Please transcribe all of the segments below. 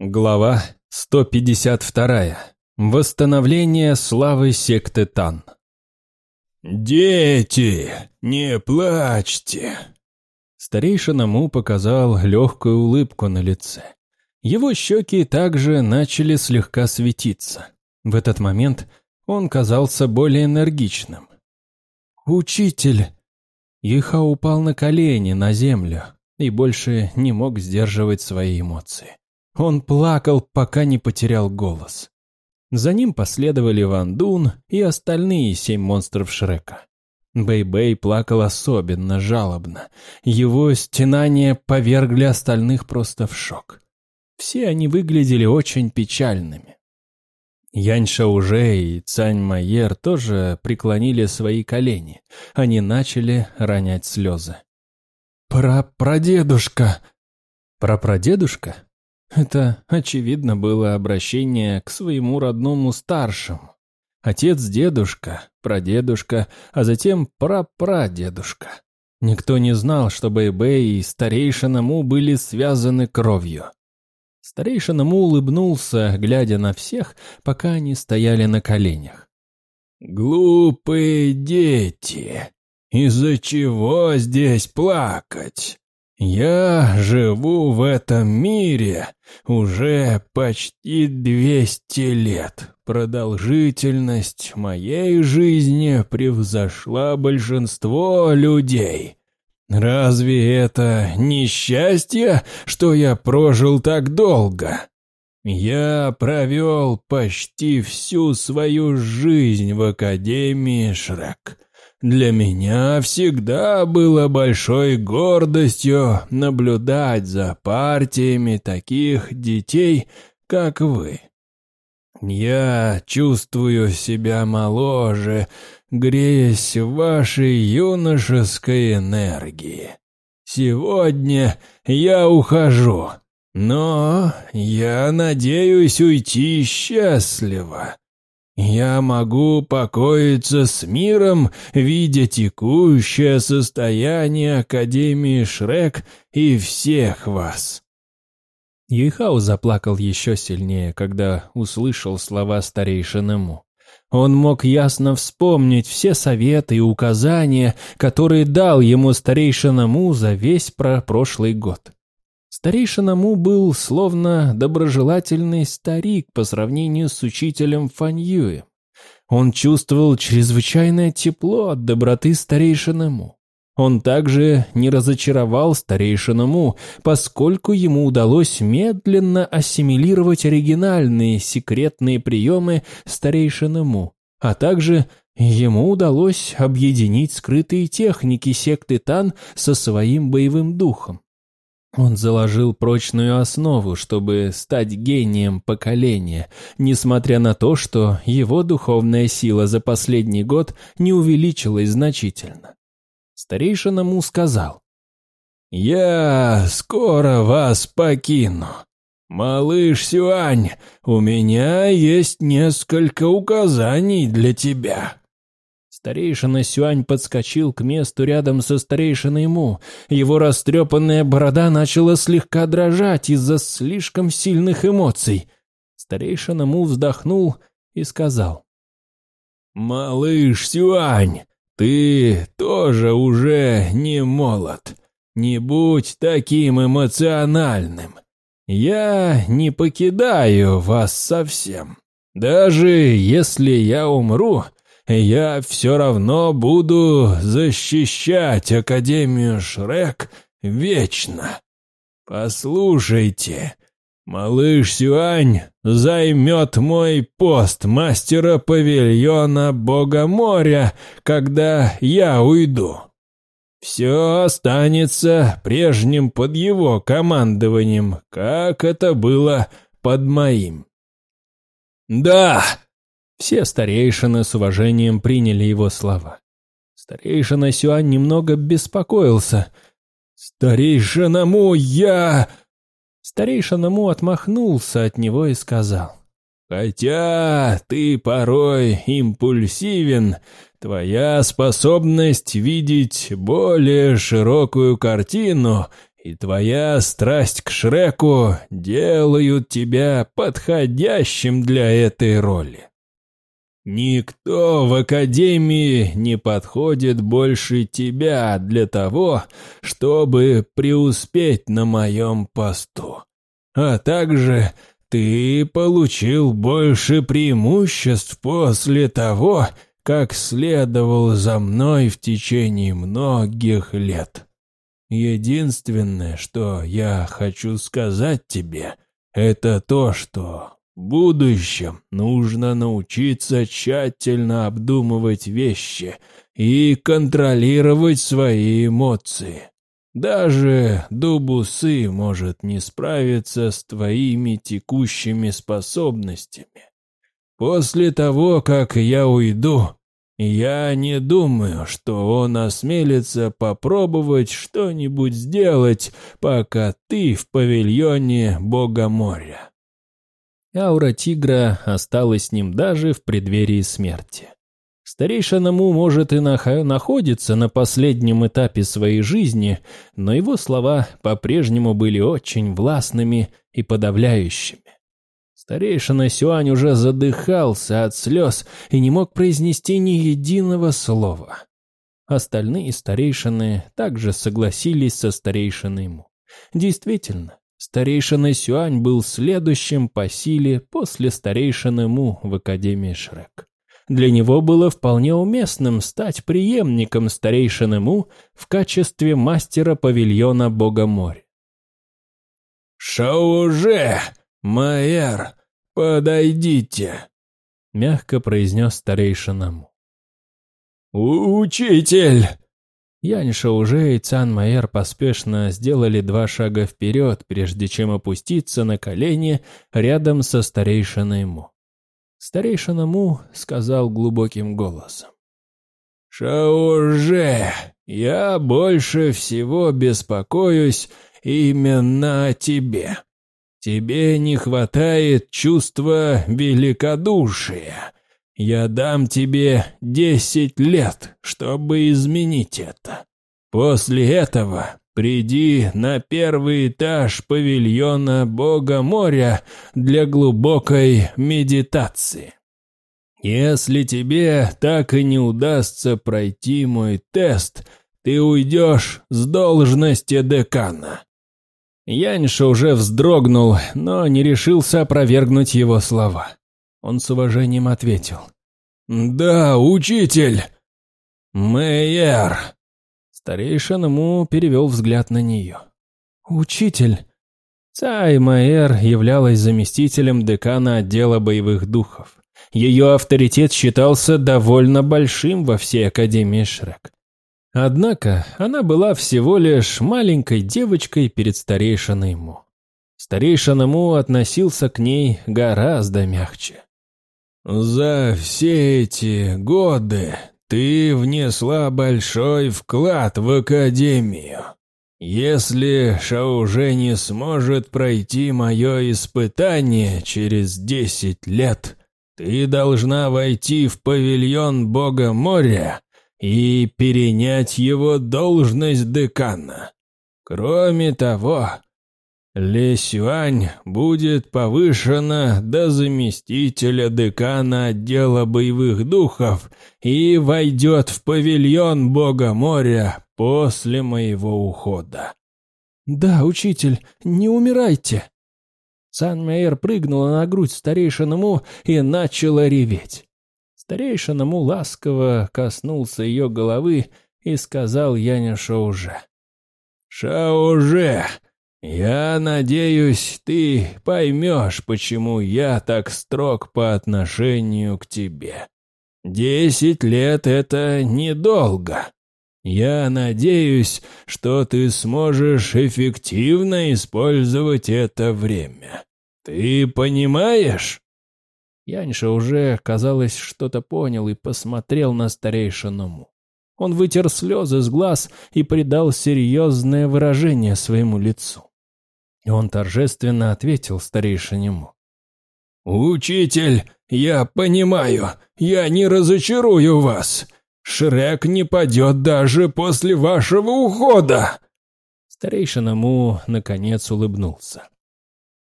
Глава 152. Восстановление славы секты Тан. «Дети, не плачьте!» Старейшина Му показал легкую улыбку на лице. Его щеки также начали слегка светиться. В этот момент он казался более энергичным. «Учитель!» Иха упал на колени на землю и больше не мог сдерживать свои эмоции. Он плакал, пока не потерял голос. За ним последовали Ван Дун и остальные семь монстров Шрека. Бэй-Бэй плакал особенно жалобно. Его стенания повергли остальных просто в шок. Все они выглядели очень печальными. Яньша уже и Цань Майер тоже преклонили свои колени. Они начали ронять слезы. «Пра-прадедушка!» «Пра-прадедушка?» Это, очевидно, было обращение к своему родному старшему. Отец-дедушка, прадедушка, а затем прапрадедушка. Никто не знал, что Бэйбэй и старейшина Му были связаны кровью. Старейшина Му улыбнулся, глядя на всех, пока они стояли на коленях. «Глупые дети! Из-за чего здесь плакать? Я живу в этом мире уже почти 200 лет. Продолжительность моей жизни превзошла большинство людей. Разве это несчастье, что я прожил так долго? Я провел почти всю свою жизнь в Академии Шрек. Для меня всегда было большой гордостью наблюдать за партиями таких детей, как вы. Я чувствую себя моложе, греясь вашей юношеской энергии. Сегодня я ухожу, но я надеюсь уйти счастливо. Я могу покоиться с миром, видя текущее состояние Академии Шрек и всех вас». Юйхао заплакал еще сильнее, когда услышал слова старейшины Му. Он мог ясно вспомнить все советы и указания, которые дал ему старейшина Му за весь про прошлый год. Старейшина Му был словно доброжелательный старик по сравнению с учителем Фаньюем. Он чувствовал чрезвычайное тепло от доброты старейшины Му. Он также не разочаровал старейшину Му, поскольку ему удалось медленно ассимилировать оригинальные секретные приемы старейшины Му, а также ему удалось объединить скрытые техники секты Тан со своим боевым духом. Он заложил прочную основу, чтобы стать гением поколения, несмотря на то, что его духовная сила за последний год не увеличилась значительно. Старейшина Му сказал, «Я скоро вас покину. Малыш Сюань, у меня есть несколько указаний для тебя». Старейшина Сюань подскочил к месту рядом со старейшиной Му. Его растрепанная борода начала слегка дрожать из-за слишком сильных эмоций. Старейшина Му вздохнул и сказал. «Малыш Сюань, ты тоже уже не молод. Не будь таким эмоциональным. Я не покидаю вас совсем. Даже если я умру, я все равно буду защищать Академию Шрек вечно. Послушайте, малыш Сюань займет мой пост мастера павильона Бога моря, когда я уйду. Все останется прежним под его командованием, как это было под моим. «Да!» Все старейшины с уважением приняли его слова. Старейшина Сюань немного беспокоился. «Старейшина Му, я...» Старейшина Му отмахнулся от него и сказал. «Хотя ты порой импульсивен, твоя способность видеть более широкую картину и твоя страсть к Шреку делают тебя подходящим для этой роли. Никто в Академии не подходит больше тебя для того, чтобы преуспеть на моем посту. А также ты получил больше преимуществ после того, как следовал за мной в течение многих лет. Единственное, что я хочу сказать тебе, это то, что будущем нужно научиться тщательно обдумывать вещи и контролировать свои эмоции. Даже Дубусы может не справиться с твоими текущими способностями. После того, как я уйду, я не думаю, что он осмелится попробовать что-нибудь сделать, пока ты в павильоне Бога моря. Аура тигра осталась с ним даже в преддверии смерти. Старейшина Му, может, и находится на последнем этапе своей жизни, но его слова по-прежнему были очень властными и подавляющими. Старейшина Сюань уже задыхался от слез и не мог произнести ни единого слова. Остальные старейшины также согласились со старейшиной Му. Действительно, старейшина Сюань был следующим по силе после старейшины Му в Академии Шрек. Для него было вполне уместным стать преемником старейшины Му в качестве мастера павильона Бога моря. «Шоуже, Майер, «Подойдите», — мягко произнес старейшина Му. «Учитель!» Яньша уже и Цан Майер поспешно сделали два шага вперед, прежде чем опуститься на колени рядом со старейшиной Му. Старейшина Му сказал глубоким голосом. «Шауже, я больше всего беспокоюсь именно о тебе. Тебе не хватает чувства великодушия. Я дам тебе десять лет, чтобы изменить это. После этого приди на первый этаж павильона Бога моря для глубокой медитации. Если тебе так и не удастся пройти мой тест, ты уйдешь с должности декана. Яньша уже вздрогнул, но не решился опровергнуть его слова. Он с уважением ответил. «Да, учитель!» «Мэйер!» Старейшина Му перевел взгляд на нее. «Учитель!» Цай Майер являлась заместителем декана отдела боевых духов. Ее авторитет считался довольно большим во всей Академии Шрек. Однако она была всего лишь маленькой девочкой перед старейшиной Му. Старейшина Му относился к ней гораздо мягче. «За все эти годы ты внесла большой вклад в Академию. Если Шауже не сможет пройти мое испытание через десять лет, ты должна войти в павильон Бога моря и перенять его должность декана. Кроме того, Ле Сюань будет повышена до заместителя декана отдела боевых духов и войдет в павильон Бога моря после моего ухода. «Да, учитель, не умирайте!» Сан Мейер прыгнула на грудь старейшиному и начала реветь. Старейшина Му ласково коснулся ее головы и сказал Яне Шоуже. «Шауже, я надеюсь, ты поймешь, почему я так строг по отношению к тебе. Десять лет — это недолго. Я надеюсь, что ты сможешь эффективно использовать это время. Ты понимаешь?» Яньша уже, казалось, что-то понял и посмотрел на старейшиному. Он вытер слезы с глаз и придал серьезное выражение своему лицу. И он торжественно ответил старейшинему. «Учитель, я понимаю, я не разочарую вас. Шрек не падет даже после вашего ухода!» Старейшина Му, наконец, улыбнулся.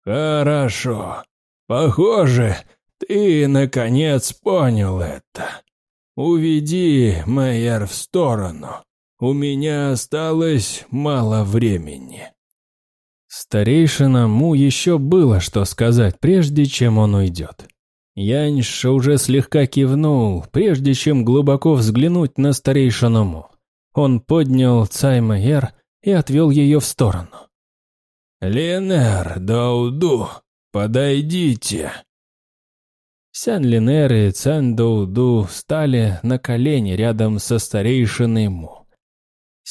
«Хорошо. Похоже, ты, наконец, понял это. Уведи Майер в сторону. У меня осталось мало времени». Старейшина Му еще было что сказать, прежде чем он уйдет. Яньша уже слегка кивнул, прежде чем глубоко взглянуть на старейшину Му. Он поднял Цай Майер и отвел ее в сторону. «Ленер, Дауду, подойдите!» Сян Линер и Цан Доуду встали на колени рядом со старейшиной Му.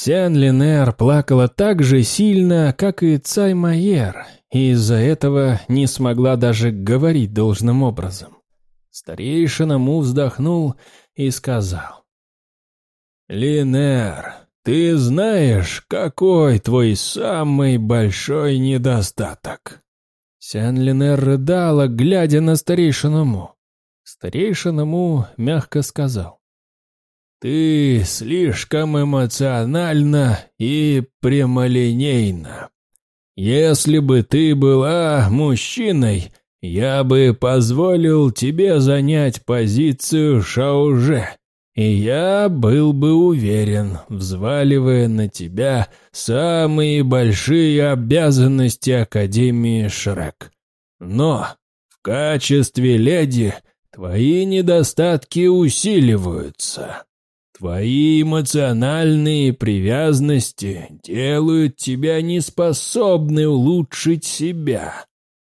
Сян Линер плакала так же сильно, как и Цай Майер, и из-за этого не смогла даже говорить должным образом. Старейшина Му вздохнул и сказал. «Линер, ты знаешь, какой твой самый большой недостаток?» Сян Линер рыдала, глядя на старейшину Му. Старейшина Му мягко сказал. «Ты слишком эмоциональна и прямолинейна. Если бы ты была мужчиной, я бы позволил тебе занять позицию Шауже, и я был бы уверен, взваливая на тебя самые большие обязанности Академии Шрек. Но в качестве леди Твои недостатки усиливаются. Твои эмоциональные привязанности делают тебя неспособной улучшить себя.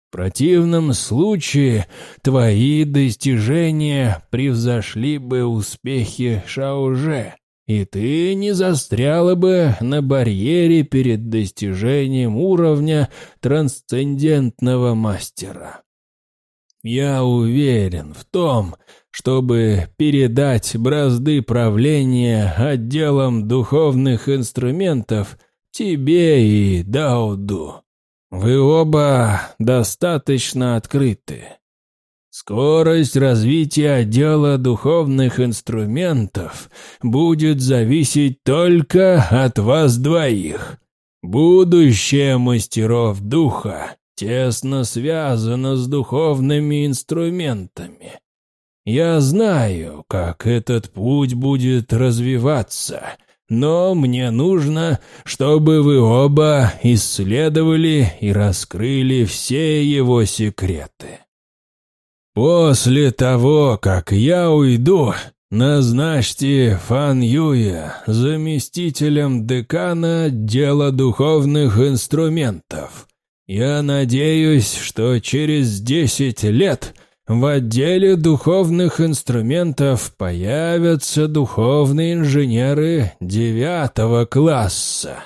В противном случае твои достижения превзошли бы успехи Шауже, и ты не застряла бы на барьере перед достижением уровня трансцендентного мастера. Я уверен в том, чтобы передать бразды правления отделом духовных инструментов тебе и Дауду. Вы оба достаточно открыты. Скорость развития отдела духовных инструментов будет зависеть только от вас двоих. Будущее мастеров духа тесно связано с духовными инструментами. Я знаю, как этот путь будет развиваться, но мне нужно, чтобы вы оба исследовали и раскрыли все его секреты. После того, как я уйду, назначьте Фан Юя заместителем декана отдела духовных инструментов – я надеюсь, что через десять лет в отделе духовных инструментов появятся духовные инженеры девятого класса.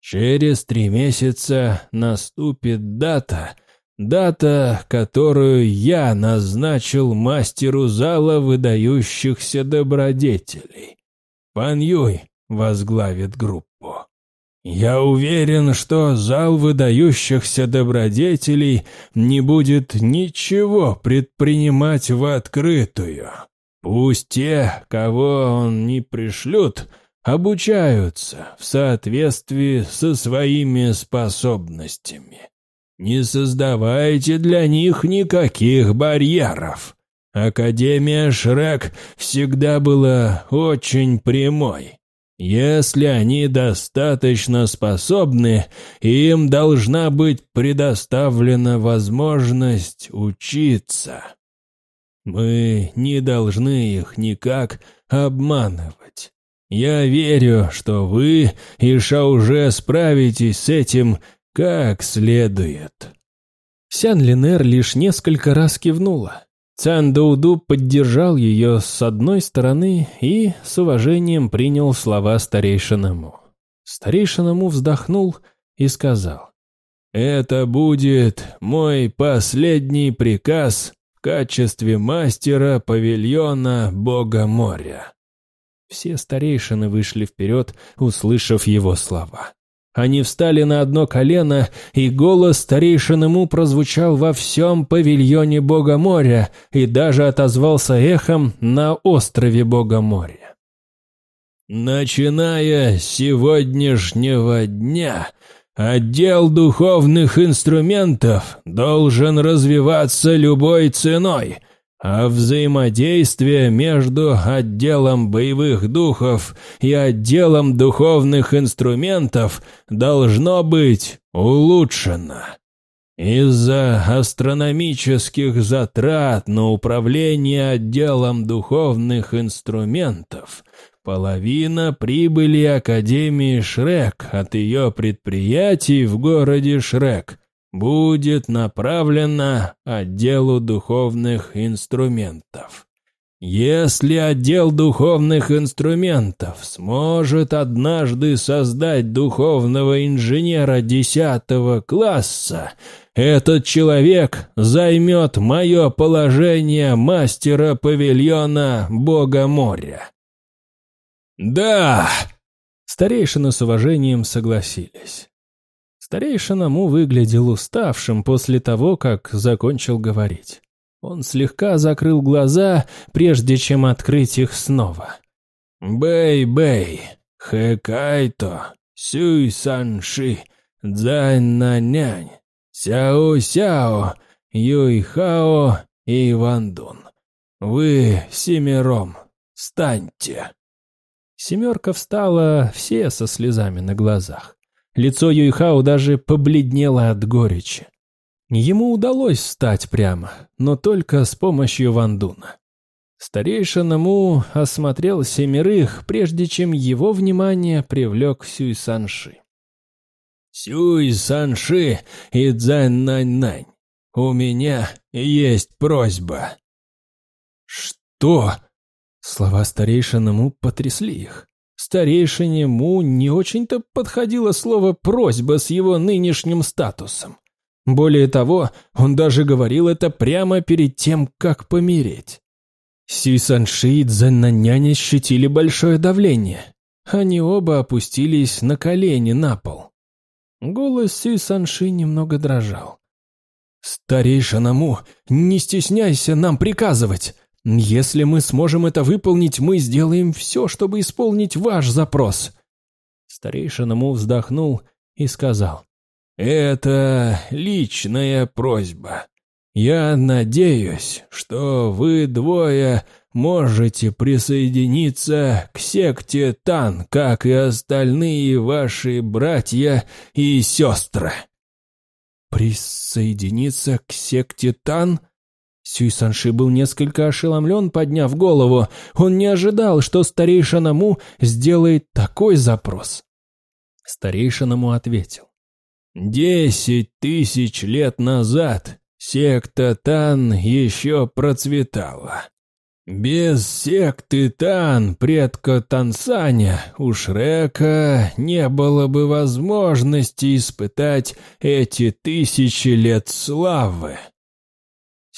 Через три месяца наступит дата, дата, которую я назначил мастеру зала выдающихся добродетелей. Пан Юй возглавит группу. Я уверен, что зал выдающихся добродетелей не будет ничего предпринимать в открытую. Пусть те, кого он не пришлют, обучаются в соответствии со своими способностями. Не создавайте для них никаких барьеров. Академия Шрек всегда была очень прямой. Если они достаточно способны, им должна быть предоставлена возможность учиться. Мы не должны их никак обманывать. Я верю, что вы и Шауже справитесь с этим как следует». Сян Линер лишь несколько раз кивнула. Цан Доуду поддержал ее с одной стороны и с уважением принял слова старейшиному. Старейшиному вздохнул и сказал, «Это будет мой последний приказ в качестве мастера павильона Бога моря». Все старейшины вышли вперед, услышав его слова. Они встали на одно колено, и голос старейшины Му прозвучал во всем павильоне Бога моря и даже отозвался эхом на острове Бога моря. Начиная с сегодняшнего дня, отдел духовных инструментов должен развиваться любой ценой, а взаимодействие между отделом боевых духов и отделом духовных инструментов должно быть улучшено. Из-за астрономических затрат на управление отделом духовных инструментов половина прибыли Академии Шрек от ее предприятий в городе Шрек будет направлена отделу духовных инструментов. Если отдел духовных инструментов сможет однажды создать духовного инженера десятого класса, этот человек займет мое положение мастера павильона Бога моря. Да! Старейшины с уважением согласились. Старейшина Му выглядел уставшим после того, как закончил говорить. Он слегка закрыл глаза, прежде чем открыть их снова. «Бэй-бэй, хэкайто, сюй-санши, дзань-нанянь, сяо-сяо, юй-хао и вандун. Вы семером, станьте!» Семерка встала, все со слезами на глазах. Лицо Юйхао даже побледнело от горечи. Ему удалось встать прямо, но только с помощью Вандуна. Старейшина Му осмотрел семерых, прежде чем его внимание привлек Сюй Санши. «Сюй Санши и Цзань Нань Нань, у меня есть просьба». «Что?» Слова старейшины Му потрясли их. Старейшине Му не очень-то подходило слово «просьба» с его нынешним статусом. Более того, он даже говорил это прямо перед тем, как помереть. Си Санши и Цзэннаняня ощутили большое давление. Они оба опустились на колени на пол. Голос Си Санши немного дрожал. «Старейшина Му, не стесняйся нам приказывать. Если мы сможем это выполнить, мы сделаем все, чтобы исполнить ваш запрос». Старейшина Му вздохнул и сказал. Это личная просьба. Я надеюсь, что вы двое можете присоединиться к секте Тан, как и остальные ваши братья и сестры. Присоединиться к секте Тан? Сюй Санши был несколько ошеломлен, подняв голову. Он не ожидал, что старейшина Му сделает такой запрос. Старейшина Му ответил. Десять тысяч лет назад секта Тан еще процветала. Без секты Тан, предка Тансаня, у Шрека не было бы возможности испытать эти тысячи лет славы.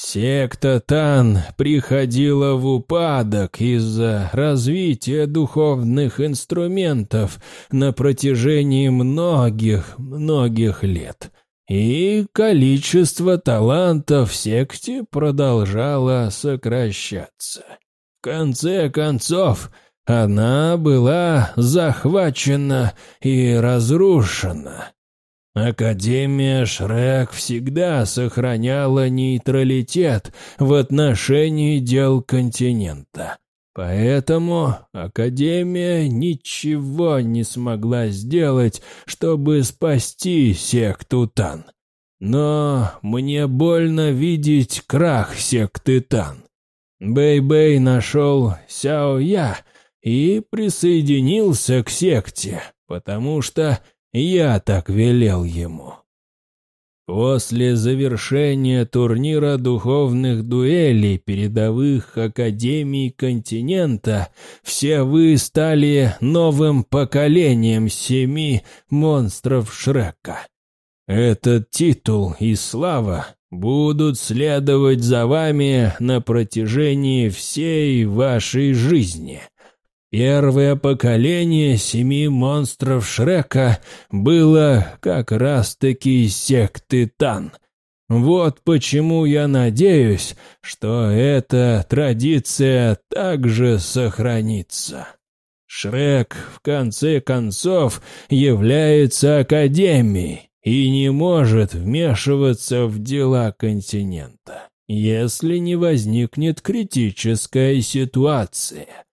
Секта Тан приходила в упадок из-за развития духовных инструментов на протяжении многих-многих лет, и количество талантов в секте продолжало сокращаться. В конце концов, она была захвачена и разрушена. Академия Шрек всегда сохраняла нейтралитет в отношении дел континента. Поэтому Академия ничего не смогла сделать, чтобы спасти секту Тан. Но мне больно видеть крах секты Тан. Бэй-Бэй нашел Сяо Я и присоединился к секте, потому что я так велел ему. После завершения турнира духовных дуэлей передовых академий континента все вы стали новым поколением семи монстров Шрека. Этот титул и слава будут следовать за вами на протяжении всей вашей жизни. Первое поколение семи монстров Шрека было как раз-таки секты Тан. Вот почему я надеюсь, что эта традиция также сохранится. Шрек, в конце концов, является Академией и не может вмешиваться в дела континента, если не возникнет критическая ситуация.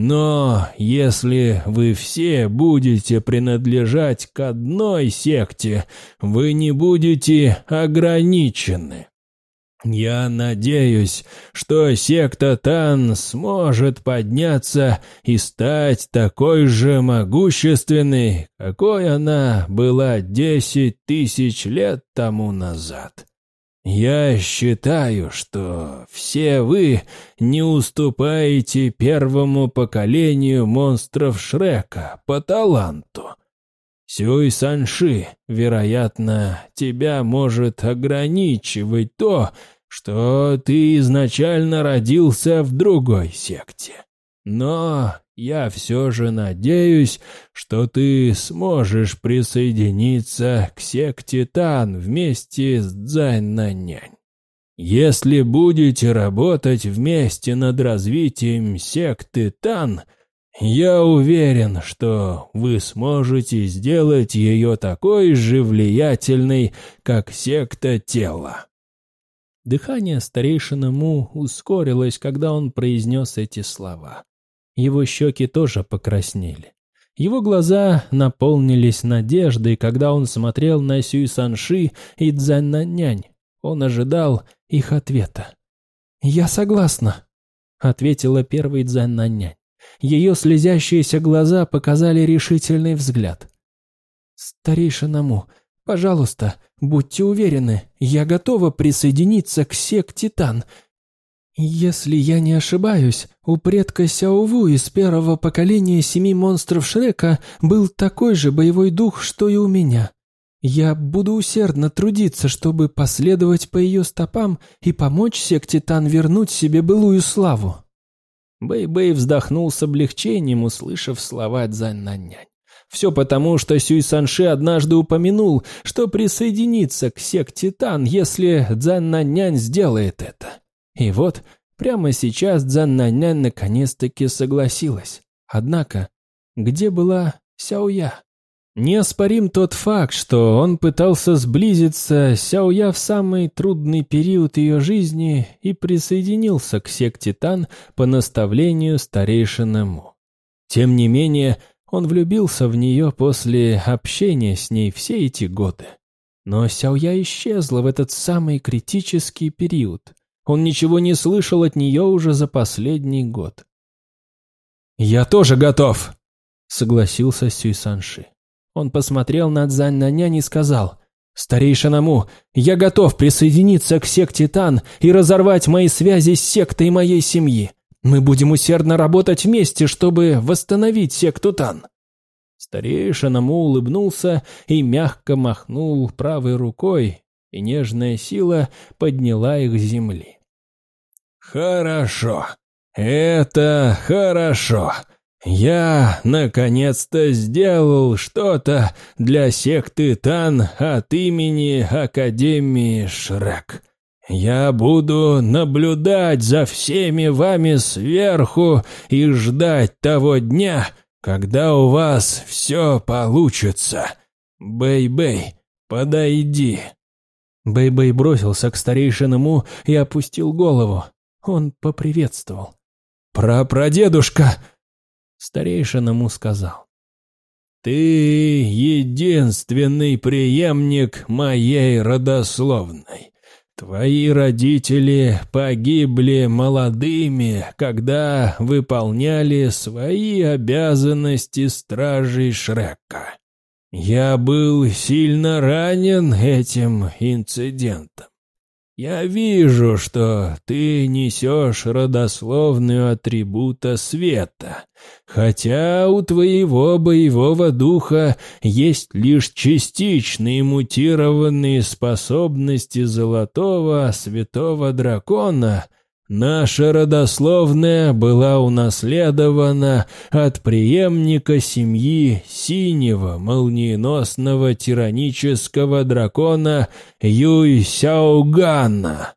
Но если вы все будете принадлежать к одной секте, вы не будете ограничены. Я надеюсь, что секта Тан сможет подняться и стать такой же могущественной, какой она была десять тысяч лет тому назад. Я считаю, что все вы не уступаете первому поколению монстров Шрека по таланту. Сюй Санши, вероятно, тебя может ограничивать то, что ты изначально родился в другой секте. Но я все же надеюсь, что ты сможешь присоединиться к секте Тан вместе с Цзань-Нанянь. Если будете работать вместе над развитием секты Тан – я уверен, что вы сможете сделать ее такой же влиятельной, как секта тела». Дыхание старейшины Му ускорилось, когда он произнес эти слова. Его щеки тоже покраснели. Его глаза наполнились надеждой, когда он смотрел на Сюй Санши и Цзяннанянь. Он ожидал их ответа. «Я согласна», — ответила первый Цзяннанянь. Ее слезящиеся глаза показали решительный взгляд. «Старейшина Му, пожалуйста, будьте уверены, я готова присоединиться к секте Тан. Если я не ошибаюсь, у предка Сяову из первого поколения семи монстров Шрека был такой же боевой дух, что и у меня. Я буду усердно трудиться, чтобы последовать по ее стопам и помочь секте Тан вернуть себе былую славу». Бэй-Бэй вздохнул с облегчением, услышав слова Цзань-Нанянь. Все потому, что Сюй Санши однажды упомянул, что присоединится к секте Тан, если Цзань-Нанянь сделает это. И вот, прямо сейчас Цзань-Нанянь наконец-таки согласилась. Однако, где была Сяоя? Неоспорим тот факт, что он пытался сблизиться с Сяоя в самый трудный период ее жизни и присоединился к секте Тан по наставлению старейшиному. Тем не менее, он влюбился в нее после общения с ней все эти годы. Но Сяоя исчезла в этот самый критический период. Он ничего не слышал от нее уже за последний год. «Я тоже готов!» — согласился Сюй Санши. Он посмотрел на Цзань Нанянь и сказал, «Старейшина Му, я готов присоединиться к секте Тан и разорвать мои связи с сектой моей семьи. Мы будем усердно работать вместе, чтобы восстановить секту Тан». Старейшина Му улыбнулся и мягко махнул правой рукой, и нежная сила подняла их с земли. «Хорошо. Это хорошо. «Я, наконец-то, сделал что-то для секты Тан от имени Академии Шрек. Я буду наблюдать за всеми вами сверху и ждать того дня, когда у вас все получится. Бэй-бэй, подойди». Бэй-бэй бросился к старейшиному и опустил голову. Он поприветствовал. «Прапрадедушка!» Старейшина ему сказал. «Ты единственный преемник моей родословной. Твои родители погибли молодыми, когда выполняли свои обязанности стражей Шрека. Я был сильно ранен этим инцидентом. Я вижу, что ты несешь родословную атрибута света, хотя у твоего боевого духа есть лишь частичные мутированные способности золотого святого дракона — Наша родословная была унаследована от преемника семьи синего молниеносного тиранического дракона Юй Сяогана.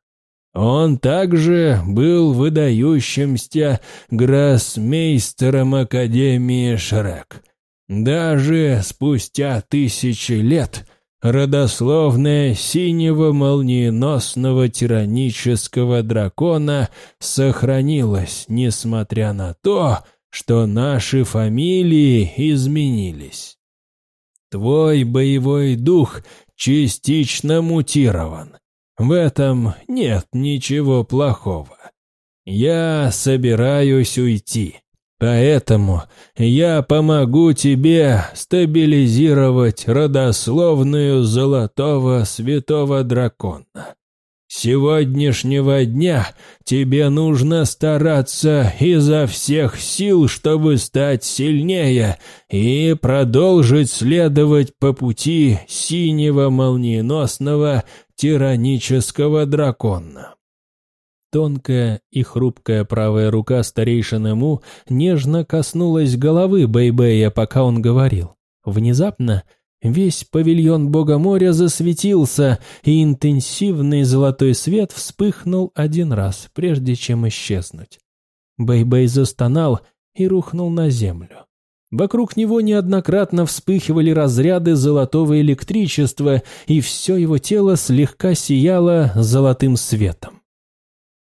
Он также был выдающимся гроссмейстером Академии Шрек. Даже спустя тысячи лет родословная синего молниеносного тиранического дракона сохранилась, несмотря на то, что наши фамилии изменились. Твой боевой дух частично мутирован. В этом нет ничего плохого. Я собираюсь уйти. Поэтому я помогу тебе стабилизировать родословную золотого святого дракона. С сегодняшнего дня тебе нужно стараться изо всех сил, чтобы стать сильнее и продолжить следовать по пути синего молниеносного тиранического дракона. Тонкая и хрупкая правая рука старейшины Му нежно коснулась головы Бэйбэя, пока он говорил. Внезапно весь павильон Бога моря засветился, и интенсивный золотой свет вспыхнул один раз, прежде чем исчезнуть. Бэйбэй застонал и рухнул на землю. Вокруг него неоднократно вспыхивали разряды золотого электричества, и все его тело слегка сияло золотым светом.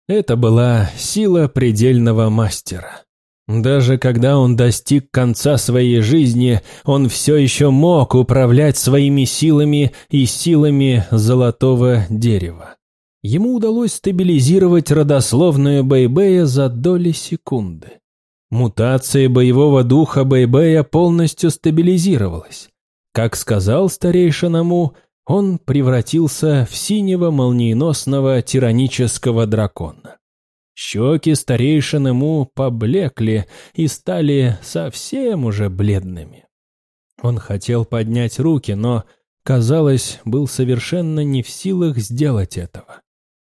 Это была сила предельного мастера. Даже когда он достиг конца своей жизни, он все еще мог управлять своими силами и силами золотого дерева. Ему удалось стабилизировать родословную Бэйбэя за доли секунды. Мутация боевого духа Бэйбэя полностью стабилизировалась. Как сказал старейшина Му, он превратился в синего молниеносного тиранического дракона. Щеки старейшин ему поблекли и стали совсем уже бледными. Он хотел поднять руки, но, казалось, был совершенно не в силах сделать этого.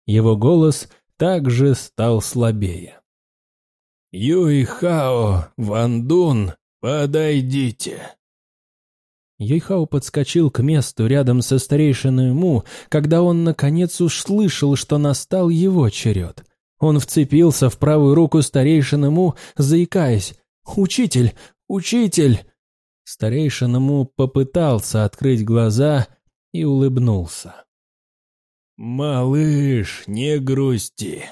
Его голос также стал слабее. «Юйхао, Вандун, подойдите!» Юйхао подскочил к месту рядом со старейшиной Му, когда он наконец услышал, что настал его черед. Он вцепился в правую руку старейшины Му, заикаясь. «Учитель! Учитель!» Старейшина Му попытался открыть глаза и улыбнулся. «Малыш, не грусти.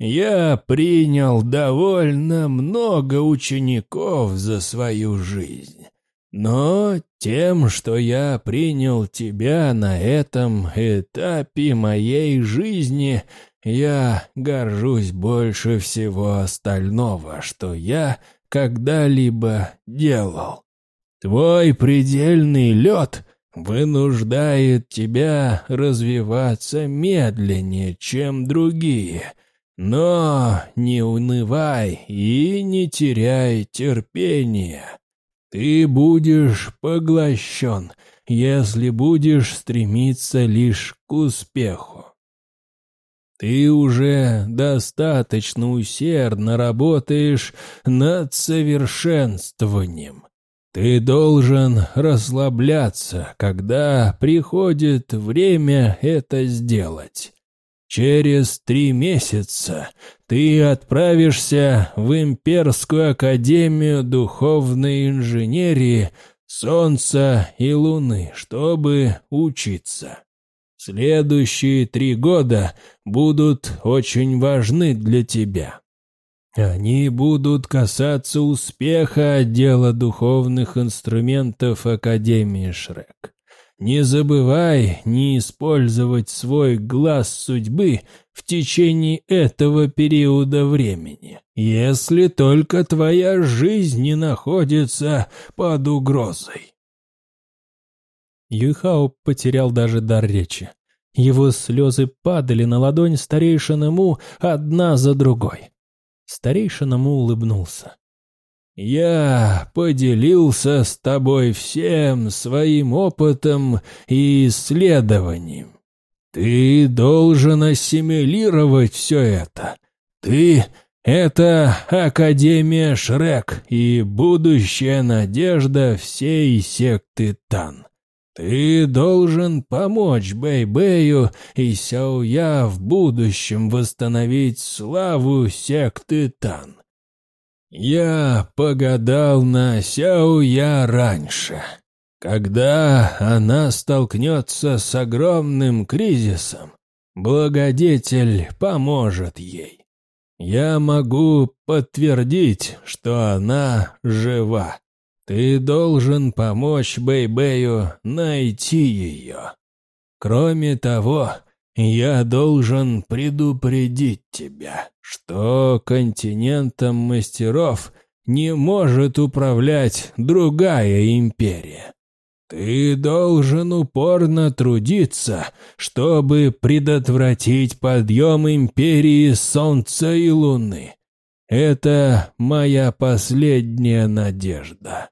Я принял довольно много учеников за свою жизнь. Но тем, что я принял тебя на этом этапе моей жизни, я горжусь больше всего остального, что я когда-либо делал. Твой предельный лед вынуждает тебя развиваться медленнее, чем другие, но не унывай и не теряй терпения. Ты будешь поглощен, если будешь стремиться лишь к успеху. Ты уже достаточно усердно работаешь над совершенствованием. Ты должен расслабляться, когда приходит время это сделать. Через три месяца ты отправишься в Имперскую Академию Духовной Инженерии Солнца и Луны, чтобы учиться. Следующие три года будут очень важны для тебя. Они будут касаться успеха отдела духовных инструментов Академии Шрек. Не забывай не использовать свой глаз судьбы в течение этого периода времени, если только твоя жизнь не находится под угрозой. Юйхао потерял даже дар речи. Его слезы падали на ладонь старейшины Му одна за другой. Старейшина Му улыбнулся. Я поделился с тобой всем своим опытом и исследованием. Ты должен ассимилировать все это. Ты — это Академия Шрек и будущая надежда всей секты Тан. Ты должен помочь Бэй-Бэю и Сяоя в будущем восстановить славу секты Тан. Я погадал на Сяоя раньше. Когда она столкнется с огромным кризисом, благодетель поможет ей. Я могу подтвердить, что она жива. Ты должен помочь Бэйбэю найти ее. Кроме того, я должен предупредить тебя, что континентом мастеров не может управлять другая империя. Ты должен упорно трудиться, чтобы предотвратить подъем империи Солнца и Луны. Это моя последняя надежда.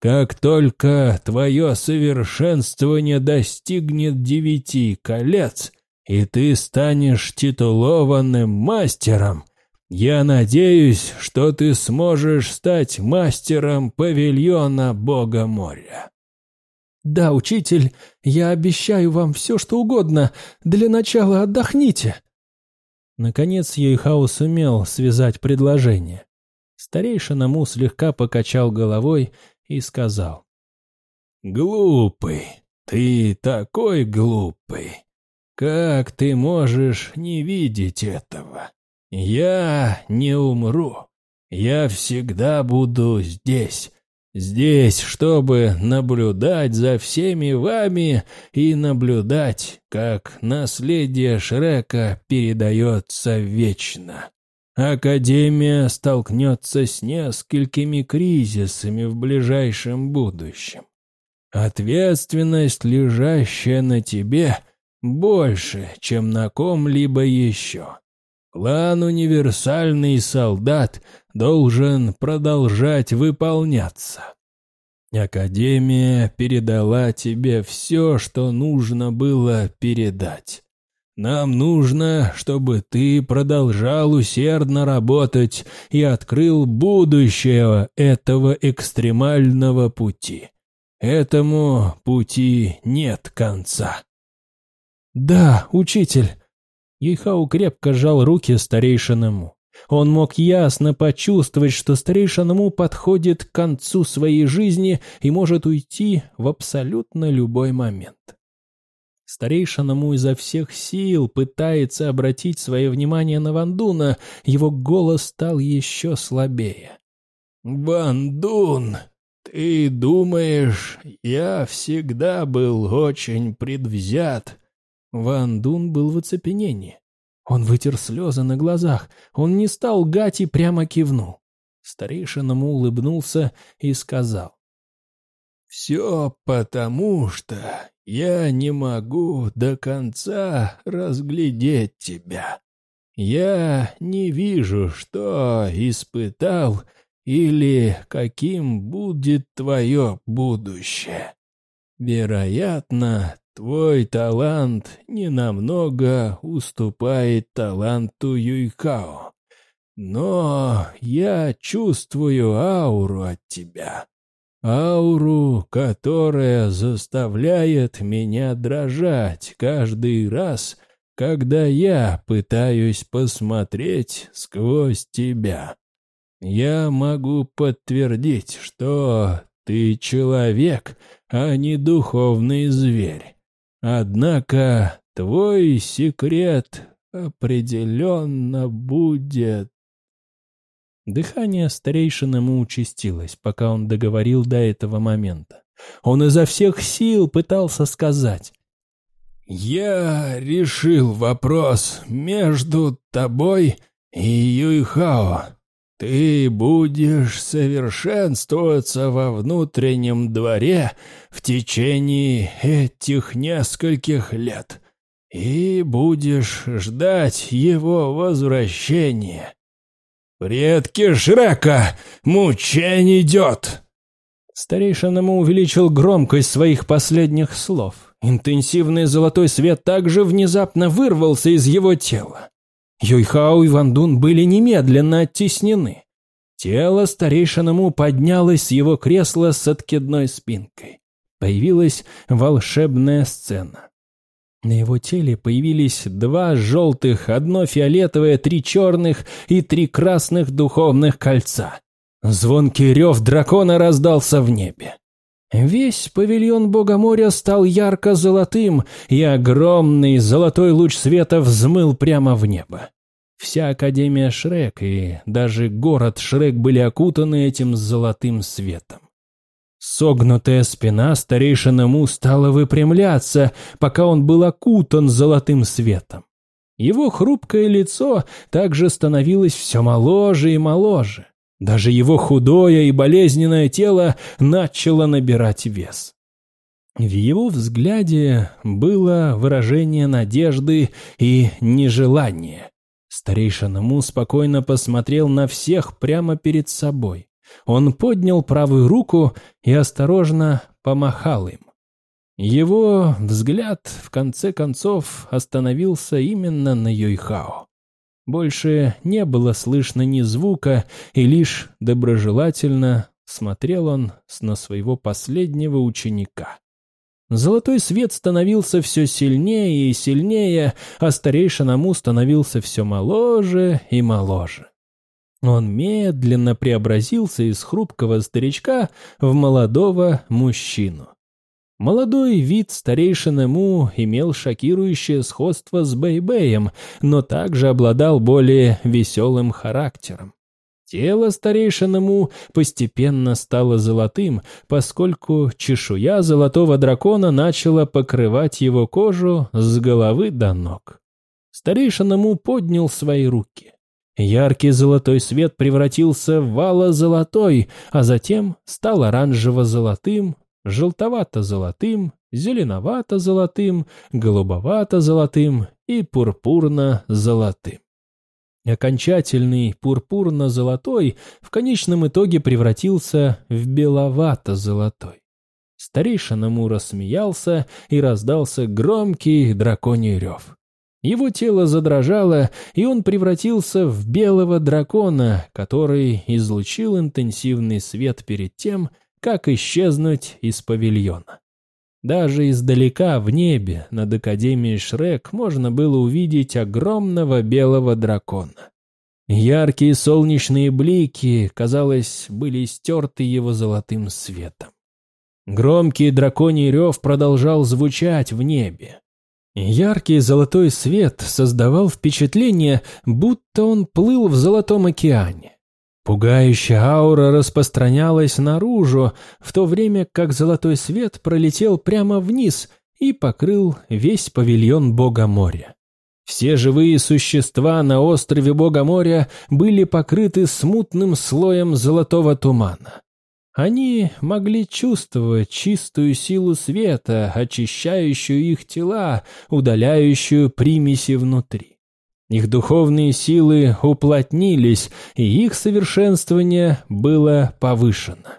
Как только твое совершенствование достигнет девяти колец, и ты станешь титулованным мастером, я надеюсь, что ты сможешь стать мастером павильона Бога моря. Да, учитель, я обещаю вам все, что угодно. Для начала отдохните. Наконец Юйхао сумел связать предложение. Старейшина Му слегка покачал головой и сказал. «Глупый, ты такой глупый. Как ты можешь не видеть этого? Я не умру. Я всегда буду здесь, Здесь, чтобы наблюдать за всеми вами и наблюдать, как наследие Шрека передается вечно. Академия столкнется с несколькими кризисами в ближайшем будущем. Ответственность, лежащая на тебе, больше, чем на ком-либо еще. План «Универсальный солдат» должен продолжать выполняться. Академия передала тебе все, что нужно было передать. Нам нужно, чтобы ты продолжал усердно работать и открыл будущее этого экстремального пути. Этому пути нет конца. Да, учитель. Ейхау крепко сжал руки старейшиному. Он мог ясно почувствовать, что старейшиному подходит к концу своей жизни и может уйти в абсолютно любой момент. Старейшина Му изо всех сил пытается обратить свое внимание на Вандуна, его голос стал еще слабее. «Вандун, ты думаешь, я всегда был очень предвзят?» Вандун был в оцепенении. Он вытер слезы на глазах, он не стал гать и прямо кивнул. Старейшина Му улыбнулся и сказал. «Все потому, что я не могу до конца разглядеть тебя. Я не вижу, что испытал или каким будет твое будущее. Вероятно, твой талант ненамного уступает таланту Юйкао. Но я чувствую ауру от тебя. Ауру, которая заставляет меня дрожать каждый раз, когда я пытаюсь посмотреть сквозь тебя. Я могу подтвердить, что ты человек, а не духовный зверь. Однако твой секрет определенно будет Дыхание старейшиному участилось, пока он договорил до этого момента. Он изо всех сил пытался сказать. «Я решил вопрос между тобой и Юйхао. Ты будешь совершенствоваться во внутреннем дворе в течение этих нескольких лет и будешь ждать его возвращения». «Предки Шрека! Мучень идет!» Старейшина увеличил громкость своих последних слов. Интенсивный золотой свет также внезапно вырвался из его тела. Юйхао и Вандун были немедленно оттеснены. Тело старейшиному поднялось с его кресла с откидной спинкой. Появилась волшебная сцена. На его теле появились два желтых, одно фиолетовое, три черных и три красных духовных кольца. Звонкий рев дракона раздался в небе. Весь павильон Бога моря стал ярко-золотым, и огромный золотой луч света взмыл прямо в небо. Вся Академия Шрек и даже город Шрек были окутаны этим золотым светом. Согнутая спина старейшины Му стала выпрямляться, пока он был окутан золотым светом. Его хрупкое лицо также становилось все моложе и моложе. Даже его худое и болезненное тело начало набирать вес. В его взгляде было выражение надежды и нежелания. Старейшина Му спокойно посмотрел на всех прямо перед собой. Он поднял правую руку и осторожно помахал им. Его взгляд, в конце концов, остановился именно на Юйхао. Больше не было слышно ни звука, и лишь доброжелательно смотрел он на своего последнего ученика. Золотой свет становился все сильнее и сильнее, а старейшина Му становился все моложе и моложе. Он медленно преобразился из хрупкого старичка в молодого мужчину. Молодой вид старейшины Му имел шокирующее сходство с Бэйбэем, но также обладал более веселым характером. Тело старейшины Му постепенно стало золотым, поскольку чешуя золотого дракона начала покрывать его кожу с головы до ног. Старейшина Му поднял свои руки. Яркий золотой свет превратился в вало-золотой, а затем стал оранжево-золотым, желтовато-золотым, зеленовато-золотым, голубовато-золотым и пурпурно-золотым. Окончательный пурпурно-золотой в конечном итоге превратился в беловато-золотой. Старейшина Мура смеялся и раздался громкий драконий рев. Его тело задрожало, и он превратился в белого дракона, который излучил интенсивный свет перед тем, как исчезнуть из павильона. Даже издалека в небе над Академией Шрек можно было увидеть огромного белого дракона. Яркие солнечные блики, казалось, были стерты его золотым светом. Громкий драконий рев продолжал звучать в небе. Яркий золотой свет создавал впечатление, будто он плыл в золотом океане. Пугающая аура распространялась наружу, в то время как золотой свет пролетел прямо вниз и покрыл весь павильон Бога моря. Все живые существа на острове Бога моря были покрыты смутным слоем золотого тумана. Они могли чувствовать чистую силу света, очищающую их тела, удаляющую примеси внутри. Их духовные силы уплотнились, и их совершенствование было повышено.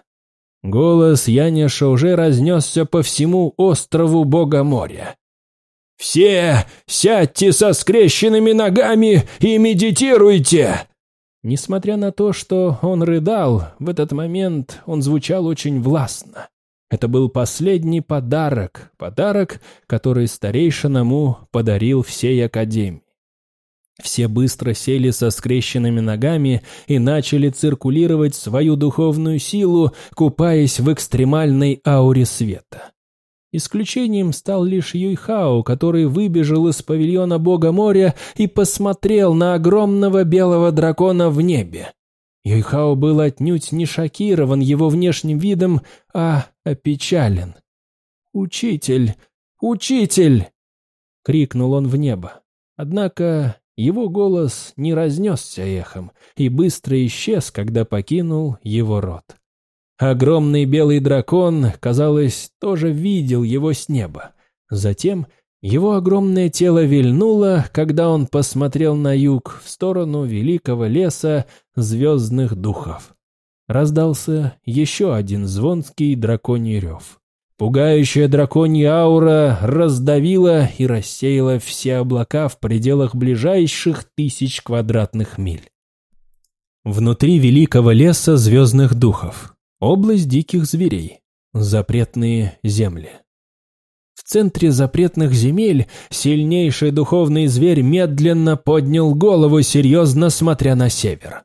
Голос Яниша уже разнесся по всему острову Бога моря. «Все сядьте со скрещенными ногами и медитируйте!» Несмотря на то, что он рыдал, в этот момент он звучал очень властно. Это был последний подарок, подарок, который старейшина Му подарил всей Академии. Все быстро сели со скрещенными ногами и начали циркулировать свою духовную силу, купаясь в экстремальной ауре света. Исключением стал лишь Юйхао, который выбежал из павильона бога моря и посмотрел на огромного белого дракона в небе. Юйхао был отнюдь не шокирован его внешним видом, а опечален. «Учитель! Учитель!» — крикнул он в небо. Однако его голос не разнесся эхом и быстро исчез, когда покинул его рот. Огромный белый дракон, казалось, тоже видел его с неба. Затем его огромное тело вильнуло, когда он посмотрел на юг, в сторону великого леса звездных духов. Раздался еще один звонкий драконий рев. Пугающая драконья аура раздавила и рассеяла все облака в пределах ближайших тысяч квадратных миль. Внутри великого леса звездных духов Область диких зверей. Запретные земли. В центре запретных земель сильнейший духовный зверь медленно поднял голову, серьезно смотря на север.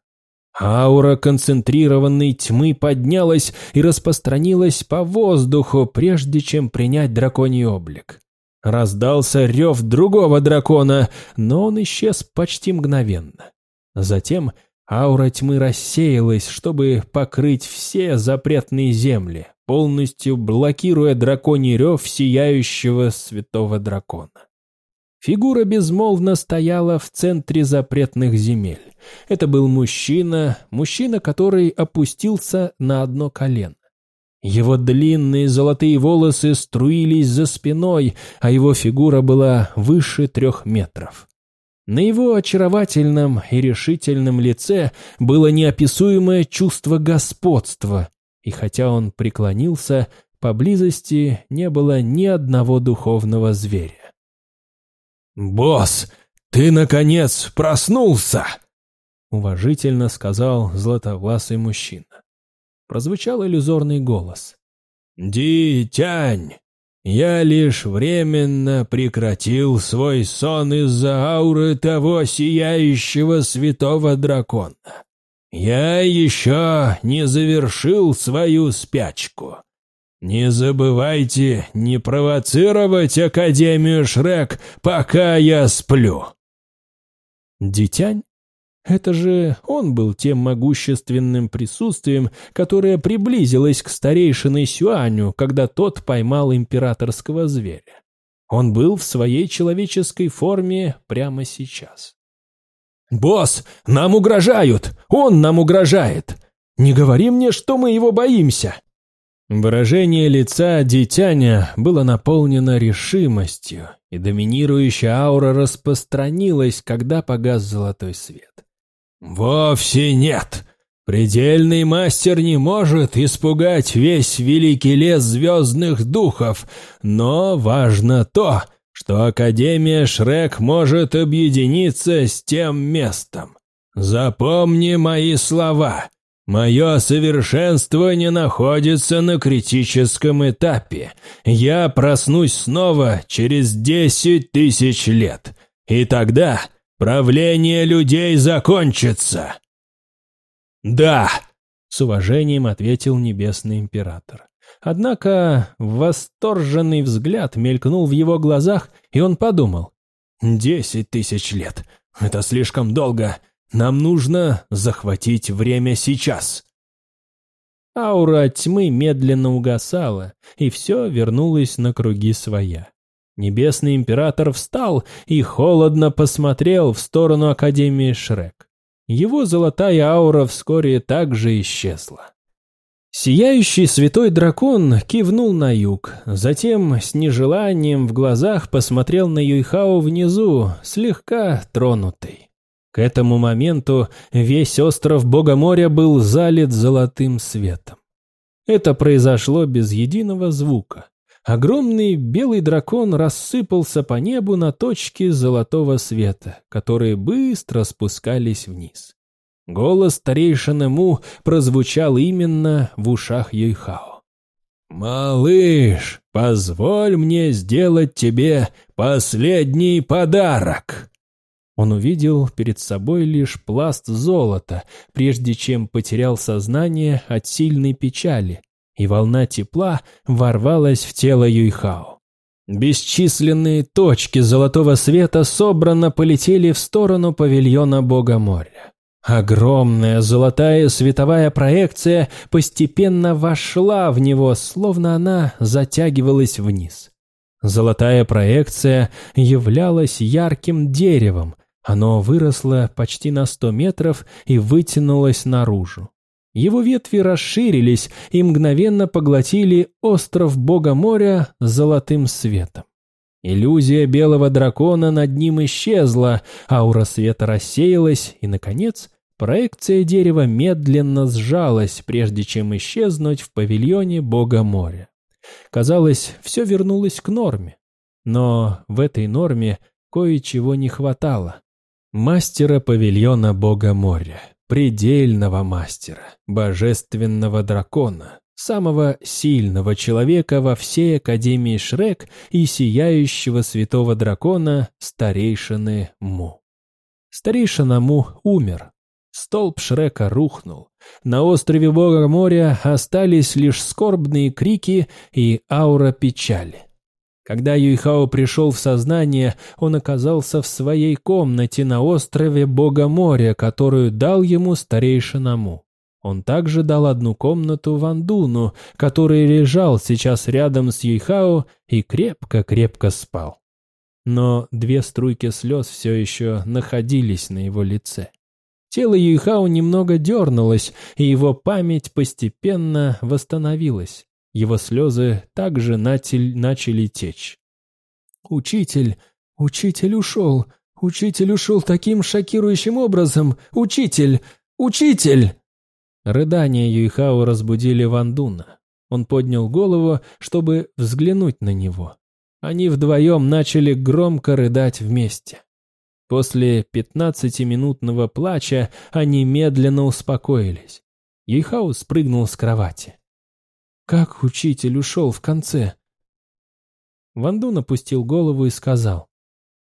Аура концентрированной тьмы поднялась и распространилась по воздуху, прежде чем принять драконий облик. Раздался рев другого дракона, но он исчез почти мгновенно. Затем аура тьмы рассеялась, чтобы покрыть все запретные земли, полностью блокируя драконий рев сияющего святого дракона. Фигура безмолвно стояла в центре запретных земель. Это был мужчина, мужчина, который опустился на одно колено. Его длинные золотые волосы струились за спиной, а его фигура была выше трех метров. На его очаровательном и решительном лице было неописуемое чувство господства, и хотя он преклонился, поблизости не было ни одного духовного зверя. «Босс, ты, наконец, проснулся!» — уважительно сказал златовласый мужчина. Прозвучал иллюзорный голос. «Дитянь, я лишь временно прекратил свой сон из-за ауры того сияющего святого дракона. Я еще не завершил свою спячку. Не забывайте не провоцировать Академию Шрек, пока я сплю. Дитянь? Это же он был тем могущественным присутствием, которое приблизилось к старейшине Сюаню, когда тот поймал императорского зверя. Он был в своей человеческой форме прямо сейчас. «Босс, нам угрожают! Он нам угрожает! Не говори мне, что мы его боимся!» Выражение лица Дитяня было наполнено решимостью, и доминирующая аура распространилась, когда погас золотой свет. «Вовсе нет! Предельный мастер не может испугать весь великий лес звездных духов, но важно то, что Академия Шрек может объединиться с тем местом. Запомни мои слова!» Мое совершенствование находится на критическом этапе. Я проснусь снова через десять тысяч лет. И тогда правление людей закончится. Да, с уважением ответил Небесный Император. Однако восторженный взгляд мелькнул в его глазах, и он подумал. «Десять тысяч лет. Это слишком долго. Нам нужно захватить время сейчас. Аура тьмы медленно угасала, и все вернулось на круги своя. Небесный император встал и холодно посмотрел в сторону Академии Шрек. Его золотая аура вскоре также исчезла. Сияющий святой дракон кивнул на юг, затем с нежеланием в глазах посмотрел на Юйхао внизу, слегка тронутый. К этому моменту весь остров Бога моря был залит золотым светом. Это произошло без единого звука. Огромный белый дракон рассыпался по небу на точки золотого света, которые быстро спускались вниз. Голос старейшины Му прозвучал именно в ушах Юйхао. «Малыш, позволь мне сделать тебе последний подарок!» Он увидел перед собой лишь пласт золота, прежде чем потерял сознание от сильной печали, и волна тепла ворвалась в тело Юйхао. Бесчисленные точки золотого света собрано полетели в сторону павильона Бога моря. Огромная золотая световая проекция постепенно вошла в него, словно она затягивалась вниз. Золотая проекция являлась ярким деревом, оно выросло почти на сто метров и вытянулось наружу. Его ветви расширились и мгновенно поглотили остров Бога моря золотым светом. Иллюзия белого дракона над ним исчезла, аура света рассеялась, и, наконец, проекция дерева медленно сжалась, прежде чем исчезнуть в павильоне Бога моря. Казалось, все вернулось к норме. Но в этой норме кое-чего не хватало. Мастера павильона бога моря, предельного мастера, божественного дракона, самого сильного человека во всей Академии Шрек и сияющего святого дракона старейшины Му. Старейшина Му умер. Столб Шрека рухнул. На острове Бога моря остались лишь скорбные крики и аура печали. Когда Юйхао пришел в сознание, он оказался в своей комнате на острове Бога моря, которую дал ему старейшина Му. Он также дал одну комнату Вандуну, который лежал сейчас рядом с Юйхао и крепко-крепко спал. Но две струйки слез все еще находились на его лице. Тело Юйхао немного дернулось, и его память постепенно восстановилась. Его слезы также начали, течь. «Учитель! Учитель ушел! Учитель ушел таким шокирующим образом! Учитель! Учитель!» Рыдания Юйхао разбудили Вандуна. Он поднял голову, чтобы взглянуть на него. Они вдвоем начали громко рыдать вместе. После пятнадцатиминутного плача они медленно успокоились. Юйхао спрыгнул с кровати. «Как учитель ушел в конце?» Вандун опустил голову и сказал.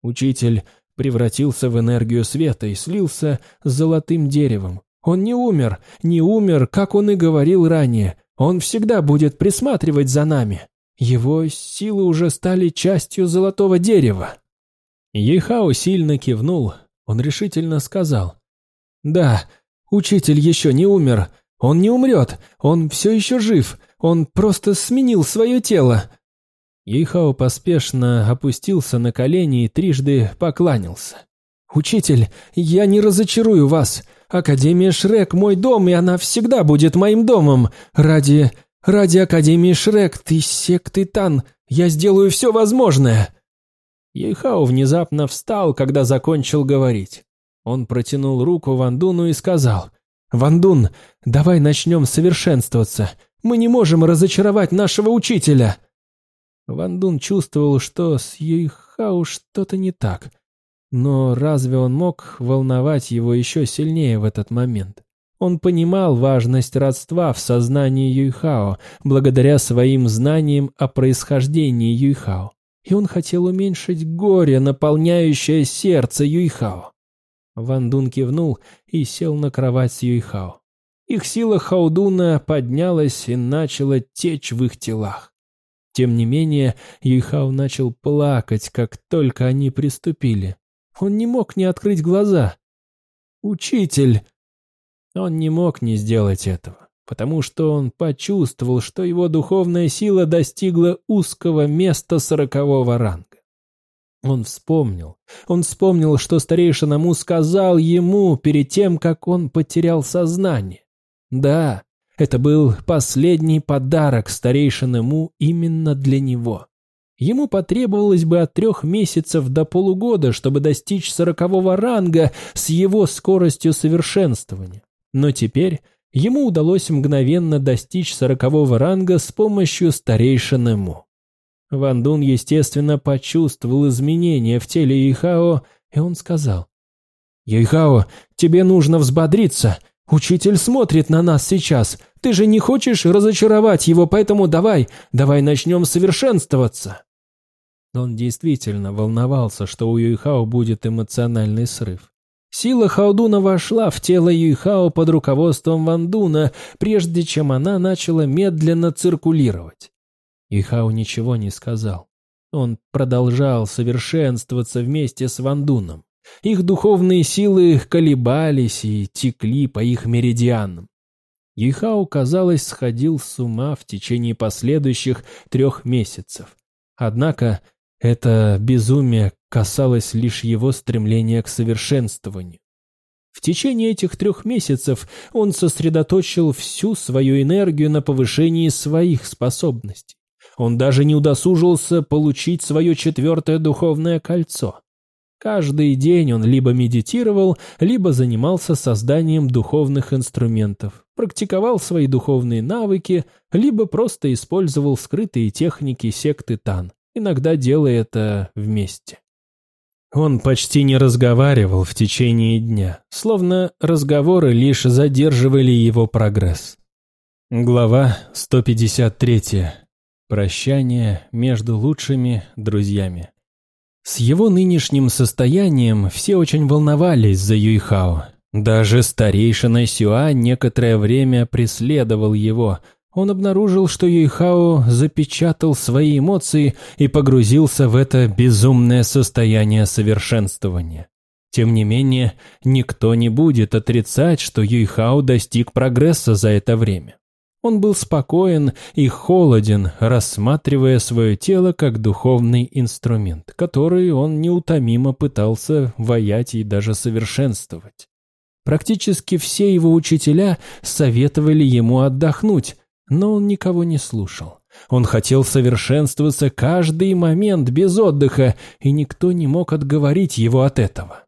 «Учитель превратился в энергию света и слился с золотым деревом. Он не умер, не умер, как он и говорил ранее. Он всегда будет присматривать за нами. Его силы уже стали частью золотого дерева. Ейхао сильно кивнул. Он решительно сказал. «Да, учитель еще не умер. Он не умрет. Он все еще жив. Он просто сменил свое тело». Ейхао поспешно опустился на колени и трижды покланялся. «Учитель, я не разочарую вас. Академия Шрек – мой дом, и она всегда будет моим домом. Ради... ради Академии Шрек, ты секты Тан, я сделаю все возможное!» Ейхао внезапно встал, когда закончил говорить. Он протянул руку Вандуну и сказал, «Вандун, давай начнем совершенствоваться. Мы не можем разочаровать нашего учителя!» Вандун чувствовал, что с Ейхао что-то не так – но разве он мог волновать его еще сильнее в этот момент? Он понимал важность родства в сознании Юйхао благодаря своим знаниям о происхождении Юйхао. И он хотел уменьшить горе, наполняющее сердце Юйхао. Ван Дун кивнул и сел на кровать с Юйхао. Их сила Хаудуна поднялась и начала течь в их телах. Тем не менее, Юйхао начал плакать, как только они приступили. Он не мог не открыть глаза. «Учитель!» Он не мог не сделать этого, потому что он почувствовал, что его духовная сила достигла узкого места сорокового ранга. Он вспомнил. Он вспомнил, что старейшина Му сказал ему перед тем, как он потерял сознание. Да, это был последний подарок старейшины Му именно для него. Ему потребовалось бы от трех месяцев до полугода, чтобы достичь сорокового ранга с его скоростью совершенствования. Но теперь ему удалось мгновенно достичь сорокового ранга с помощью старейшины Му. Ван Дун, естественно, почувствовал изменения в теле Ихао, и он сказал, «Юйхао, тебе нужно взбодриться. Учитель смотрит на нас сейчас. Ты же не хочешь разочаровать его, поэтому давай, давай начнем совершенствоваться». Он действительно волновался, что у Юйхао будет эмоциональный срыв. Сила Хаудуна вошла в тело Юйхао под руководством Вандуна, прежде чем она начала медленно циркулировать. Юйхао ничего не сказал. Он продолжал совершенствоваться вместе с Вандуном. Их духовные силы колебались и текли по их меридианам. Юйхао, казалось, сходил с ума в течение последующих трех месяцев. Однако это безумие касалось лишь его стремления к совершенствованию. В течение этих трех месяцев он сосредоточил всю свою энергию на повышении своих способностей. Он даже не удосужился получить свое четвертое духовное кольцо. Каждый день он либо медитировал, либо занимался созданием духовных инструментов, практиковал свои духовные навыки, либо просто использовал скрытые техники секты Тан иногда делая это вместе. Он почти не разговаривал в течение дня, словно разговоры лишь задерживали его прогресс. Глава 153. Прощание между лучшими друзьями. С его нынешним состоянием все очень волновались за Юйхао. Даже старейшина Сюа некоторое время преследовал его. Он обнаружил, что Юйхао запечатал свои эмоции и погрузился в это безумное состояние совершенствования. Тем не менее, никто не будет отрицать, что Юйхао достиг прогресса за это время. Он был спокоен и холоден, рассматривая свое тело как духовный инструмент, который он неутомимо пытался воять и даже совершенствовать. Практически все его учителя советовали ему отдохнуть, но он никого не слушал. Он хотел совершенствоваться каждый момент без отдыха, и никто не мог отговорить его от этого.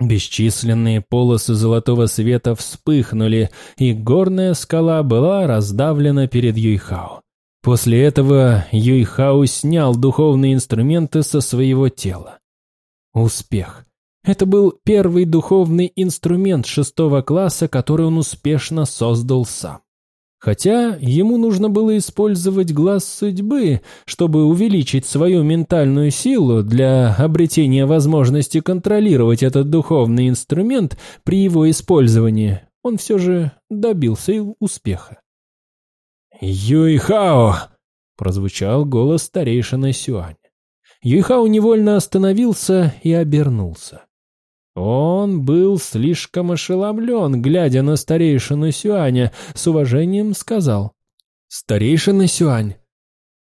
Бесчисленные полосы золотого света вспыхнули, и горная скала была раздавлена перед Юйхао. После этого Юйхао снял духовные инструменты со своего тела. Успех. Это был первый духовный инструмент шестого класса, который он успешно создал сам. Хотя ему нужно было использовать глаз судьбы, чтобы увеличить свою ментальную силу для обретения возможности контролировать этот духовный инструмент при его использовании, он все же добился успеха. «Юйхао!» – прозвучал голос старейшины Сюань. Юйхао невольно остановился и обернулся. Он был слишком ошеломлен, глядя на старейшину Сюаня, с уважением сказал. «Старейшина Сюань».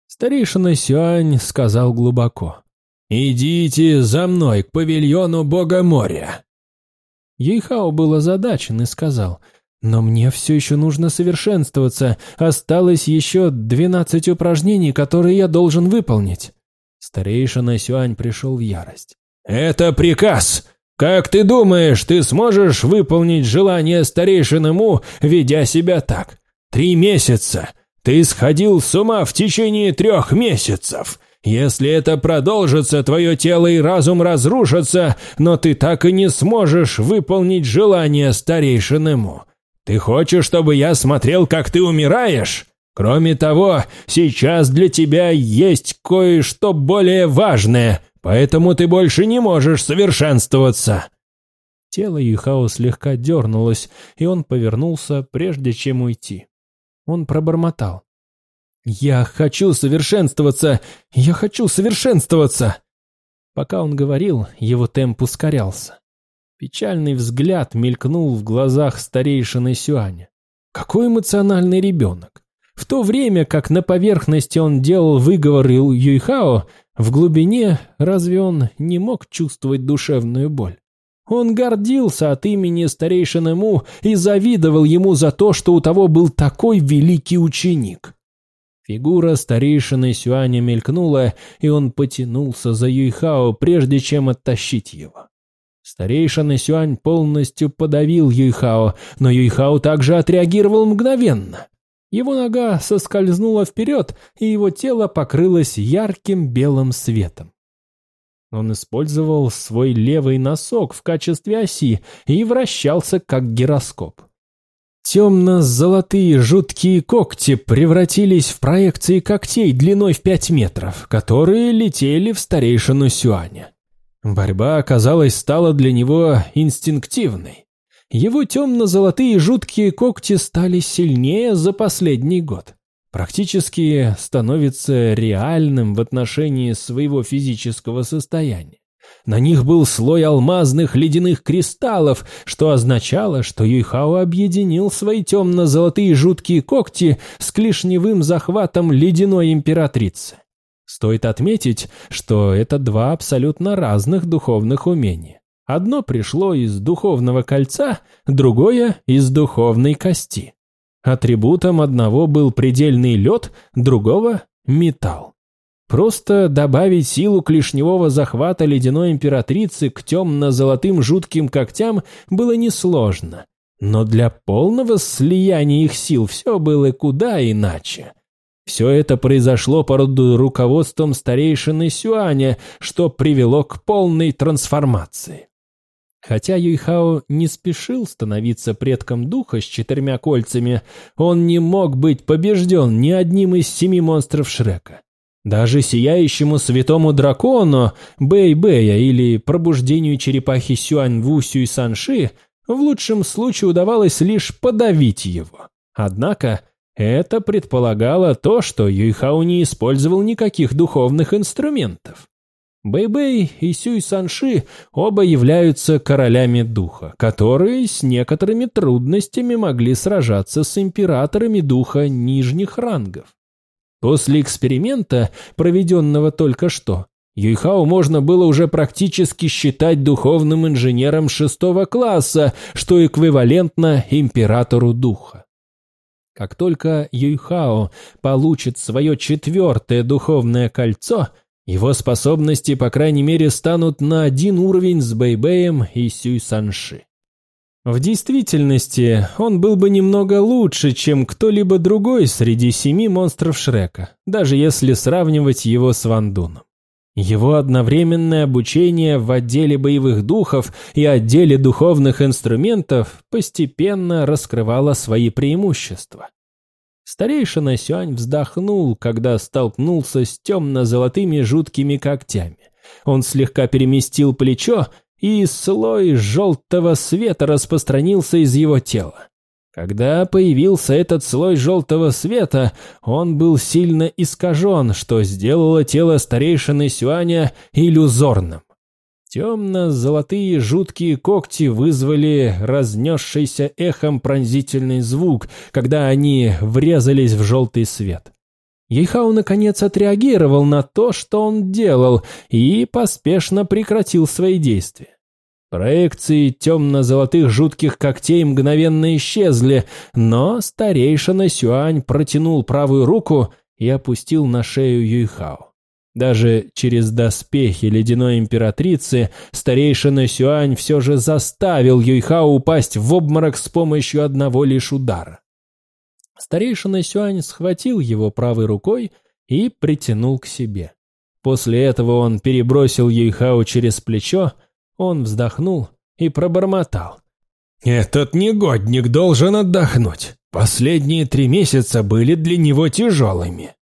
Старейшина Сюань сказал глубоко. «Идите за мной к павильону Бога моря». Ейхао был озадачен и сказал, «Но мне все еще нужно совершенствоваться, осталось еще двенадцать упражнений, которые я должен выполнить». Старейшина Сюань пришел в ярость. «Это приказ! «Как ты думаешь, ты сможешь выполнить желание старейшины Му, ведя себя так? Три месяца! Ты сходил с ума в течение трех месяцев!» Если это продолжится, твое тело и разум разрушатся, но ты так и не сможешь выполнить желание старейшины Му. Ты хочешь, чтобы я смотрел, как ты умираешь? Кроме того, сейчас для тебя есть кое-что более важное, поэтому ты больше не можешь совершенствоваться». Тело Юхао слегка дернулось, и он повернулся, прежде чем уйти. Он пробормотал. «Я хочу совершенствоваться! Я хочу совершенствоваться!» Пока он говорил, его темп ускорялся. Печальный взгляд мелькнул в глазах старейшины Сюаня. Какой эмоциональный ребенок! В то время как на поверхности он делал выговор Юйхао, в глубине разве он не мог чувствовать душевную боль? Он гордился от имени старейшины Му и завидовал ему за то, что у того был такой великий ученик. Фигура старейшины Сюаня мелькнула, и он потянулся за Юйхао, прежде чем оттащить его. Старейшина Сюань полностью подавил Юйхао, но Юйхао также отреагировал мгновенно. Его нога соскользнула вперед, и его тело покрылось ярким белым светом. Он использовал свой левый носок в качестве оси и вращался как гироскоп. Темно-золотые жуткие когти превратились в проекции когтей длиной в пять метров, которые летели в старейшину Сюаня. Борьба, казалось, стала для него инстинктивной. Его темно-золотые жуткие когти стали сильнее за последний год. Практически становится реальным в отношении своего физического состояния. На них был слой алмазных ледяных кристаллов, что означало, что Юйхао объединил свои темно-золотые жуткие когти с клешневым захватом ледяной императрицы. Стоит отметить, что это два абсолютно разных духовных умения. Одно пришло из духовного кольца, другое – из духовной кости. Атрибутом одного был предельный лед, другого – металл. Просто добавить силу клешневого захвата ледяной императрицы к темно-золотым жутким когтям было несложно. Но для полного слияния их сил все было куда иначе. Все это произошло под руководством старейшины Сюаня, что привело к полной трансформации. Хотя Юйхао не спешил становиться предком духа с четырьмя кольцами, он не мог быть побежден ни одним из семи монстров Шрека. Даже сияющему святому дракону Бэй-Бэя или пробуждению черепахи Сюань-Ву Сюй-Санши в лучшем случае удавалось лишь подавить его. Однако это предполагало то, что Юйхао не использовал никаких духовных инструментов. Бэйбэй и Сюй Санши оба являются королями духа, которые с некоторыми трудностями могли сражаться с императорами духа нижних рангов. После эксперимента, проведенного только что, Юйхао можно было уже практически считать духовным инженером шестого класса, что эквивалентно императору духа. Как только Юйхао получит свое четвертое духовное кольцо – его способности, по крайней мере, станут на один уровень с Бэйбэем и Сюй Санши. В действительности, он был бы немного лучше, чем кто-либо другой среди семи монстров Шрека, даже если сравнивать его с Вандуном. Его одновременное обучение в отделе боевых духов и отделе духовных инструментов постепенно раскрывало свои преимущества. Старейшина Сюань вздохнул, когда столкнулся с темно-золотыми жуткими когтями. Он слегка переместил плечо, и слой желтого света распространился из его тела. Когда появился этот слой желтого света, он был сильно искажен, что сделало тело старейшины Сюаня иллюзорным. Темно-золотые жуткие когти вызвали разнесшийся эхом пронзительный звук, когда они врезались в желтый свет. Ейхау наконец отреагировал на то, что он делал, и поспешно прекратил свои действия. Проекции темно-золотых жутких когтей мгновенно исчезли, но старейшина Сюань протянул правую руку и опустил на шею Юйхао. Даже через доспехи ледяной императрицы старейшина Сюань все же заставил Юйхао упасть в обморок с помощью одного лишь удара. Старейшина Сюань схватил его правой рукой и притянул к себе. После этого он перебросил Юйхао через плечо, он вздохнул и пробормотал. «Этот негодник должен отдохнуть. Последние три месяца были для него тяжелыми».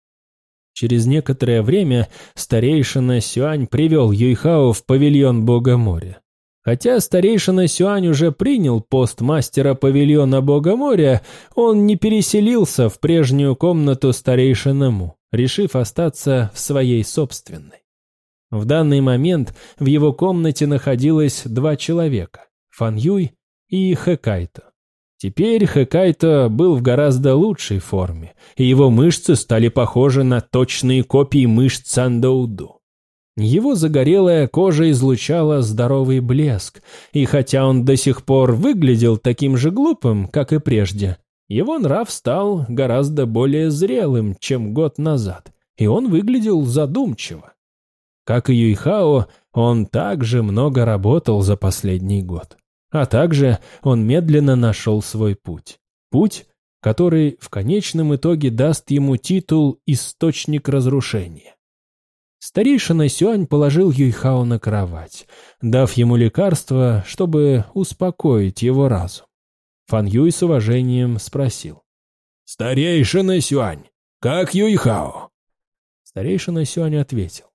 Через некоторое время старейшина Сюань привел Юйхао в павильон Бога моря. Хотя старейшина Сюань уже принял пост мастера павильона Бога моря, он не переселился в прежнюю комнату старейшиному, решив остаться в своей собственной. В данный момент в его комнате находилось два человека – Фан Юй и Хэкайто. Теперь Хэкайто был в гораздо лучшей форме, и его мышцы стали похожи на точные копии мышц Сандоуду. Его загорелая кожа излучала здоровый блеск, и хотя он до сих пор выглядел таким же глупым, как и прежде, его нрав стал гораздо более зрелым, чем год назад, и он выглядел задумчиво. Как и Юйхао, он также много работал за последний год. А также он медленно нашел свой путь. Путь, который в конечном итоге даст ему титул «Источник разрушения». Старейшина Сюань положил Юйхао на кровать, дав ему лекарство, чтобы успокоить его разум. Фан Юй с уважением спросил. «Старейшина Сюань, как Юйхао?» Старейшина Сюань ответил.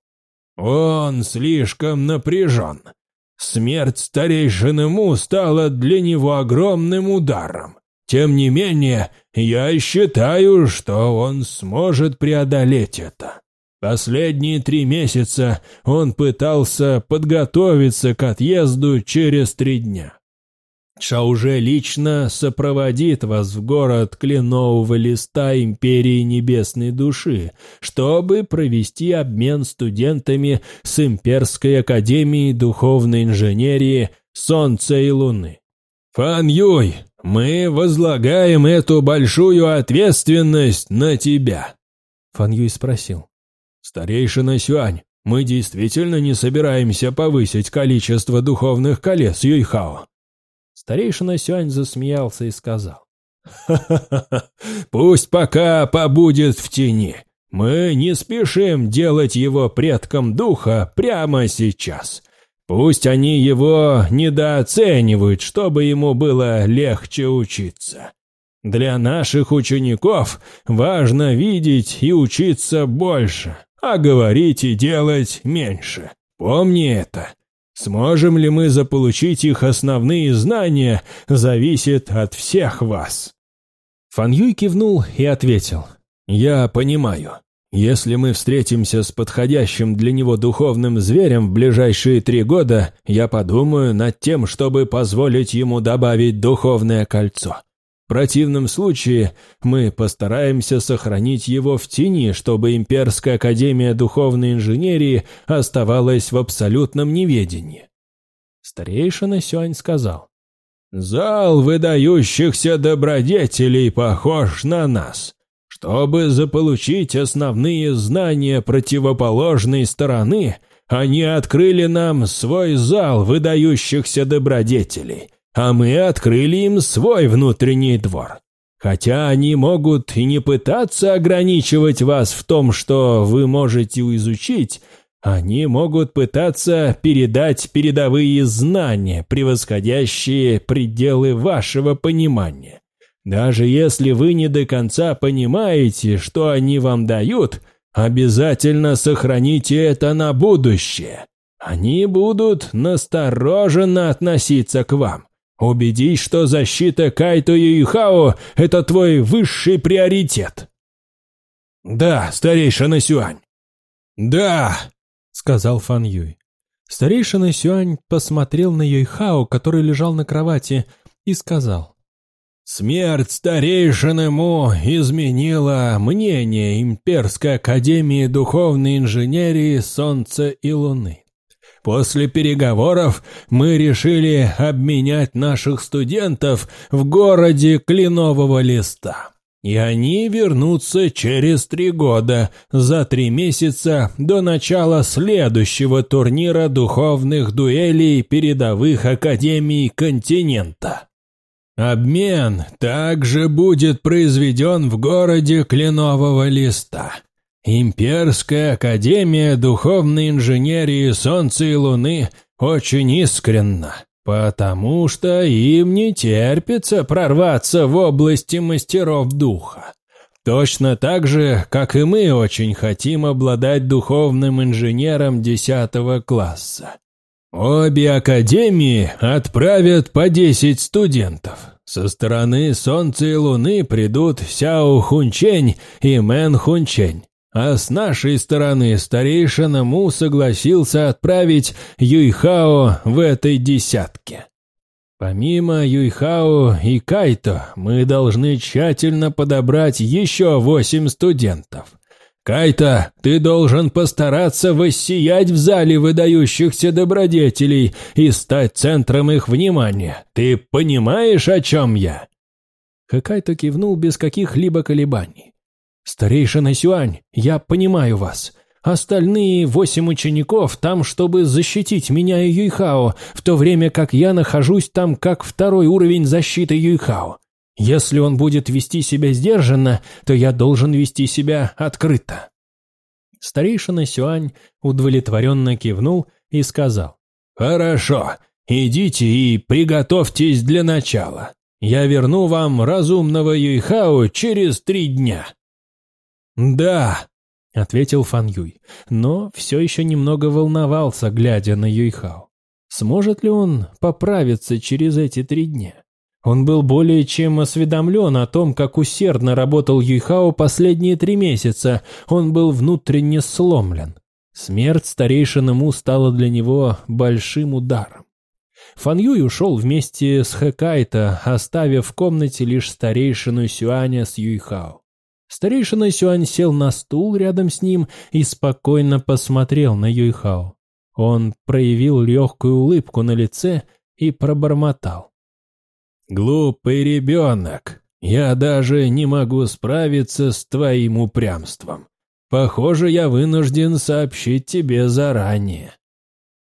«Он слишком напряжен. Смерть старейшины Му стала для него огромным ударом. Тем не менее, я считаю, что он сможет преодолеть это. Последние три месяца он пытался подготовиться к отъезду через три дня. Шауже лично сопроводит вас в город кленового листа Империи Небесной Души, чтобы провести обмен студентами с Имперской Академией Духовной Инженерии Солнца и Луны. Фан Юй, мы возлагаем эту большую ответственность на тебя. Фан Юй спросил. Старейшина Сюань, мы действительно не собираемся повысить количество духовных колец Юйхао. Старейшина Сюань засмеялся и сказал. «Ха-ха-ха, пусть пока побудет в тени. Мы не спешим делать его предком духа прямо сейчас. Пусть они его недооценивают, чтобы ему было легче учиться. Для наших учеников важно видеть и учиться больше, а говорить и делать меньше. Помни это. Сможем ли мы заполучить их основные знания, зависит от всех вас. Фан Юй кивнул и ответил. «Я понимаю. Если мы встретимся с подходящим для него духовным зверем в ближайшие три года, я подумаю над тем, чтобы позволить ему добавить духовное кольцо. Противном случае мы постараемся сохранить его в тени, чтобы Имперская Академия Духовной Инженерии оставалась в абсолютном неведении. Старейшина Сюань сказал. «Зал выдающихся добродетелей похож на нас. Чтобы заполучить основные знания противоположной стороны, они открыли нам свой зал выдающихся добродетелей, а мы открыли им свой внутренний двор. Хотя они могут и не пытаться ограничивать вас в том, что вы можете изучить, они могут пытаться передать передовые знания, превосходящие пределы вашего понимания. Даже если вы не до конца понимаете, что они вам дают, обязательно сохраните это на будущее. Они будут настороженно относиться к вам. Убедись, что защита Кайто Юйхао – это твой высший приоритет. «Да, старейшина Сюань». «Да», – сказал Фан Юй. Старейшина Сюань посмотрел на Юйхао, который лежал на кровати, и сказал. Смерть старейшины Му изменила мнение Имперской Академии Духовной Инженерии Солнца и Луны. После переговоров мы решили обменять наших студентов в городе Кленового Листа. И они вернутся через три года, за три месяца до начала следующего турнира духовных дуэлей передовых академий континента. Обмен также будет произведен в городе Кленового Листа. Имперская Академия Духовной Инженерии Солнца и Луны очень искренна, потому что им не терпится прорваться в области мастеров духа. Точно так же, как и мы очень хотим обладать духовным инженером десятого класса. Обе академии отправят по 10 студентов. Со стороны Солнца и Луны придут Сяо Хунчень и Мэн Хунчень. А с нашей стороны старейшина Му согласился отправить Юйхао в этой десятке. Помимо Юйхао и Кайто, мы должны тщательно подобрать еще восемь студентов. «Кайта, ты должен постараться воссиять в зале выдающихся добродетелей и стать центром их внимания. Ты понимаешь, о чем я?» Хакайто кивнул без каких-либо колебаний. «Старейшина Сюань, я понимаю вас. Остальные восемь учеников там, чтобы защитить меня и Юйхао, в то время как я нахожусь там как второй уровень защиты Юйхао. Если он будет вести себя сдержанно, то я должен вести себя открыто. Старейшина Сюань удовлетворенно кивнул и сказал. «Хорошо, идите и приготовьтесь для начала. Я верну вам разумного Юйхао через три дня». «Да», — ответил Фан Юй, но все еще немного волновался, глядя на Юйхао. Сможет ли он поправиться через эти три дня? Он был более чем осведомлен о том, как усердно работал Юйхао последние три месяца, он был внутренне сломлен. Смерть старейшины Му стала для него большим ударом. Фан Юй ушел вместе с Хэкайто, оставив в комнате лишь старейшину Сюаня с Юйхао. Старейшина Сюань сел на стул рядом с ним и спокойно посмотрел на Юйхао. Он проявил легкую улыбку на лице и пробормотал. «Глупый ребенок, я даже не могу справиться с твоим упрямством. Похоже, я вынужден сообщить тебе заранее».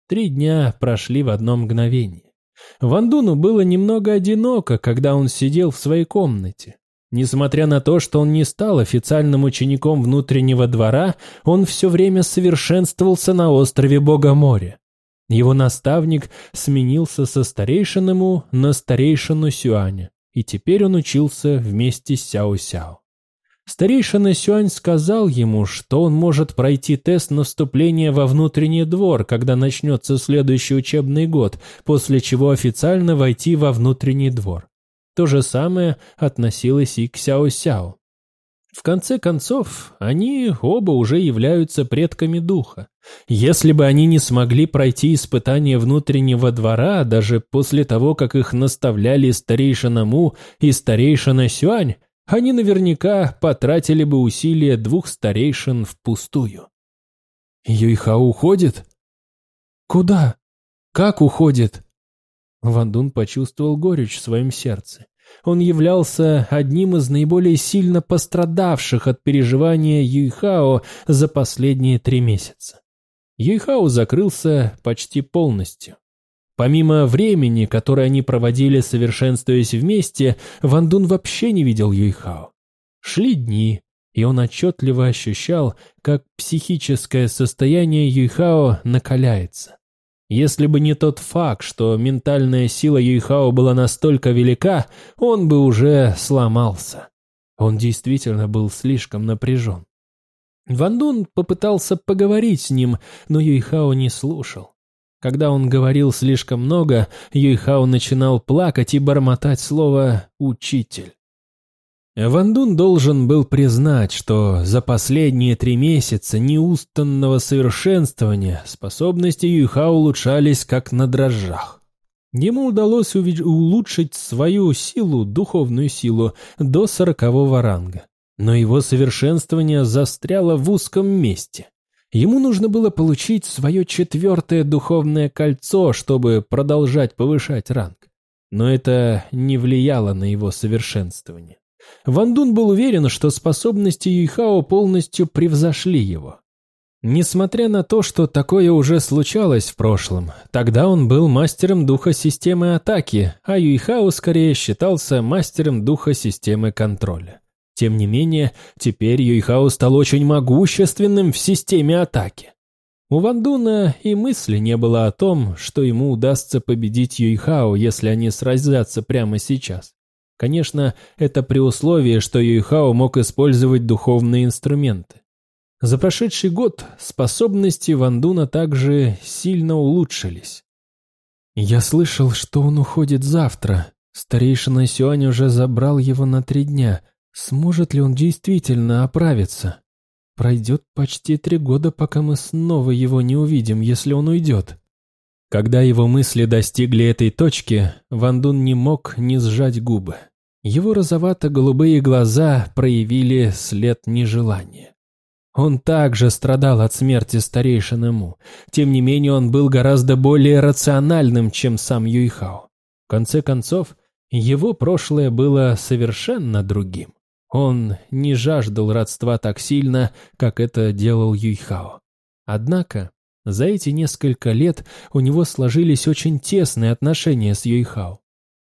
Три дня прошли в одно мгновение. Вандуну было немного одиноко, когда он сидел в своей комнате. Несмотря на то, что он не стал официальным учеником внутреннего двора, он все время совершенствовался на острове Бога моря. Его наставник сменился со старейшиному на старейшину Сюаня, и теперь он учился вместе с Сяо-Сяо. Старейшина Сюань сказал ему, что он может пройти тест на вступление во внутренний двор, когда начнется следующий учебный год, после чего официально войти во внутренний двор. То же самое относилось и к Сяо-Сяо. В конце концов, они оба уже являются предками духа. Если бы они не смогли пройти испытание внутреннего двора, даже после того, как их наставляли старейшина Му и старейшина Сюань, они наверняка потратили бы усилия двух старейшин впустую. Юйхао уходит? Куда? Как уходит? Ван Дун почувствовал горечь в своем сердце. Он являлся одним из наиболее сильно пострадавших от переживания Юйхао за последние три месяца. Юйхао закрылся почти полностью. Помимо времени, которое они проводили, совершенствуясь вместе, Ван Дун вообще не видел Юйхао. Шли дни, и он отчетливо ощущал, как психическое состояние Юйхао накаляется. Если бы не тот факт, что ментальная сила Юйхао была настолько велика, он бы уже сломался. Он действительно был слишком напряжен. Ван Дун попытался поговорить с ним, но Юйхао не слушал. Когда он говорил слишком много, Юйхао начинал плакать и бормотать слово «учитель». Ван Дун должен был признать, что за последние три месяца неустанного совершенствования способности Юйхао улучшались как на дрожжах. Ему удалось улучшить свою силу, духовную силу, до сорокового ранга. Но его совершенствование застряло в узком месте. Ему нужно было получить свое четвертое духовное кольцо, чтобы продолжать повышать ранг. Но это не влияло на его совершенствование. Ван Дун был уверен, что способности Юйхао полностью превзошли его. Несмотря на то, что такое уже случалось в прошлом, тогда он был мастером духа системы атаки, а Юйхао скорее считался мастером духа системы контроля. Тем не менее, теперь Юйхао стал очень могущественным в системе атаки. У Вандуна и мысли не было о том, что ему удастся победить Юйхао, если они сразятся прямо сейчас. Конечно, это при условии, что Юйхао мог использовать духовные инструменты. За прошедший год способности Вандуна также сильно улучшились. «Я слышал, что он уходит завтра. Старейшина Сюань уже забрал его на три дня. Сможет ли он действительно оправиться? Пройдет почти три года, пока мы снова его не увидим, если он уйдет. Когда его мысли достигли этой точки, Ван Дун не мог не сжать губы. Его розовато-голубые глаза проявили след нежелания. Он также страдал от смерти старейшины Му. Тем не менее, он был гораздо более рациональным, чем сам Юйхао. В конце концов, его прошлое было совершенно другим. Он не жаждал родства так сильно, как это делал Юйхао. Однако, за эти несколько лет у него сложились очень тесные отношения с Юйхао.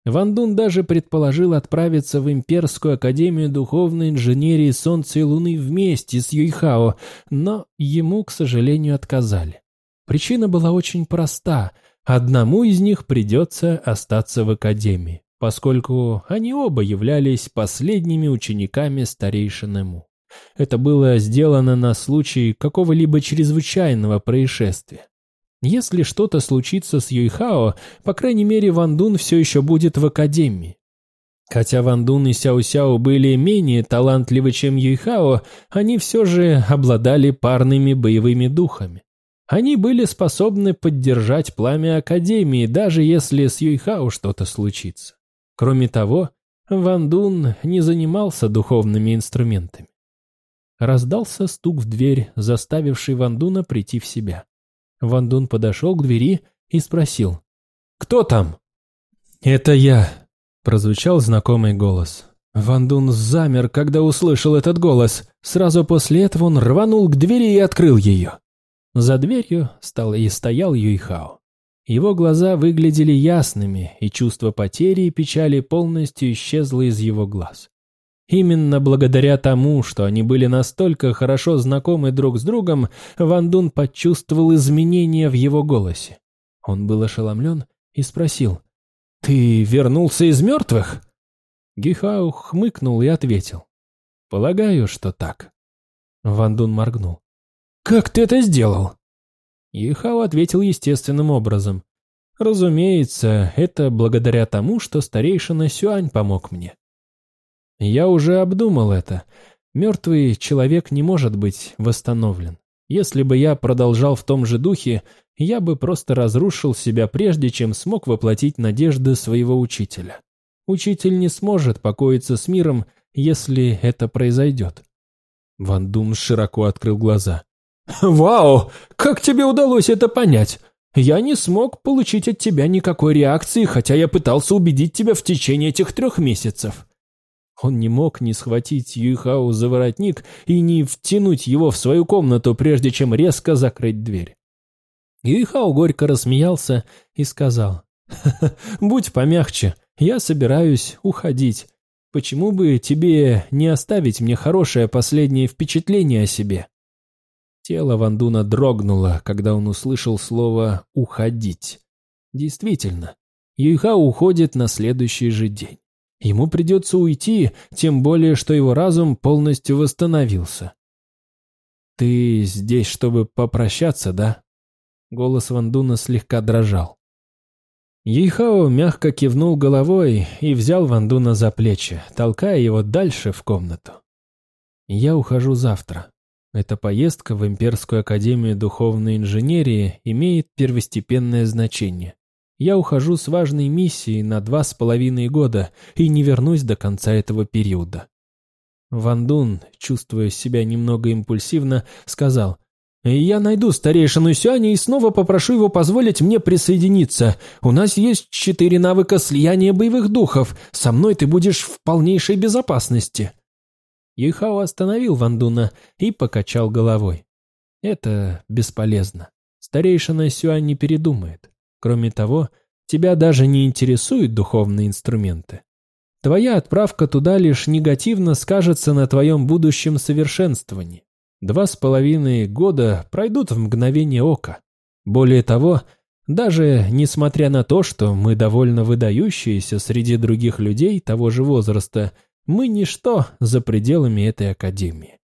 Ван Дун даже предположил отправиться в Имперскую Академию Духовной Инженерии Солнца и Луны вместе с Юйхао, но ему, к сожалению, отказали. Причина была очень проста. Одному из них придется остаться в Академии поскольку они оба являлись последними учениками старейшины Му. Это было сделано на случай какого-либо чрезвычайного происшествия. Если что-то случится с Юйхао, по крайней мере Ван Дун все еще будет в академии. Хотя Ван Дун и Сяо Сяо были менее талантливы, чем Юйхао, они все же обладали парными боевыми духами. Они были способны поддержать пламя Академии, даже если с Юйхао что-то случится. Кроме того, Ван Дун не занимался духовными инструментами. Раздался стук в дверь, заставивший Ван Дуна прийти в себя. Ван Дун подошел к двери и спросил. «Кто там?» «Это я», — прозвучал знакомый голос. Ван Дун замер, когда услышал этот голос. Сразу после этого он рванул к двери и открыл ее. За дверью стал и стоял Юйхао. Его глаза выглядели ясными, и чувство потери и печали полностью исчезло из его глаз. Именно благодаря тому, что они были настолько хорошо знакомы друг с другом, Ван Дун почувствовал изменения в его голосе. Он был ошеломлен и спросил, «Ты вернулся из мертвых?» Гихау хмыкнул и ответил, «Полагаю, что так». Ван Дун моргнул. «Как ты это сделал?» Гихау ответил естественным образом. «Разумеется, это благодаря тому, что старейшина Сюань помог мне. Я уже обдумал это. Мертвый человек не может быть восстановлен. Если бы я продолжал в том же духе, я бы просто разрушил себя прежде, чем смог воплотить надежды своего учителя. Учитель не сможет покоиться с миром, если это произойдет. Ван Дун широко открыл глаза. «Вау! Как тебе удалось это понять? Я не смог получить от тебя никакой реакции, хотя я пытался убедить тебя в течение этих трех месяцев». Он не мог не схватить Юйхао за воротник и не втянуть его в свою комнату, прежде чем резко закрыть дверь. Юйхао горько рассмеялся и сказал, «Будь помягче, я собираюсь уходить. Почему бы тебе не оставить мне хорошее последнее впечатление о себе?» Тело Вандуна дрогнуло, когда он услышал слово «уходить». Действительно, Юйхао уходит на следующий же день. Ему придется уйти, тем более, что его разум полностью восстановился. «Ты здесь, чтобы попрощаться, да?» Голос Вандуна слегка дрожал. Ейхао мягко кивнул головой и взял Вандуна за плечи, толкая его дальше в комнату. «Я ухожу завтра. Эта поездка в Имперскую Академию Духовной Инженерии имеет первостепенное значение. Я ухожу с важной миссией на два с половиной года и не вернусь до конца этого периода. Ван Дун, чувствуя себя немного импульсивно, сказал, «Я найду старейшину Сюаня и снова попрошу его позволить мне присоединиться. У нас есть четыре навыка слияния боевых духов. Со мной ты будешь в полнейшей безопасности». Юйхао остановил Ван Дуна и покачал головой. «Это бесполезно. Старейшина Сюань не передумает. Кроме того, тебя даже не интересуют духовные инструменты. Твоя отправка туда лишь негативно скажется на твоем будущем совершенствовании. Два с половиной года пройдут в мгновение ока. Более того, даже несмотря на то, что мы довольно выдающиеся среди других людей того же возраста, мы ничто за пределами этой академии.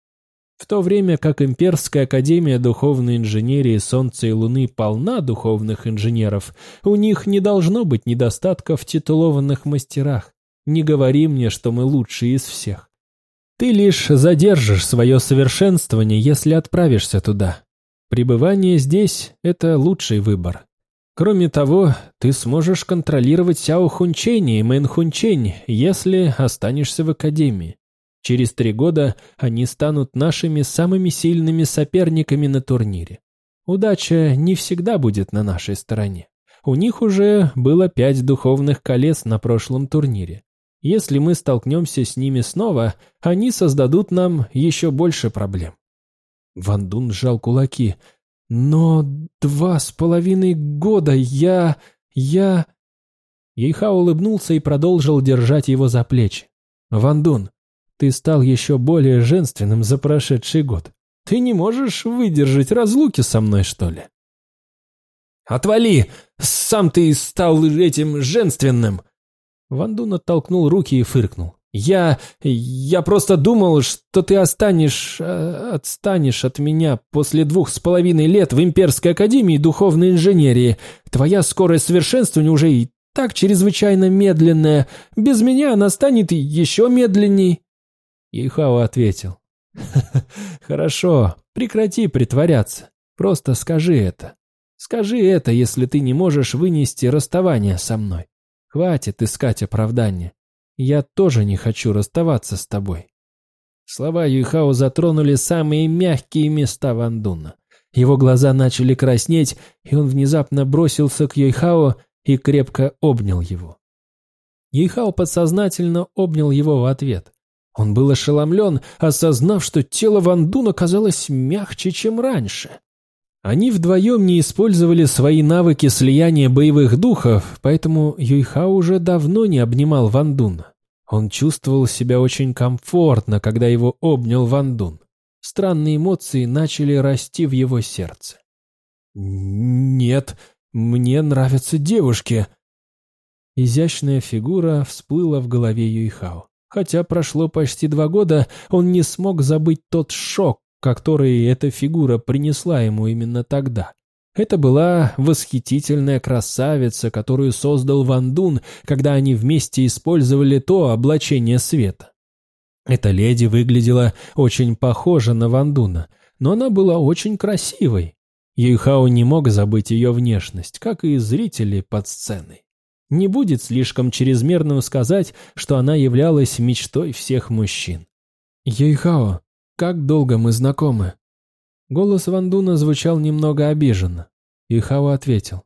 В то время как Имперская Академия Духовной Инженерии Солнца и Луны полна духовных инженеров, у них не должно быть недостатка в титулованных мастерах. Не говори мне, что мы лучшие из всех. Ты лишь задержишь свое совершенствование, если отправишься туда. Пребывание здесь – это лучший выбор. Кроме того, ты сможешь контролировать Сяо Хунчень и Мэн Хунчень, если останешься в Академии. Через три года они станут нашими самыми сильными соперниками на турнире. Удача не всегда будет на нашей стороне. У них уже было пять духовных колец на прошлом турнире. Если мы столкнемся с ними снова, они создадут нам еще больше проблем. Ван Дун сжал кулаки. «Но два с половиной года я... я...» Ейха улыбнулся и продолжил держать его за плечи. «Ван Дун, ты стал еще более женственным за прошедший год. Ты не можешь выдержать разлуки со мной, что ли? Отвали! Сам ты стал этим женственным!» Вандун оттолкнул руки и фыркнул. «Я... я просто думал, что ты останешь... Э, отстанешь от меня после двух с половиной лет в Имперской Академии Духовной Инженерии. Твоя скорость совершенствования уже и так чрезвычайно медленная. Без меня она станет еще медленней». Ихао ответил. «Хорошо, прекрати притворяться. Просто скажи это. Скажи это, если ты не можешь вынести расставание со мной. Хватит искать оправдания. Я тоже не хочу расставаться с тобой». Слова Юйхао затронули самые мягкие места Вандуна. Его глаза начали краснеть, и он внезапно бросился к Юйхао и крепко обнял его. Юйхао подсознательно обнял его в ответ. Он был ошеломлен, осознав, что тело Вандуна казалось мягче, чем раньше. Они вдвоем не использовали свои навыки слияния боевых духов, поэтому Юйхао уже давно не обнимал Вандуна. Он чувствовал себя очень комфортно, когда его обнял Вандун. Странные эмоции начали расти в его сердце. «Нет, Мне нравятся девушки». Изящная фигура всплыла в голове Юйхао. Хотя прошло почти два года, он не смог забыть тот шок, который эта фигура принесла ему именно тогда. Это была восхитительная красавица, которую создал Ван Дун, когда они вместе использовали то облачение света. Эта леди выглядела очень похожа на Ван Дуна, но она была очень красивой. Юйхао не мог забыть ее внешность, как и зрители под сценой. Не будет слишком чрезмерным сказать, что она являлась мечтой всех мужчин. «Юйхао, как долго мы знакомы?» Голос Вандуна звучал немного обиженно. Юйхао ответил.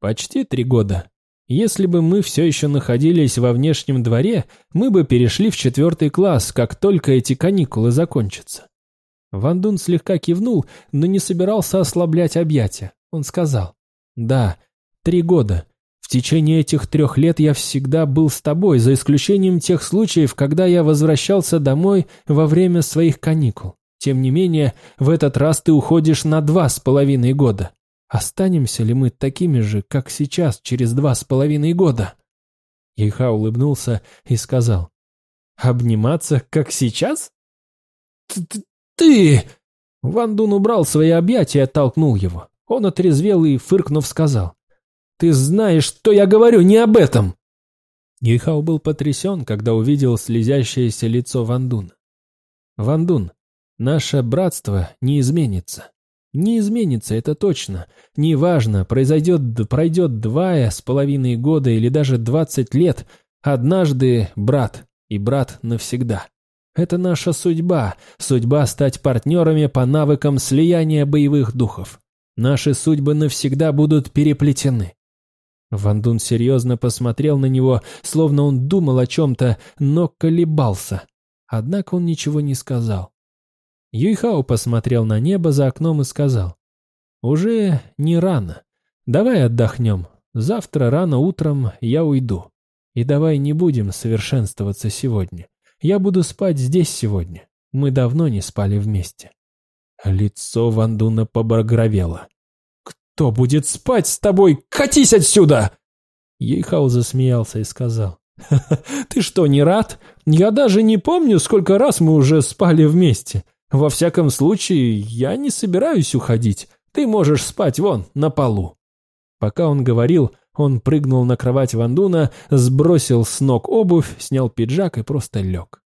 «Почти три года. Если бы мы все еще находились во внешнем дворе, мы бы перешли в четвертый класс, как только эти каникулы закончатся». Вандун слегка кивнул, но не собирался ослаблять объятия. Он сказал. «Да, три года. Течение этих трех лет я всегда был с тобой, за исключением тех случаев, когда я возвращался домой во время своих каникул. Тем не менее, в этот раз ты уходишь на два с половиной года. Останемся ли мы такими же, как сейчас, через два с половиной года?» Иха улыбнулся и сказал. «Обниматься, как сейчас?» «Ты...» Ван Дун убрал свои объятия и оттолкнул его. Он отрезвел и, фыркнув, сказал. Ты знаешь, что я говорю не об этом!» Юйхао был потрясен, когда увидел слезящееся лицо Вандуна. «Вандун, наше братство не изменится. Не изменится, это точно. Неважно, произойдет, пройдет два с половиной года или даже двадцать лет. Однажды брат, и брат навсегда. Это наша судьба, судьба стать партнерами по навыкам слияния боевых духов. Наши судьбы навсегда будут переплетены. Ван Дун серьезно посмотрел на него, словно он думал о чем-то, но колебался. Однако он ничего не сказал. Юйхао посмотрел на небо за окном и сказал. «Уже не рано. Давай отдохнем. Завтра рано утром я уйду. И давай не будем совершенствоваться сегодня. Я буду спать здесь сегодня. Мы давно не спали вместе». Лицо Вандуна побагровело. «Кто будет спать с тобой? Катись отсюда!» Ейхау засмеялся и сказал. «Ты что, не рад? Я даже не помню, сколько раз мы уже спали вместе. Во всяком случае, я не собираюсь уходить. Ты можешь спать вон, на полу». Пока он говорил, он прыгнул на кровать Вандуна, сбросил с ног обувь, снял пиджак и просто лег.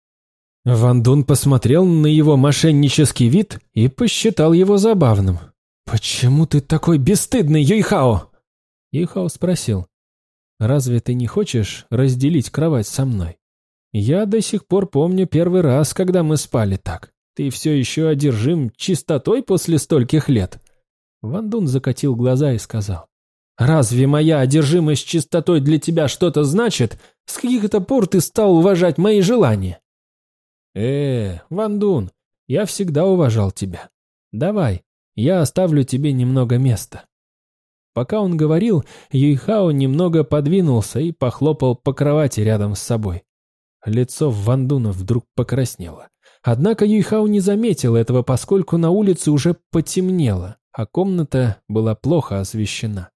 Вандун посмотрел на его мошеннический вид и посчитал его забавным. «Почему ты такой бесстыдный, Юйхао?» Юйхао спросил. «Разве ты не хочешь разделить кровать со мной? Я до сих пор помню первый раз, когда мы спали так. Ты все еще одержим чистотой после стольких лет?» Ван Дун закатил глаза и сказал. «Разве моя одержимость чистотой для тебя что-то значит? С каких-то пор ты стал уважать мои желания?» «Э, Ван Дун, я всегда уважал тебя. Давай, я оставлю тебе немного места». Пока он говорил, Юйхао немного подвинулся и похлопал по кровати рядом с собой. Лицо Вандуна вдруг покраснело. Однако Юйхао не заметил этого, поскольку на улице уже потемнело, а комната была плохо освещена.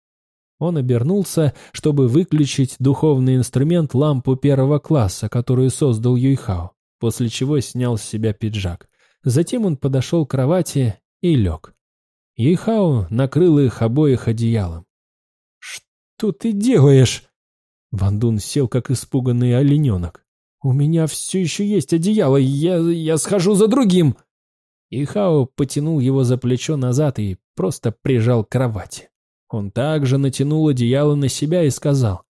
Он обернулся, чтобы выключить духовный инструмент лампу первого класса, которую создал Юйхао, после чего снял с себя пиджак. Затем он подошел к кровати и лег. Ейхао накрыл их обоих одеялом. «Что ты делаешь?» Вандун сел, как испуганный олененок. «У меня все еще есть одеяло, я, я схожу за другим!» Ихао потянул его за плечо назад и просто прижал к кровати. Он также натянул одеяло на себя и сказал,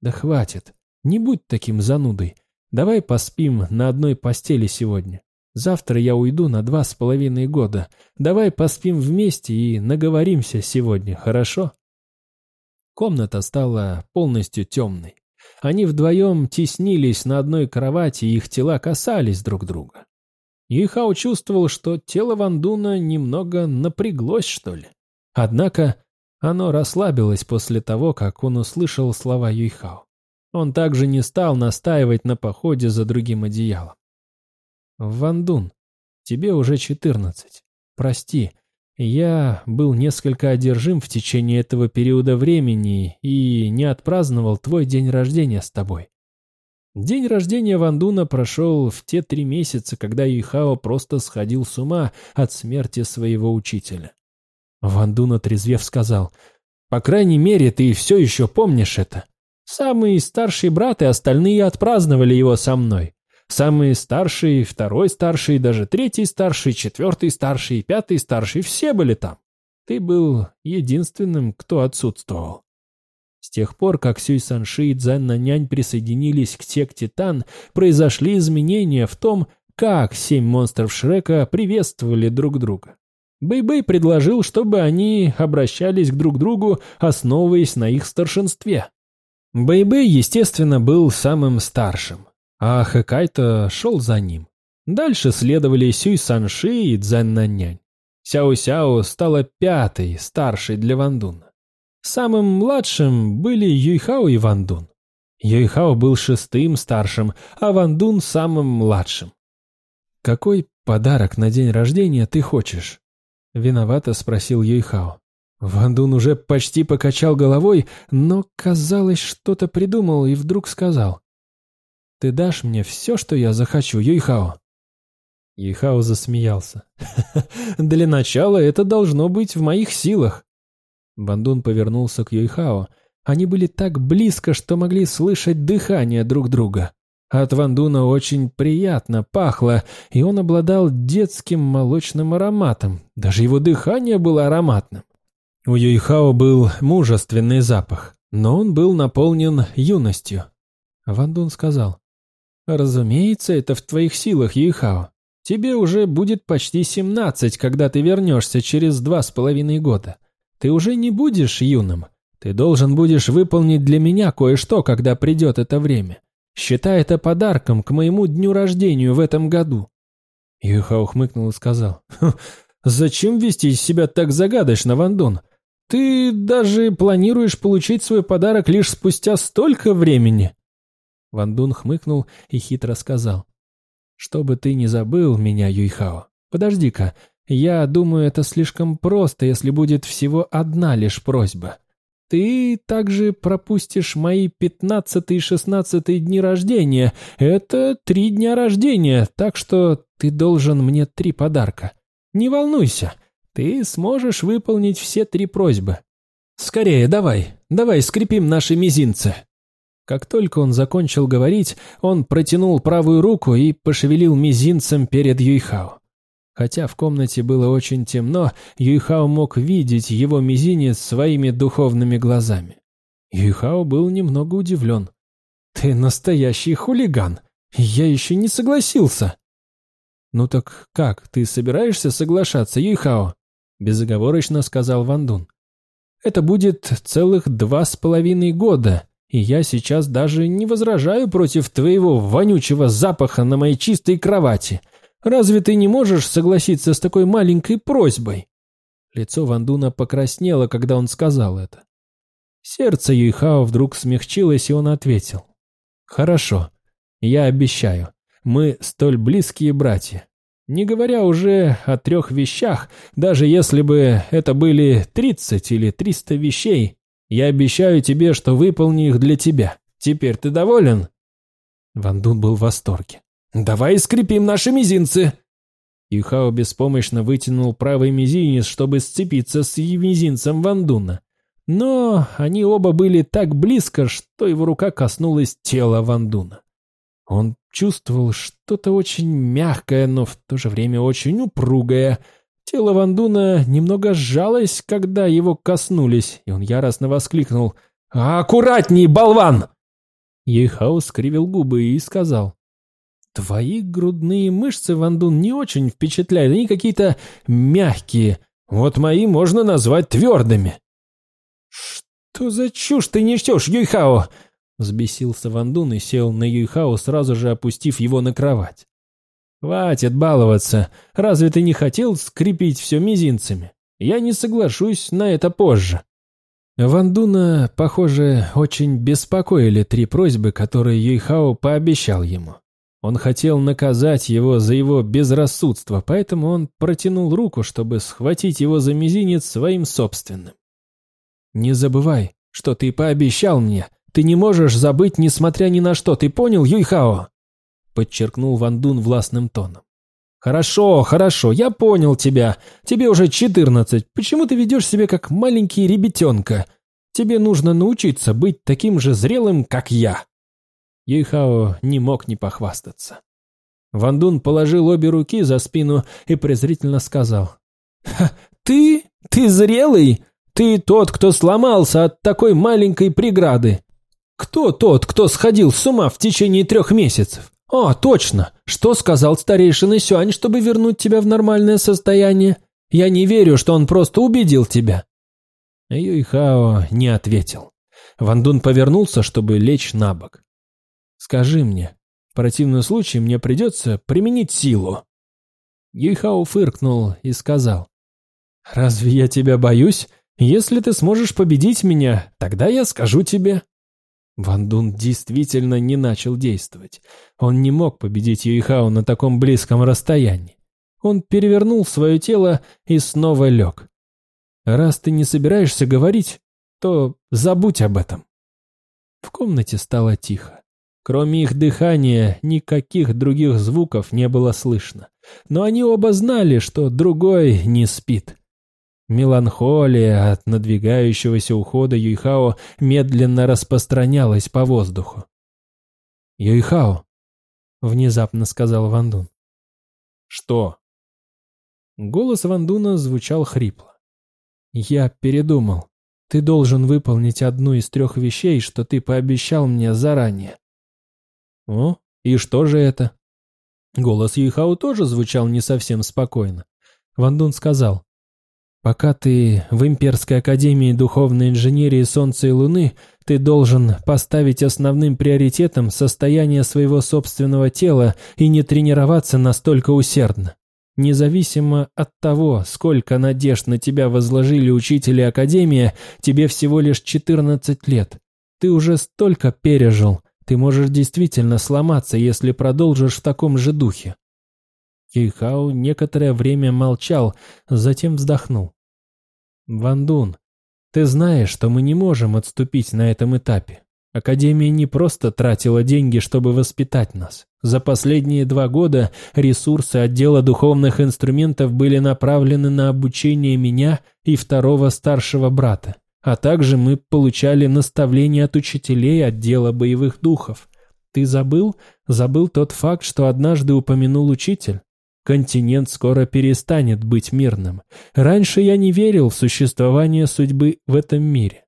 «Да хватит, не будь таким занудой. Давай поспим на одной постели сегодня. Завтра я уйду на два с половиной года. Давай поспим вместе и наговоримся сегодня, хорошо?» Комната стала полностью темной. Они вдвоем теснились на одной кровати, и их тела касались друг друга. Ихау чувствовал, что тело Вандуна немного напряглось, что ли. Однако оно расслабилось после того, как он услышал слова Юйхао. Он также не стал настаивать на походе за другим одеялом. «Вандун, тебе уже четырнадцать. Прости, Я был несколько одержим в течение этого периода времени и не отпраздновал твой день рождения с тобой. День рождения Вандуна прошел в те три месяца, когда Юйхао просто сходил с ума от смерти своего учителя. Вандун отрезвев сказал, «По крайней мере, ты все еще помнишь это. Самый старший брат и остальные отпраздновали его со мной. Самый старший, второй старший, даже третий старший, четвертый старший, пятый старший, все были там. Ты был единственным, кто отсутствовал. С тех пор, как Сюй Санши и Цзэн Нанянь присоединились к секте Тан, произошли изменения в том, как семь монстров Шрека приветствовали друг друга. Бэй-Бэй предложил, чтобы они обращались к друг другу, основываясь на их старшинстве. Бэй-Бэй, естественно, был самым старшим а Хэкайто шел за ним. Дальше следовали Сюй Санши и Цзэн Нанянь. Сяо-Сяо стала пятой, старшей для Вандуна. Самым младшим были Юйхао и Вандун. Юйхао был шестым старшим, а Вандун самым младшим. «Какой подарок на день рождения ты хочешь?» Виновато спросил Юйхао. Вандун уже почти покачал головой, но, казалось, что-то придумал и вдруг сказал. Ты дашь мне все, что я захочу, Юйхао?» Юйхао засмеялся. «Для начала это должно быть в моих силах». Бандун повернулся к Юйхао. Они были так близко, что могли слышать дыхание друг друга. От Вандуна очень приятно пахло, и он обладал детским молочным ароматом. Даже его дыхание было ароматным. У Юйхао был мужественный запах, но он был наполнен юностью. Вандун сказал, «Разумеется, это в твоих силах, Юйхао. Тебе уже будет почти семнадцать, когда ты вернешься через два с половиной года. Ты уже не будешь юным. Ты должен будешь выполнить для меня кое-что, когда придет это время. Считай это подарком к моему дню рождения в этом году». Юйхао хмыкнул и сказал, «Хм, «Зачем вести себя так загадочно, Вандун? Ты даже планируешь получить свой подарок лишь спустя столько времени?» Ван Дун хмыкнул и хитро сказал. «Чтобы ты не забыл меня, Юйхао. Подожди-ка, я думаю, это слишком просто, если будет всего одна лишь просьба. Ты также пропустишь мои пятнадцатый и шестнадцатый дни рождения. Это три дня рождения, так что ты должен мне три подарка. Не волнуйся, ты сможешь выполнить все три просьбы. Скорее, давай, давай скрепим наши мизинцы». Как только он закончил говорить, он протянул правую руку и пошевелил мизинцем перед Юйхао. Хотя в комнате было очень темно, Юйхао мог видеть его мизинец своими духовными глазами. Юйхао был немного удивлен. «Ты настоящий хулиган! Я еще не согласился!» «Ну так как, ты собираешься соглашаться, Юйхао?» Безоговорочно сказал Вандун. «Это будет целых два с половиной года, и я сейчас даже не возражаю против твоего вонючего запаха на моей чистой кровати. Разве ты не можешь согласиться с такой маленькой просьбой?» Лицо Вандуна покраснело, когда он сказал это. Сердце Юйхао вдруг смягчилось, и он ответил. «Хорошо, я обещаю. Мы столь близкие братья. Не говоря уже о трех вещах, даже если бы это были тридцать или триста вещей, я обещаю тебе, что выполню их для тебя. Теперь ты доволен?» Ван Дун был в восторге. «Давай скрепим наши мизинцы!» Юхао беспомощно вытянул правый мизинец, чтобы сцепиться с мизинцем Ван Дуна. Но они оба были так близко, что его рука коснулась тела Ван Дуна. Он чувствовал что-то очень мягкое, но в то же время очень упругое – Тело Вандуна немного сжалось, когда его коснулись, и он яростно воскликнул «Аккуратней, болван!» Ейхау скривил губы и сказал «Твои грудные мышцы, Вандун, не очень впечатляют, они какие-то мягкие. Вот мои можно назвать твердыми». «Что за чушь ты несешь, Юйхао?» Взбесился Вандун и сел на Юйхао, сразу же опустив его на кровать. «Хватит баловаться. Разве ты не хотел скрепить все мизинцами? Я не соглашусь на это позже». Вандуна, похоже, очень беспокоили три просьбы, которые Юйхао пообещал ему. Он хотел наказать его за его безрассудство, поэтому он протянул руку, чтобы схватить его за мизинец своим собственным. «Не забывай, что ты пообещал мне. Ты не можешь забыть, несмотря ни на что. Ты понял, Юйхао?» Подчеркнул Ван Дун властным тоном. «Хорошо, хорошо, я понял тебя. Тебе уже четырнадцать. Почему ты ведешь себя как маленький ребятенка? Тебе нужно научиться быть таким же зрелым, как я». Юйхао не мог не похвастаться. Ван Дун положил обе руки за спину и презрительно сказал. «Ты? Ты зрелый? Ты тот, кто сломался от такой маленькой преграды. Кто тот, кто сходил с ума в течение трех месяцев? О, точно! Что сказал старейшина Сюань, чтобы вернуть тебя в нормальное состояние? Я не верю, что он просто убедил тебя». Юйхао не ответил. Ван Дун повернулся, чтобы лечь на бок. Скажи мне, в противном случае мне придется применить силу. Юйхао фыркнул и сказал. «Разве я тебя боюсь? Если ты сможешь победить меня, тогда я скажу тебе». Ван Дун действительно не начал действовать. Он не мог победить Юйхао на таком близком расстоянии. Он перевернул свое тело и снова лег. «Раз ты не собираешься говорить, то забудь об этом». В комнате стало тихо. Кроме их дыхания, никаких других звуков не было слышно. Но они оба знали, что другой не спит. Меланхолия от надвигающегося ухода Юйхао медленно распространялась по воздуху. «Юйхао», — внезапно сказал Вандун. «Что?» Голос Вандуна звучал хрипло. «Я передумал. Ты должен выполнить одну из трех вещей, что ты пообещал мне заранее. «О, и что же это?» Голос Юйхао тоже звучал не совсем спокойно. Ван Дун сказал, «Пока ты в Имперской Академии Духовной Инженерии Солнца и Луны, ты должен поставить основным приоритетом состояние своего собственного тела и не тренироваться настолько усердно. Независимо от того, сколько надежд на тебя возложили учители Академии, тебе всего лишь 14 лет. Ты уже столько пережил, ты можешь действительно сломаться, если продолжишь в таком же духе. Кейхау некоторое время молчал, затем вздохнул. «Вандун, ты знаешь, что мы не можем отступить на этом этапе. Академия не просто тратила деньги, чтобы воспитать нас. За последние два года ресурсы отдела духовных инструментов были направлены на обучение меня и второго старшего брата. А также мы получали наставления от учителей отдела боевых духов. Ты забыл? Забыл тот факт, что однажды упомянул учитель? Континент скоро перестанет быть мирным. Раньше я не верил в существование судьбы в этом мире.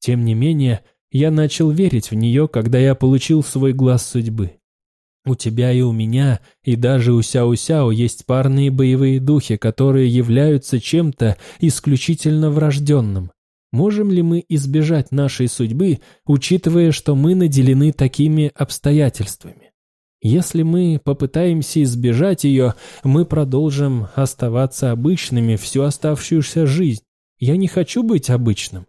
Тем не менее, я начал верить в нее, когда я получил свой глаз судьбы. У тебя и у меня, и даже у Сяо-Сяо есть парные боевые духи, которые являются чем-то исключительно врожденным. Можем ли мы избежать нашей судьбы, учитывая, что мы наделены такими обстоятельствами? Если мы попытаемся избежать ее, мы продолжим оставаться обычными всю оставшуюся жизнь. Я не хочу быть обычным.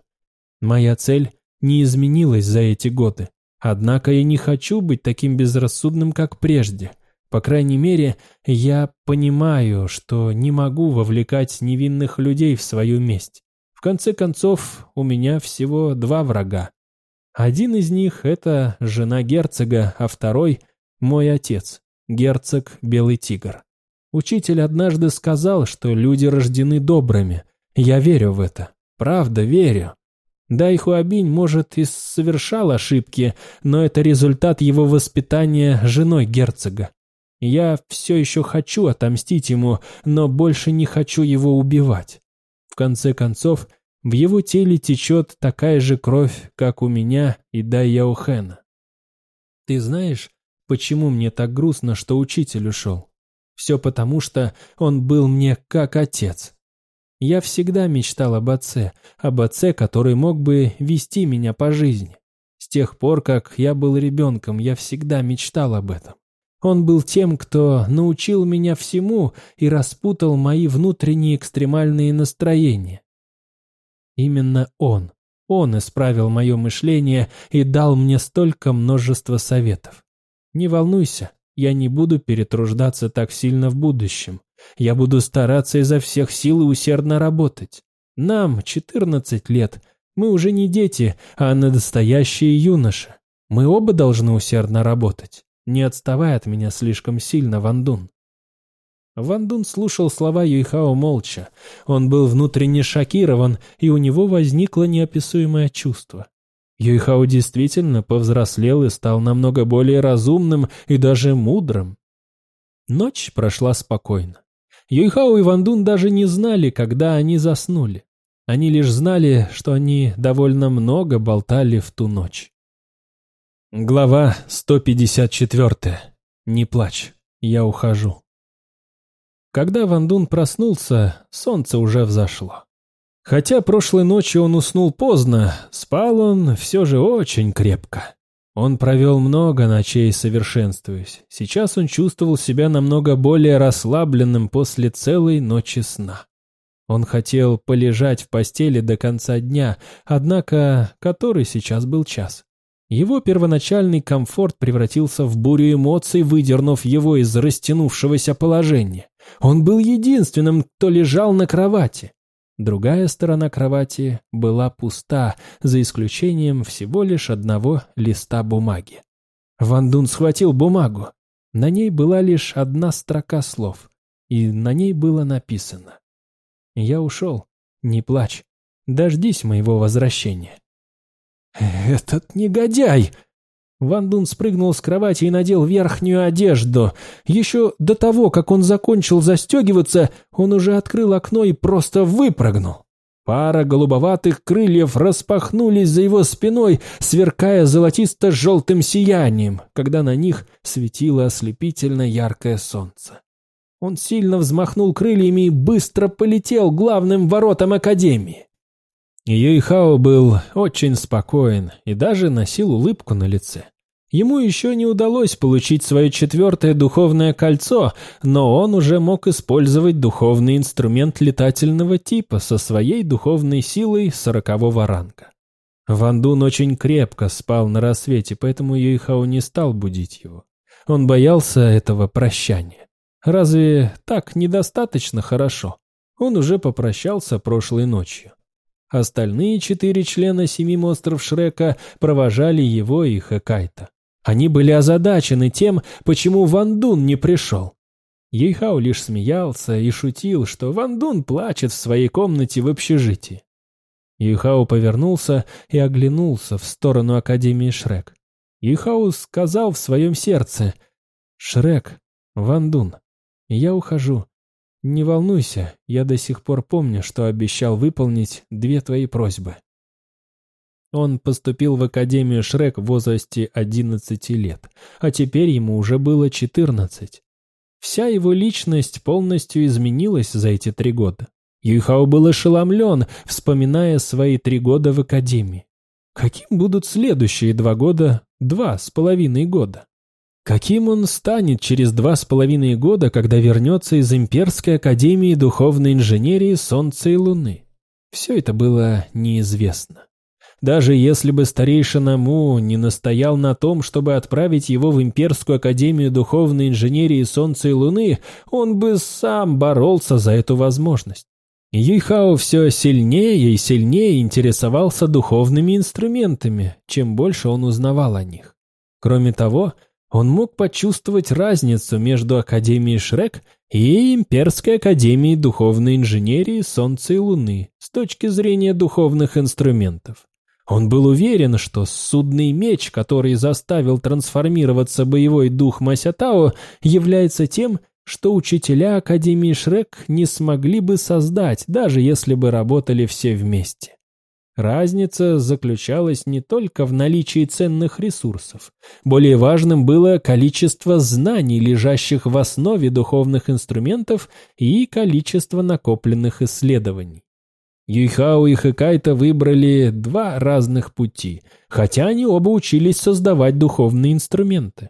Моя цель не изменилась за эти годы. Однако я не хочу быть таким безрассудным, как прежде. По крайней мере, я понимаю, что не могу вовлекать невинных людей в свою месть. В конце концов, у меня всего два врага. Один из них — это жена герцога, а второй — мой отец, герцог Белый Тигр. Учитель однажды сказал, что люди рождены добрыми. Я верю в это. Правда, верю. Дай Хуабинь, может, и совершал ошибки, но это результат его воспитания женой герцога. Я все еще хочу отомстить ему, но больше не хочу его убивать конце концов, в его теле течет такая же кровь, как у меня и Дай Яохена. Ты знаешь, почему мне так грустно, что учитель ушел? Все потому, что он был мне как отец. Я всегда мечтал об отце, об отце, который мог бы вести меня по жизни. С тех пор, как я был ребенком, я всегда мечтал об этом. Он был тем, кто научил меня всему и распутал мои внутренние экстремальные настроения. Именно он, он исправил мое мышление и дал мне столько множества советов. Не волнуйся, Я не буду перетруждаться так сильно в будущем. Я буду стараться изо всех сил и усердно работать. Нам 14 лет. Мы уже не дети, а настоящие юноши. Мы оба должны усердно работать. Не отставай от меня слишком сильно, Вандун. Вандун слушал слова Юйхао молча. Он был внутренне шокирован, и у него возникло неописуемое чувство. Юйхао действительно повзрослел и стал намного более разумным и даже мудрым. Ночь прошла спокойно. Юйхао и Вандун даже не знали, когда они заснули. Они лишь знали, что они довольно много болтали в ту ночь. Глава 154. Не плачь, я ухожу. Когда Вандун проснулся, солнце уже взошло. Хотя прошлой ночью он уснул поздно, спал он все же очень крепко. Он провел много ночей, совершенствуясь. Сейчас он чувствовал себя намного более расслабленным после целой ночи сна. Он хотел полежать в постели до конца дня, однако который сейчас был час. Его первоначальный комфорт превратился в бурю эмоций, выдернув его из растянувшегося положения. Он был единственным, кто лежал на кровати. Другая сторона кровати была пуста, за исключением всего лишь одного листа бумаги. Ван Дун схватил бумагу. На ней была лишь одна строка слов, и на ней было написано я ушел. Не плачь. Дождись моего возвращения. «Этот негодяй!» Ван Дун спрыгнул с кровати и надел верхнюю одежду. Еще до того, как он закончил застегиваться, он уже открыл окно и просто выпрыгнул. Пара голубоватых крыльев распахнулись за его спиной, сверкая золотисто-желтым сиянием, когда на них светило ослепительно яркое солнце. Он сильно взмахнул крыльями и быстро полетел главным воротам Академии. Юйхао был очень спокоен и даже носил улыбку на лице. Ему еще не удалось получить свое четвертое духовное кольцо, но он уже мог использовать духовный инструмент летательного типа со своей духовной силой сорокового ранга. Ван Дун очень крепко спал на рассвете, поэтому Юйхао не стал будить его. Он боялся этого прощания. Разве так недостаточно хорошо? Он уже попрощался прошлой ночью. Остальные четыре члена семи монстров Шрека провожали его и Хэкайта. Они были озадачены тем, почему Ван Дун не пришел. Ейхау лишь смеялся и шутил, что Ван Дун плачет в своей комнате в общежитии. Ейхау повернулся и оглянулся в сторону Академии Шрек. Ейхау сказал в своем сердце «Шрек, Ван Дун, я ухожу. Не волнуйся, я до сих пор помню, что обещал выполнить две твои просьбы. Он поступил в Академию Шрек в возрасте 11 лет, а теперь ему уже было 14. Вся его личность полностью изменилась за эти три года. Юйхао был ошеломлен, вспоминая свои три года в Академии. Каким будут следующие два года, два с половиной года? Каким он станет через два с половиной года, когда вернется из Имперской Академии Духовной Инженерии Солнца и Луны? Все это было неизвестно. Даже если бы старейшина Му не настоял на том, чтобы отправить его в Имперскую Академию Духовной Инженерии Солнца и Луны, он бы сам боролся за эту возможность. Юйхао все сильнее и сильнее интересовался духовными инструментами, чем больше он узнавал о них. Кроме того, он мог почувствовать разницу между Академией Шрек и Имперской Академией Духовной Инженерии Солнца и Луны с точки зрения духовных инструментов. Он был уверен, что судный меч, который заставил трансформироваться боевой дух Масятао, является тем, что учителя Академии Шрек не смогли бы создать, даже если бы работали все вместе. Разница заключалась не только в наличии ценных ресурсов. Более важным было количество знаний, лежащих в основе духовных инструментов, и количество накопленных исследований. Юйхао и Хэкайта выбрали два разных пути, хотя они оба учились создавать духовные инструменты.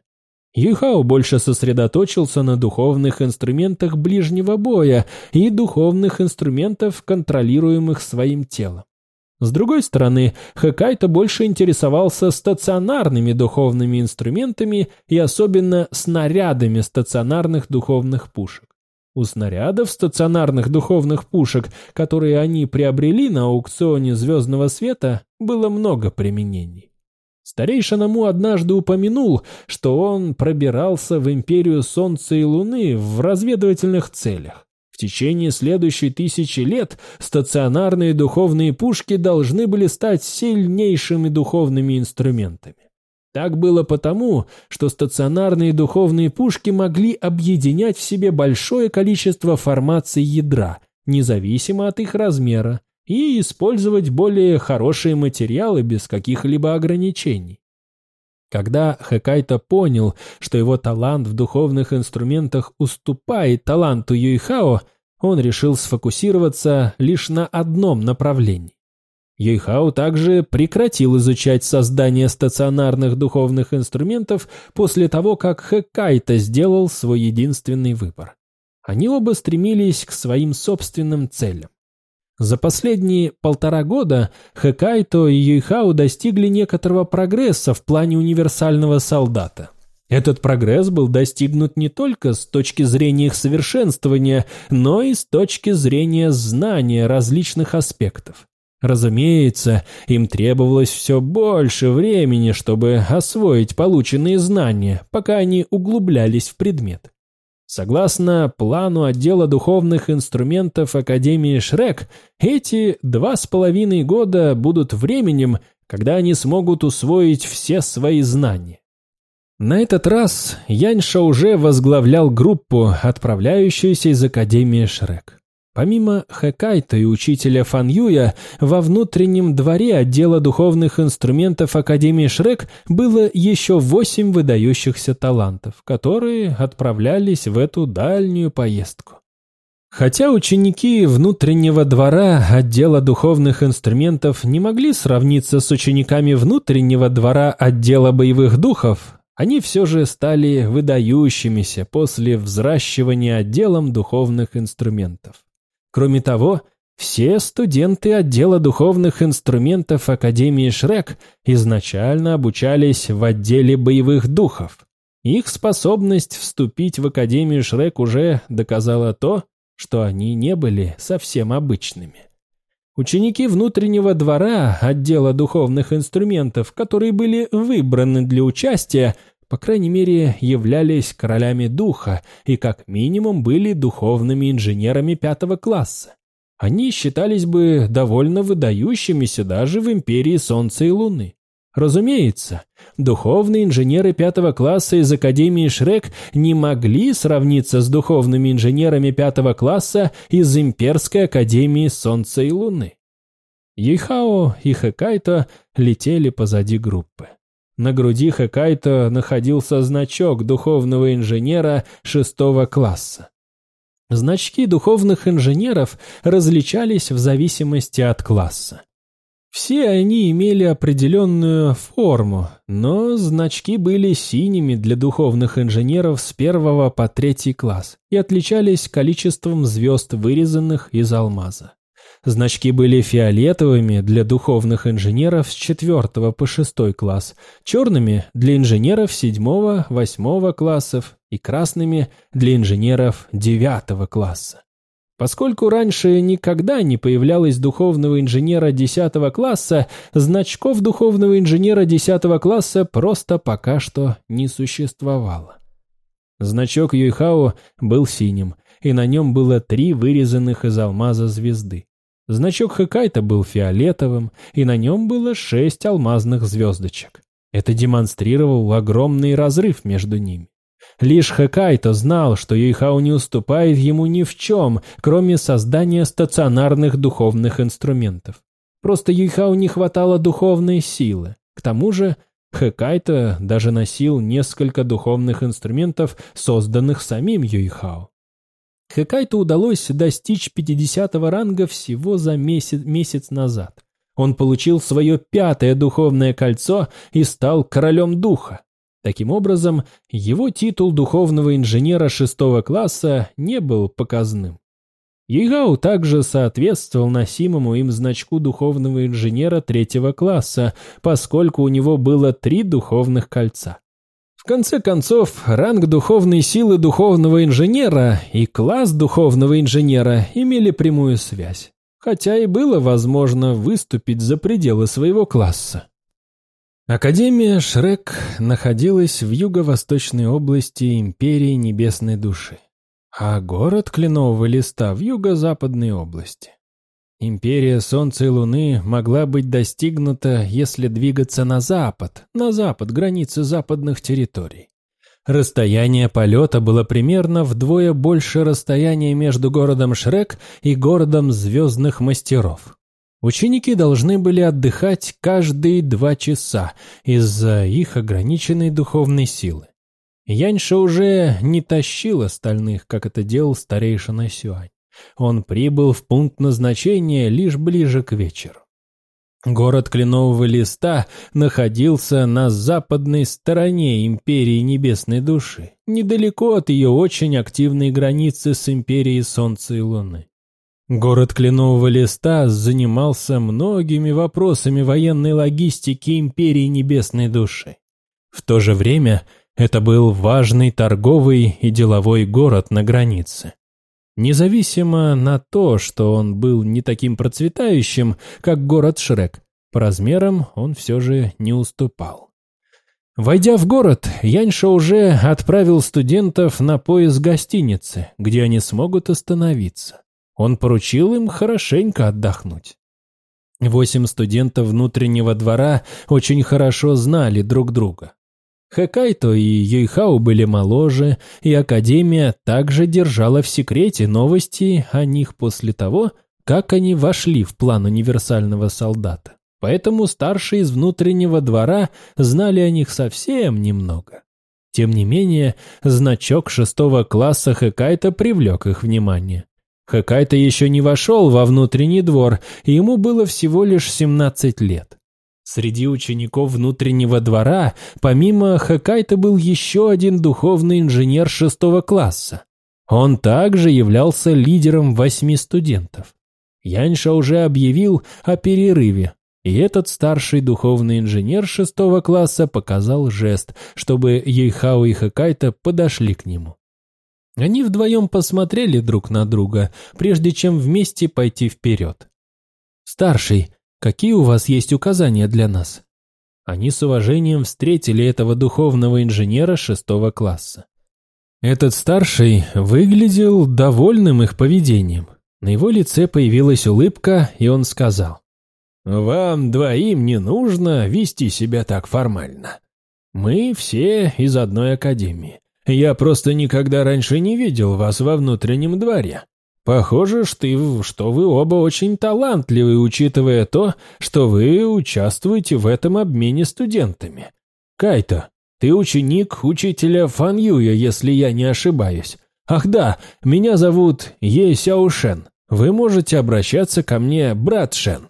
Юйхао больше сосредоточился на духовных инструментах ближнего боя и духовных инструментов, контролируемых своим телом. С другой стороны, Хэкайто больше интересовался стационарными духовными инструментами и особенно снарядами стационарных духовных пушек. У снарядов стационарных духовных пушек, которые они приобрели на аукционе Звездного Света, было много применений. Старейшина Му однажды упомянул, что он пробирался в Империю Солнца и Луны в разведывательных целях течение следующей тысячи лет стационарные духовные пушки должны были стать сильнейшими духовными инструментами. Так было потому, что стационарные духовные пушки могли объединять в себе большое количество формаций ядра, независимо от их размера, и использовать более хорошие материалы без каких-либо ограничений. Когда Хэкайто понял, что его талант в духовных инструментах уступает таланту Юйхао, он решил сфокусироваться лишь на одном направлении. Юйхао также прекратил изучать создание стационарных духовных инструментов после того, как Хэкайто сделал свой единственный выбор. Они оба стремились к своим собственным целям. За последние полтора года Хэкайто и Юйхао достигли некоторого прогресса в плане универсального солдата. Этот прогресс был достигнут не только с точки зрения их совершенствования, но и с точки зрения знания различных аспектов. Разумеется, им требовалось все больше времени, чтобы освоить полученные знания, пока они углублялись в предмет. Согласно плану отдела духовных инструментов Академии Шрек, эти два с половиной года будут временем, когда они смогут усвоить все свои знания. На этот раз Яньша уже возглавлял группу, отправляющуюся из Академии Шрек. Помимо Хэкайта и учителя Фан Юя, во внутреннем дворе отдела духовных инструментов Академии Шрек было еще восемь выдающихся талантов, которые отправлялись в эту дальнюю поездку. Хотя ученики внутреннего двора отдела духовных инструментов не могли сравниться с учениками внутреннего двора отдела боевых духов, они все же стали выдающимися после взращивания отделом духовных инструментов. Кроме того, все студенты отдела духовных инструментов Академии Шрек изначально обучались в отделе боевых духов. Их способность вступить в Академию Шрек уже доказала то, что они не были совсем обычными. Ученики внутреннего двора отдела духовных инструментов, которые были выбраны для участия, по крайней мере, являлись королями духа и как минимум были духовными инженерами пятого класса. Они считались бы довольно выдающимися даже в империи Солнца и Луны. Разумеется, духовные инженеры пятого класса из Академии Шрек не могли сравниться с духовными инженерами пятого класса из Имперской Академии Солнца и Луны. Ейхао и Хэкайто летели позади группы. На груди Хэкайто находился значок духовного инженера шестого класса. Значки духовных инженеров различались в зависимости от класса. Все они имели определенную форму, но значки были синими для духовных инженеров с первого по третий класс и отличались количеством звезд, вырезанных из алмаза. Значки были фиолетовыми для духовных инженеров с 4 по 6 класс, черными для инженеров 7-8 классов и красными для инженеров 9 класса. Поскольку раньше никогда не появлялось духовного инженера 10 класса, значков духовного инженера 10 класса просто пока что не существовало. Значок Юйхао был синим, и на нем было три вырезанных из алмаза звезды. Значок Хэкайта был фиолетовым, и на нем было шесть алмазных звездочек. Это демонстрировал огромный разрыв между ними. Лишь Хэкайто знал, что Юйхао не уступает ему ни в чем, кроме создания стационарных духовных инструментов. Просто Юйхао не хватало духовной силы. К тому же Хэкайто даже носил несколько духовных инструментов, созданных самим Юйхао. Хэкайту удалось достичь 50 ранга всего за месяц, месяц назад. Он получил свое пятое духовное кольцо и стал королем духа. Таким образом, его титул духовного инженера шестого класса не был показным. Егау также соответствовал носимому им значку духовного инженера третьего класса, поскольку у него было три духовных кольца. Конце концов, ранг духовной силы духовного инженера и класс духовного инженера имели прямую связь, хотя и было возможно выступить за пределы своего класса. Академия Шрек находилась в юго-восточной области Империи Небесной Души а город Кленового Листа в юго-западной области. Империя Солнца и Луны могла быть достигнута, если двигаться на запад, на запад границы западных территорий. Расстояние полета было примерно вдвое больше расстояния между городом Шрек и городом Звездных Мастеров. Ученики должны были отдыхать каждые два часа из-за их ограниченной духовной силы. Яньша уже не тащил остальных, как это делал старейшина Сюань. Он прибыл в пункт назначения лишь ближе к вечеру. Город Кленового Листа находился на западной стороне Империи Небесной Души, недалеко от ее очень активной границы с Империей Солнца и Луны. Город Кленового Листа занимался многими вопросами военной логистики Империи Небесной Души. В то же время это был важный торговый и деловой город на границе. Независимо на то, что он был не таким процветающим, как город Шрек, по размерам он все же не уступал. Войдя в город, Яньша уже отправил студентов на поиск гостиницы, где они смогут остановиться. Он поручил им хорошенько отдохнуть. Восемь студентов внутреннего двора очень хорошо знали друг друга. Хэкайто и Юйхао были моложе, и Академия также держала в секрете новости о них после того, как они вошли в план универсального солдата. Поэтому старшие из внутреннего двора знали о них совсем немного. Тем не менее, значок шестого класса Хэкайто привлек их внимание. Хэкайто еще не вошел во внутренний двор, и ему было всего лишь 17 лет. Среди учеников внутреннего двора, помимо Хакайта, был еще один духовный инженер шестого класса. Он также являлся лидером восьми студентов. Яньша уже объявил о перерыве, и этот старший духовный инженер шестого класса показал жест, чтобы Ейхао и Хакайта подошли к нему. Они вдвоем посмотрели друг на друга, прежде чем вместе пойти вперед. «Старший, Какие у вас есть указания для нас?» Они с уважением встретили этого духовного инженера шестого класса. Этот старший выглядел довольным их поведением. На его лице появилась улыбка, и он сказал. «Вам двоим не нужно вести себя так формально. Мы все из одной академии. Я просто никогда раньше не видел вас во внутреннем дворе. Похоже, что, вы оба очень талантливы, учитывая то, что вы участвуете в этом обмене студентами. Кайто, ты ученик учителя Фан Юя, если я не ошибаюсь. Ах да, меня зовут Е Сяошен. Вы можете обращаться ко мне, брат Шен.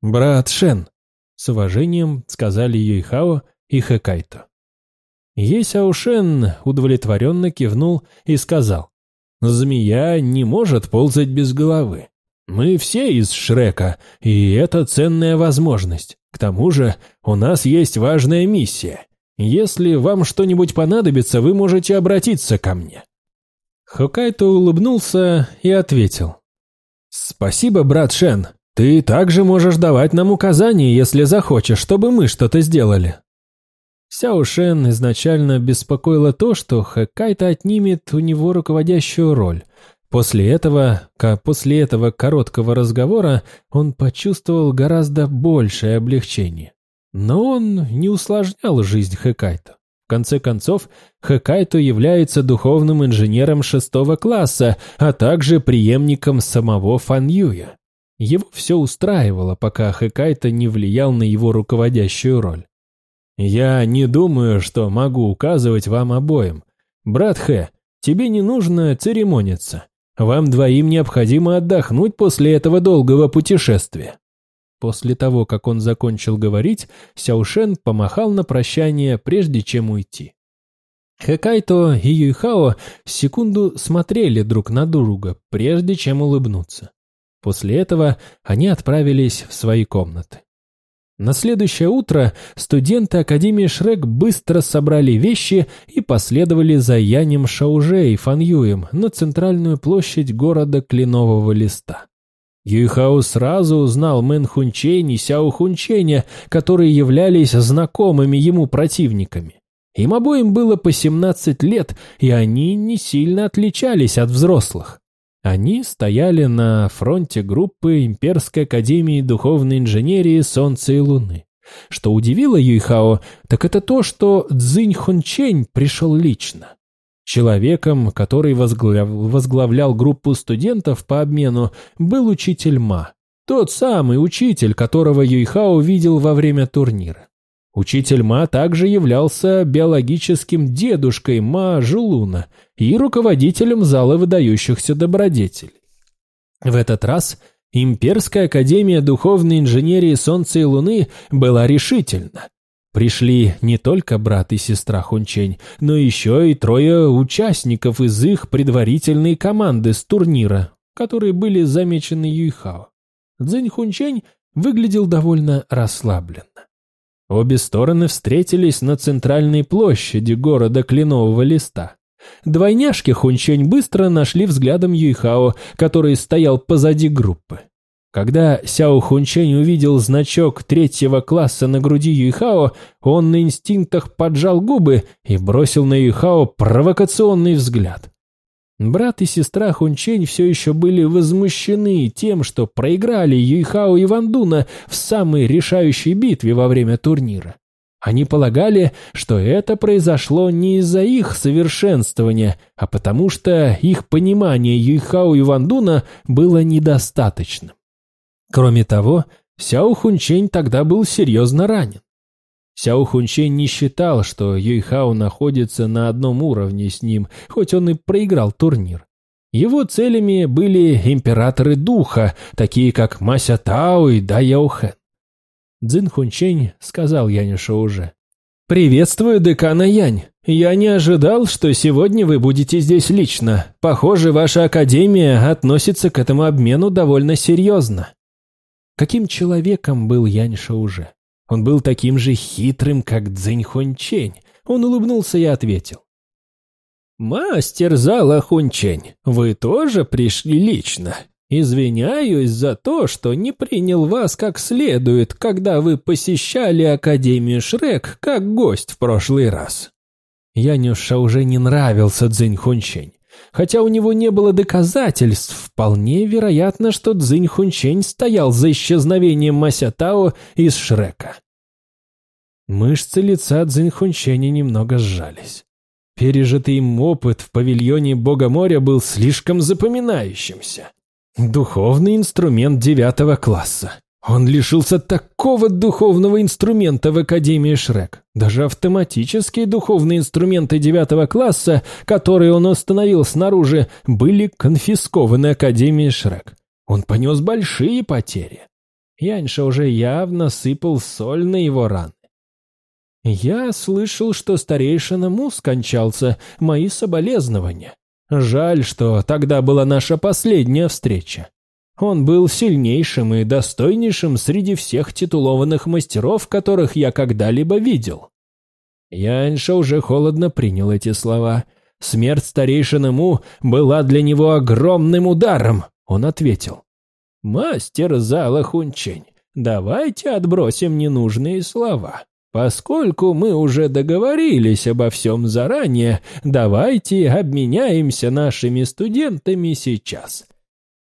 Брат Шен, с уважением сказали Юйхао и Хэкайто. Е Сяошен удовлетворенно кивнул и сказал. Змея не может ползать без головы. Мы все из Шрека, и это ценная возможность. К тому же у нас есть важная миссия. Если вам что-нибудь понадобится, вы можете обратиться ко мне». Хокайто улыбнулся и ответил. «Спасибо, брат Шен. Ты также можешь давать нам указания, если захочешь, чтобы мы что-то сделали. Сяо Шен изначально беспокоило то, что Хэкайто отнимет у него руководящую роль. После этого, после этого короткого разговора он почувствовал гораздо большее облегчение. Но он не усложнял жизнь Хэкайто. В конце концов, Хэкайто является духовным инженером шестого класса, а также преемником самого Фан Юя. Его все устраивало, пока Хэкайто не влиял на его руководящую роль. «Я не думаю, что могу указывать вам обоим. Брат Хэ, тебе не нужно церемониться. Вам двоим необходимо отдохнуть после этого долгого путешествия». После того, как он закончил говорить, Сяушен помахал на прощание, прежде чем уйти. Хэкайто и Юйхао секунду смотрели друг на друга, прежде чем улыбнуться. После этого они отправились в свои комнаты. На следующее утро студенты Академии Шрек быстро собрали вещи и последовали за Янем Шауже и Фан Юем на центральную площадь города Кленового Листа. Юйхао сразу узнал Мэн Хунчень и Сяо Хунченя, которые являлись знакомыми ему противниками. Им обоим было по 17 лет, и они не сильно отличались от взрослых. Они стояли на фронте группы Имперской Академии Духовной Инженерии Солнца и Луны. Что удивило Юйхао, так это то, что Цзинь Хунчень пришел лично. Человеком, который возглав... возглавлял группу студентов по обмену, был учитель Ма. Тот самый учитель, которого Юйхао видел во время турнира. Учитель Ма также являлся биологическим дедушкой Ма Жулуна и руководителем зала выдающихся добродетелей. В этот раз Имперская Академия Духовной Инженерии Солнца и Луны была решительна. Пришли не только брат и сестра Хунчень, но еще и трое участников из их предварительной команды с турнира, которые были замечены Юйхао. Цзинь Хунчень выглядел довольно расслабленно. Обе стороны встретились на центральной площади города Кленового Листа. Двойняшки Хунчень быстро нашли взглядом Юйхао, который стоял позади группы. Когда Сяо Хунчень увидел значок третьего класса на груди Юйхао, он на инстинктах поджал губы и бросил на Юйхао провокационный взгляд. Брат и сестра Хунчень все еще были возмущены тем, что проиграли Юйхао и Вандуна в самой решающей битве во время турнира. Они полагали, что это произошло не из-за их совершенствования, а потому что их понимание Юйхао и Вандуна было недостаточным. Кроме того, Сяо Хунчень тогда был серьезно ранен. Сяо Хунчень не считал, что Юйхао находится на одном уровне с ним, хоть он и проиграл турнир. Его целями были императоры духа, такие как Мася Тао и Да Яохен. Цзин Хунчень сказал Янюшу уже. «Приветствую декана Янь. Я не ожидал, что сегодня вы будете здесь лично. Похоже, ваша академия относится к этому обмену довольно серьезно». Каким человеком был Янь Шауже? Он был таким же хитрым, как Цзинь Хунчень. Он улыбнулся и ответил. «Мастер зала Хунчень, вы тоже пришли лично. Извиняюсь за то, что не принял вас как следует, когда вы посещали Академию Шрек как гость в прошлый раз». Янюша уже не нравился Цзинь Хунчень. Хотя у него не было доказательств, вполне вероятно, что Цзинь Хунчень стоял за исчезновением Мася Тао из Шрека. Мышцы лица Цзинь Хунченя немного сжались. Пережитый им опыт в павильоне Бога моря был слишком запоминающимся. Духовный инструмент девятого класса. Он лишился такого духовного инструмента в Академии Шрек. Даже автоматические духовные инструменты девятого класса, которые он установил снаружи, были конфискованы Академией Шрек. Он понес большие потери. Яньша уже явно сыпал соль на его раны. «Я слышал, что старейшина Му скончался. Мои соболезнования. Жаль, что тогда была наша последняя встреча. Он был сильнейшим и достойнейшим среди всех титулованных мастеров, которых я когда-либо видел. Яньша уже холодно принял эти слова. Смерть старейшины Му была для него огромным ударом, он ответил. «Мастер зала Хунчень, давайте отбросим ненужные слова. Поскольку мы уже договорились обо всем заранее, давайте обменяемся нашими студентами сейчас.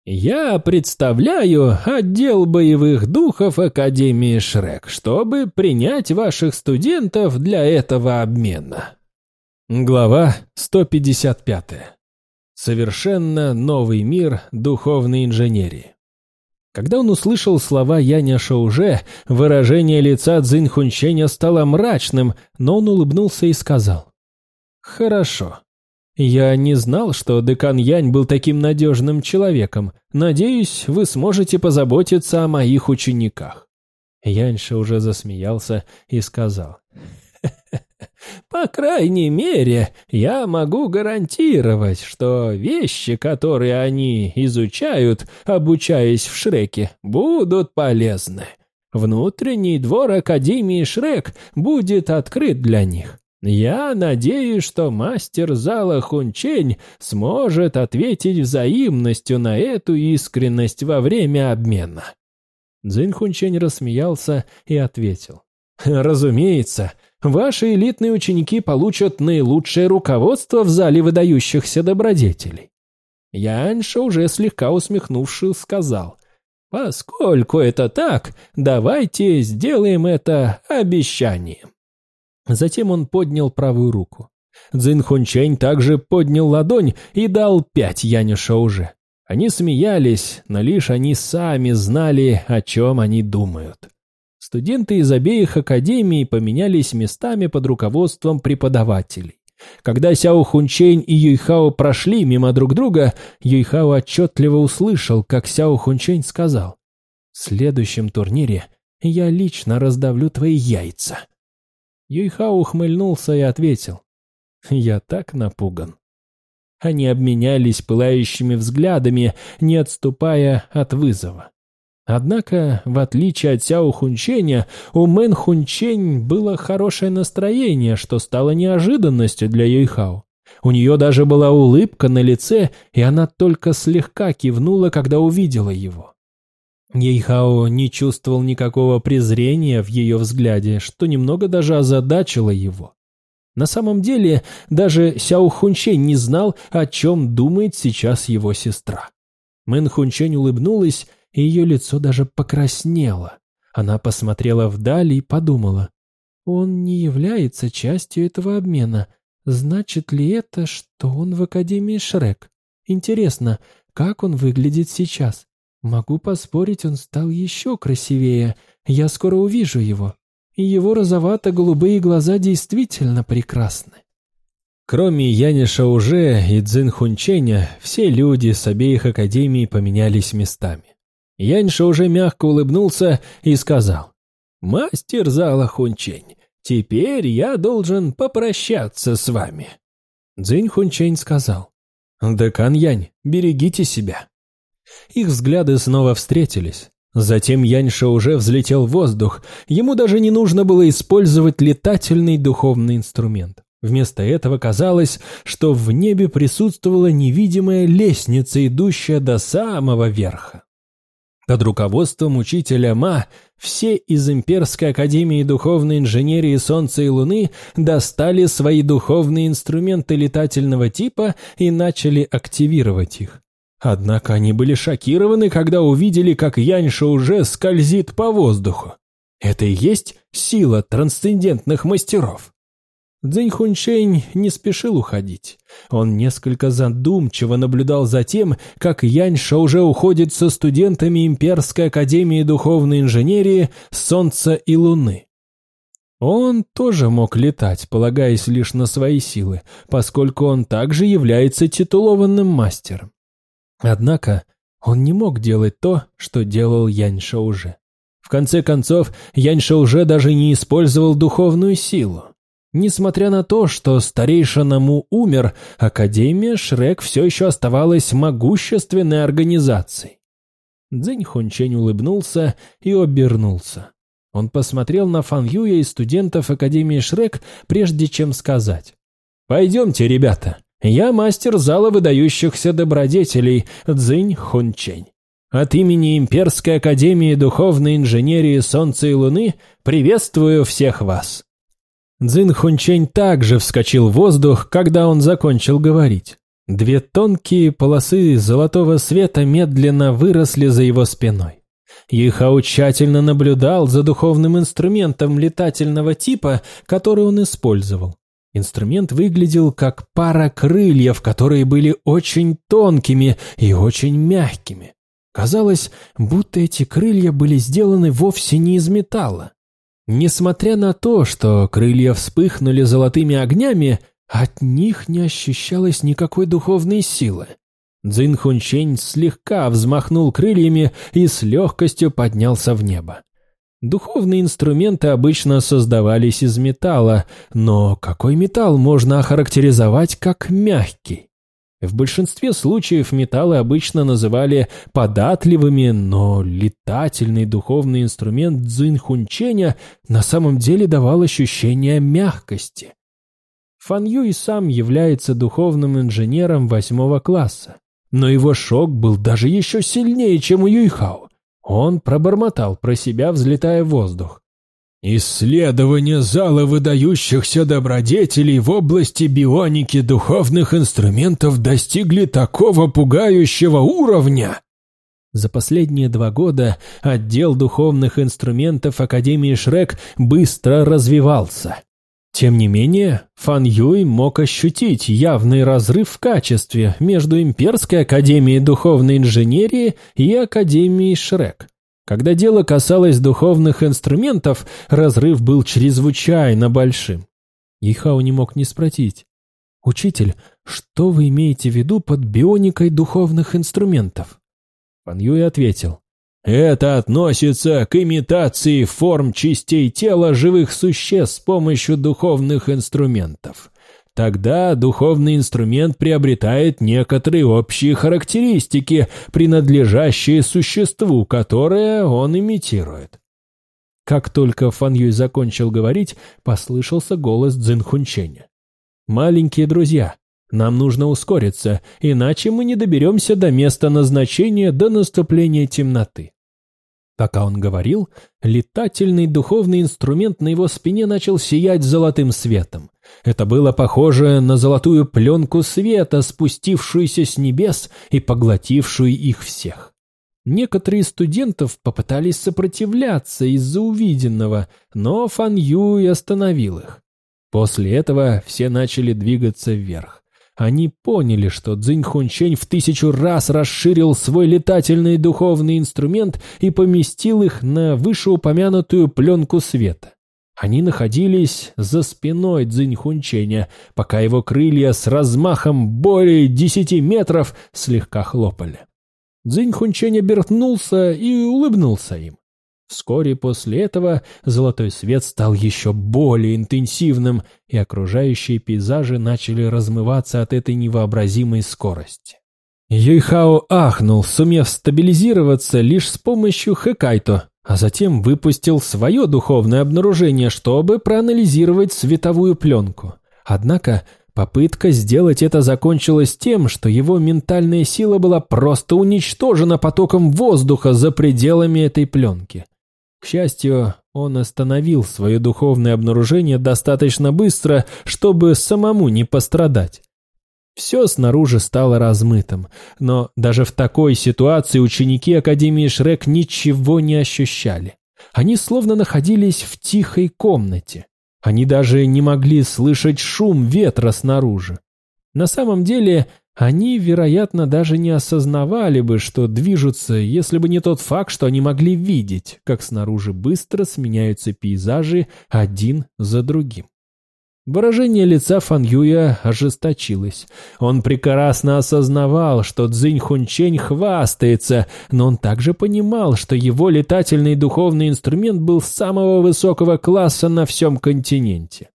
«Я представляю отдел боевых духов Академии Шрек, чтобы принять ваших студентов для этого обмена». Глава 155. Совершенно новый мир духовной инженерии. Когда он услышал слова Яня Шауже, выражение лица Цзинь Хунченя стало мрачным, но он улыбнулся и сказал. «Хорошо. «Я не знал, что декан Янь был таким надежным человеком. Надеюсь, вы сможете позаботиться о моих учениках». Яньша уже засмеялся и сказал. По крайней мере, я могу гарантировать, что вещи, которые они изучают, обучаясь в Шреке, будут полезны. Внутренний двор Академии Шрек будет открыт для них. Я надеюсь, что мастер зала Хунчень сможет ответить взаимностью на эту искренность во время обмена. Цзинь Хунчень рассмеялся и ответил. «Разумеется, ваши элитные ученики получат наилучшее руководство в зале выдающихся добродетелей». Янша, уже слегка усмехнувшись, сказал. «Поскольку это так, давайте сделаем это обещанием». Затем он поднял правую руку. Цзин Хунчень также поднял ладонь и дал пять Яниша уже. Они смеялись, но лишь они сами знали, о чем они думают. Студенты из обеих академий поменялись местами под руководством преподавателей. Когда Сяо Хунчень и Юйхао прошли мимо друг друга, Юйхао отчетливо услышал, как Сяо Хунчень сказал, «В следующем турнире я лично раздавлю твои яйца». Юйхао ухмыльнулся и ответил, «Я так напуган». Они обменялись пылающими взглядами, не отступая от вызова. Однако, в отличие от Сяо Хунченя, у Мэн Хунчень было хорошее настроение, что стало неожиданностью для Юйхао. У нее даже была улыбка на лице, и она только слегка кивнула, когда увидела его. Ейхао не чувствовал никакого презрения в ее взгляде, что немного даже озадачило его. На самом деле, даже Сяо Хунчень не знал, о чем думает сейчас его сестра. Мэн Хунчень улыбнулась, и ее лицо даже покраснело. Она посмотрела вдаль и подумала. «Он не является частью этого обмена. Значит ли это, что он в Академии Шрек? Интересно, как он выглядит сейчас? Могу поспорить, он стал еще красивее. Я скоро увижу его» его розовато-голубые глаза действительно прекрасны. Кроме Яниша уже и Цзин Хунченя, все люди с обеих академий поменялись местами. Яньша уже мягко улыбнулся и сказал, «Мастер зала Хунчень, теперь я должен попрощаться с вами». Цзинь Хунчень сказал, «Декан Янь, берегите себя». Их взгляды снова встретились. Затем Яньша уже взлетел в воздух, ему даже не нужно было использовать летательный духовный инструмент. Вместо этого казалось, что в небе присутствовала невидимая лестница, идущая до самого верха. Под руководством учителя Ма все из Имперской Академии Духовной Инженерии Солнца и Луны достали свои духовные инструменты летательного типа и начали активировать их. Однако они были шокированы, когда увидели, как Яньша уже скользит по воздуху. Это и есть сила трансцендентных мастеров. Цзиньхуншень не спешил уходить. Он несколько задумчиво наблюдал за тем, как Яньша уже уходит со студентами Имперской Академии Духовной Инженерии Солнца и Луны. Он тоже мог летать, полагаясь лишь на свои силы, поскольку он также является титулованным мастером. Однако он не мог делать то, что делал Яньша уже. В конце концов, Яньша уже даже не использовал духовную силу. Несмотря на то, что старейшина умер, Академия Шрек все еще оставалась могущественной организацией. Цзинь Хунчень улыбнулся и обернулся. Он посмотрел на Фан Юя и студентов Академии Шрек, прежде чем сказать. «Пойдемте, ребята, я мастер зала выдающихся добродетелей Цзинь Хунчень. От имени Имперской Академии Духовной Инженерии Солнца и Луны приветствую всех вас. Цзин Хунчень также вскочил в воздух, когда он закончил говорить. Две тонкие полосы золотого света медленно выросли за его спиной. Ихао тщательно наблюдал за духовным инструментом летательного типа, который он использовал. Инструмент выглядел как пара крыльев, которые были очень тонкими и очень мягкими. Казалось, будто эти крылья были сделаны вовсе не из металла. Несмотря на то, что крылья вспыхнули золотыми огнями, от них не ощущалось никакой духовной силы. Цзин Хунчень слегка взмахнул крыльями и с легкостью поднялся в небо. Духовные инструменты обычно создавались из металла, но какой металл можно охарактеризовать как мягкий? В большинстве случаев металлы обычно называли податливыми, но летательный духовный инструмент дзинхунченя на самом деле давал ощущение мягкости. Фан Юй сам является духовным инженером восьмого класса, но его шок был даже еще сильнее, чем у Юйхао. Он пробормотал про себя, взлетая в воздух. Исследования зала выдающихся добродетелей в области бионики духовных инструментов достигли такого пугающего уровня. За последние два года отдел духовных инструментов Академии Шрек быстро развивался. Тем не менее, Фан Юй мог ощутить явный разрыв в качестве между Имперской Академией Духовной Инженерии и Академией Шрек. Когда дело касалось духовных инструментов, разрыв был чрезвычайно большим. Ихао не мог не спросить. «Учитель, что вы имеете в виду под бионикой духовных инструментов?» Пан Юй ответил. Это относится к имитации форм частей тела живых существ с помощью духовных инструментов. Тогда духовный инструмент приобретает некоторые общие характеристики, принадлежащие существу, которое он имитирует. Как только Фан Юй закончил говорить, послышался голос Цзинхунченя. «Маленькие друзья, нам нужно ускориться, иначе мы не доберемся до места назначения до наступления темноты». Пока он говорил, летательный духовный инструмент на его спине начал сиять золотым светом. Это было похоже на золотую пленку света, спустившуюся с небес и поглотившую их всех. Некоторые студентов попытались сопротивляться из-за увиденного, но Фан Юй остановил их. После этого все начали двигаться вверх. Они поняли, что Цзинь Хунчень в тысячу раз расширил свой летательный духовный инструмент и поместил их на вышеупомянутую пленку света. Они находились за спиной Цзиньхунченя, пока его крылья с размахом более десяти метров слегка хлопали. Цзиньхунчень обернулся и улыбнулся им. Вскоре после этого золотой свет стал еще более интенсивным, и окружающие пейзажи начали размываться от этой невообразимой скорости. Юйхао ахнул, сумев стабилизироваться лишь с помощью хэкайто, а затем выпустил свое духовное обнаружение, чтобы проанализировать световую пленку. Однако попытка сделать это закончилась тем, что его ментальная сила была просто уничтожена потоком воздуха за пределами этой пленки. К счастью, он остановил свое духовное обнаружение достаточно быстро, чтобы самому не пострадать. Все снаружи стало размытым, но даже в такой ситуации ученики Академии Шрек ничего не ощущали. Они словно находились в тихой комнате. Они даже не могли слышать шум ветра снаружи. На самом деле, они, вероятно, даже не осознавали бы, что движутся, если бы не тот факт, что они могли видеть, как снаружи быстро сменяются пейзажи один за другим. Выражение лица Фан Юя ожесточилось. Он прекрасно осознавал, что Цзинь Хунчень хвастается, но он также понимал, что его летательный духовный инструмент был самого высокого класса на всем континенте.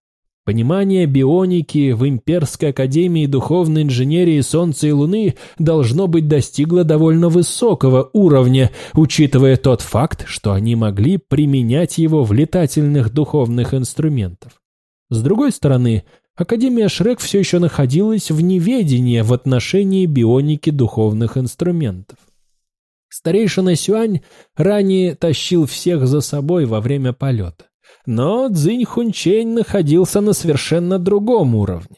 Понимание бионики в Имперской Академии Духовной Инженерии Солнца и Луны должно быть достигло довольно высокого уровня, учитывая тот факт, что они могли применять его в летательных духовных инструментах. С другой стороны, Академия Шрек все еще находилась в неведении в отношении бионики духовных инструментов. Старейшина Сюань ранее тащил всех за собой во время полета, но Цзинь Хунчень находился на совершенно другом уровне.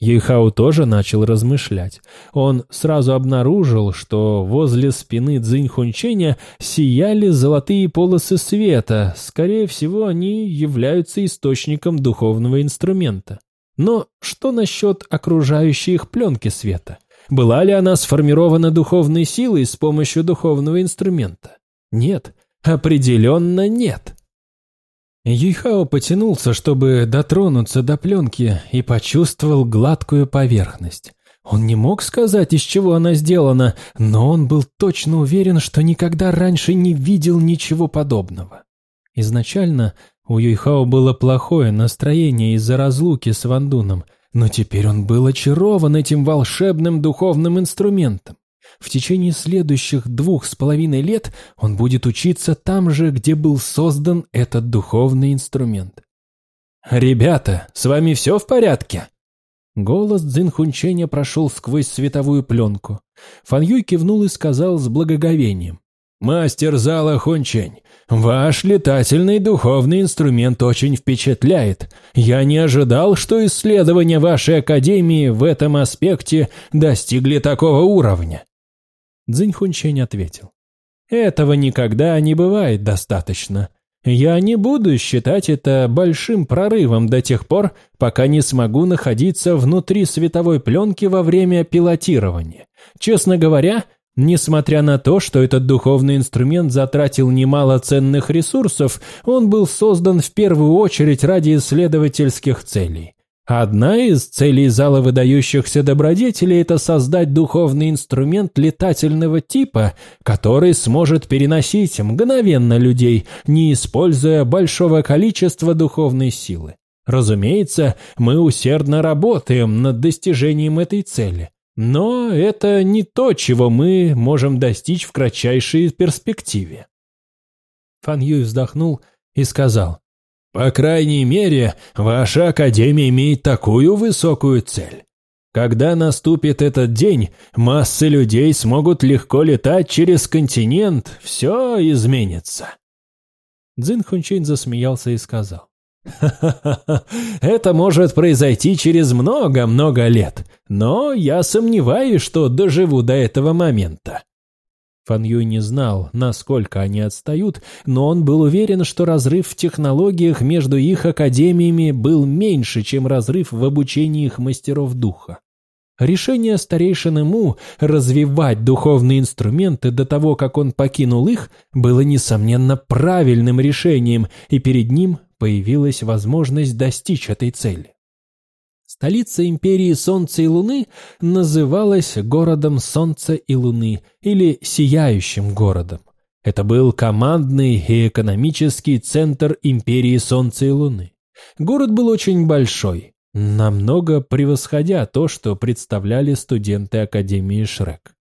Юйхао тоже начал размышлять. Он сразу обнаружил, что возле спины Цзиньхунченя сияли золотые полосы света. Скорее всего, они являются источником духовного инструмента. Но что насчет окружающей их пленки света? Была ли она сформирована духовной силой с помощью духовного инструмента? Нет, определенно нет. Юйхао потянулся, чтобы дотронуться до пленки, и почувствовал гладкую поверхность. Он не мог сказать, из чего она сделана, но он был точно уверен, что никогда раньше не видел ничего подобного. Изначально у Юйхао было плохое настроение из-за разлуки с Вандуном, но теперь он был очарован этим волшебным духовным инструментом. В течение следующих двух с половиной лет он будет учиться там же, где был создан этот духовный инструмент. «Ребята, с вами все в порядке?» Голос Цзинхунченя прошел сквозь световую пленку. Фан Юй кивнул и сказал с благоговением. «Мастер зала Хунчень, ваш летательный духовный инструмент очень впечатляет. Я не ожидал, что исследования вашей академии в этом аспекте достигли такого уровня». Цзиньхунчень ответил. «Этого никогда не бывает достаточно. Я не буду считать это большим прорывом до тех пор, пока не смогу находиться внутри световой пленки во время пилотирования. Честно говоря, несмотря на то, что этот духовный инструмент затратил немало ценных ресурсов, он был создан в первую очередь ради исследовательских целей. Одна из целей зала выдающихся добродетелей – это создать духовный инструмент летательного типа, который сможет переносить мгновенно людей, не используя большого количества духовной силы. Разумеется, мы усердно работаем над достижением этой цели. Но это не то, чего мы можем достичь в кратчайшей перспективе. Фан Юй вздохнул и сказал, по крайней мере, ваша академия имеет такую высокую цель. Когда наступит этот день, массы людей смогут легко летать через континент, все изменится. Цзин Хунчень засмеялся и сказал. «Ха-ха-ха, это может произойти через много-много лет, но я сомневаюсь, что доживу до этого момента. Фан Юй не знал, насколько они отстают, но он был уверен, что разрыв в технологиях между их академиями был меньше, чем разрыв в обучении их мастеров духа. Решение старейшины Му развивать духовные инструменты до того, как он покинул их, было, несомненно, правильным решением, и перед ним появилась возможность достичь этой цели. Столица империи Солнца и Луны называлась городом Солнца и Луны или Сияющим городом. Это был командный и экономический центр империи Солнца и Луны. Город был очень большой, намного превосходя то, что представляли студенты Академии Шрек.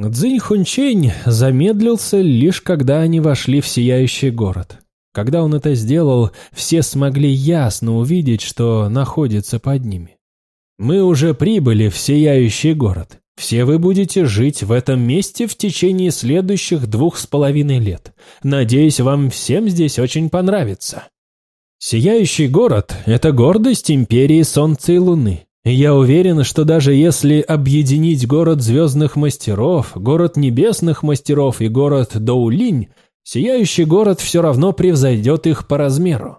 Цзинь Хунчень замедлился лишь когда они вошли в Сияющий город. Когда он это сделал, все смогли ясно увидеть, что находится под ними. «Мы уже прибыли в сияющий город. Все вы будете жить в этом месте в течение следующих двух с половиной лет. Надеюсь, вам всем здесь очень понравится». Сияющий город – это гордость империи Солнца и Луны. Я уверен, что даже если объединить город звездных мастеров, город небесных мастеров и город Доулинь, Сияющий город все равно превзойдет их по размеру.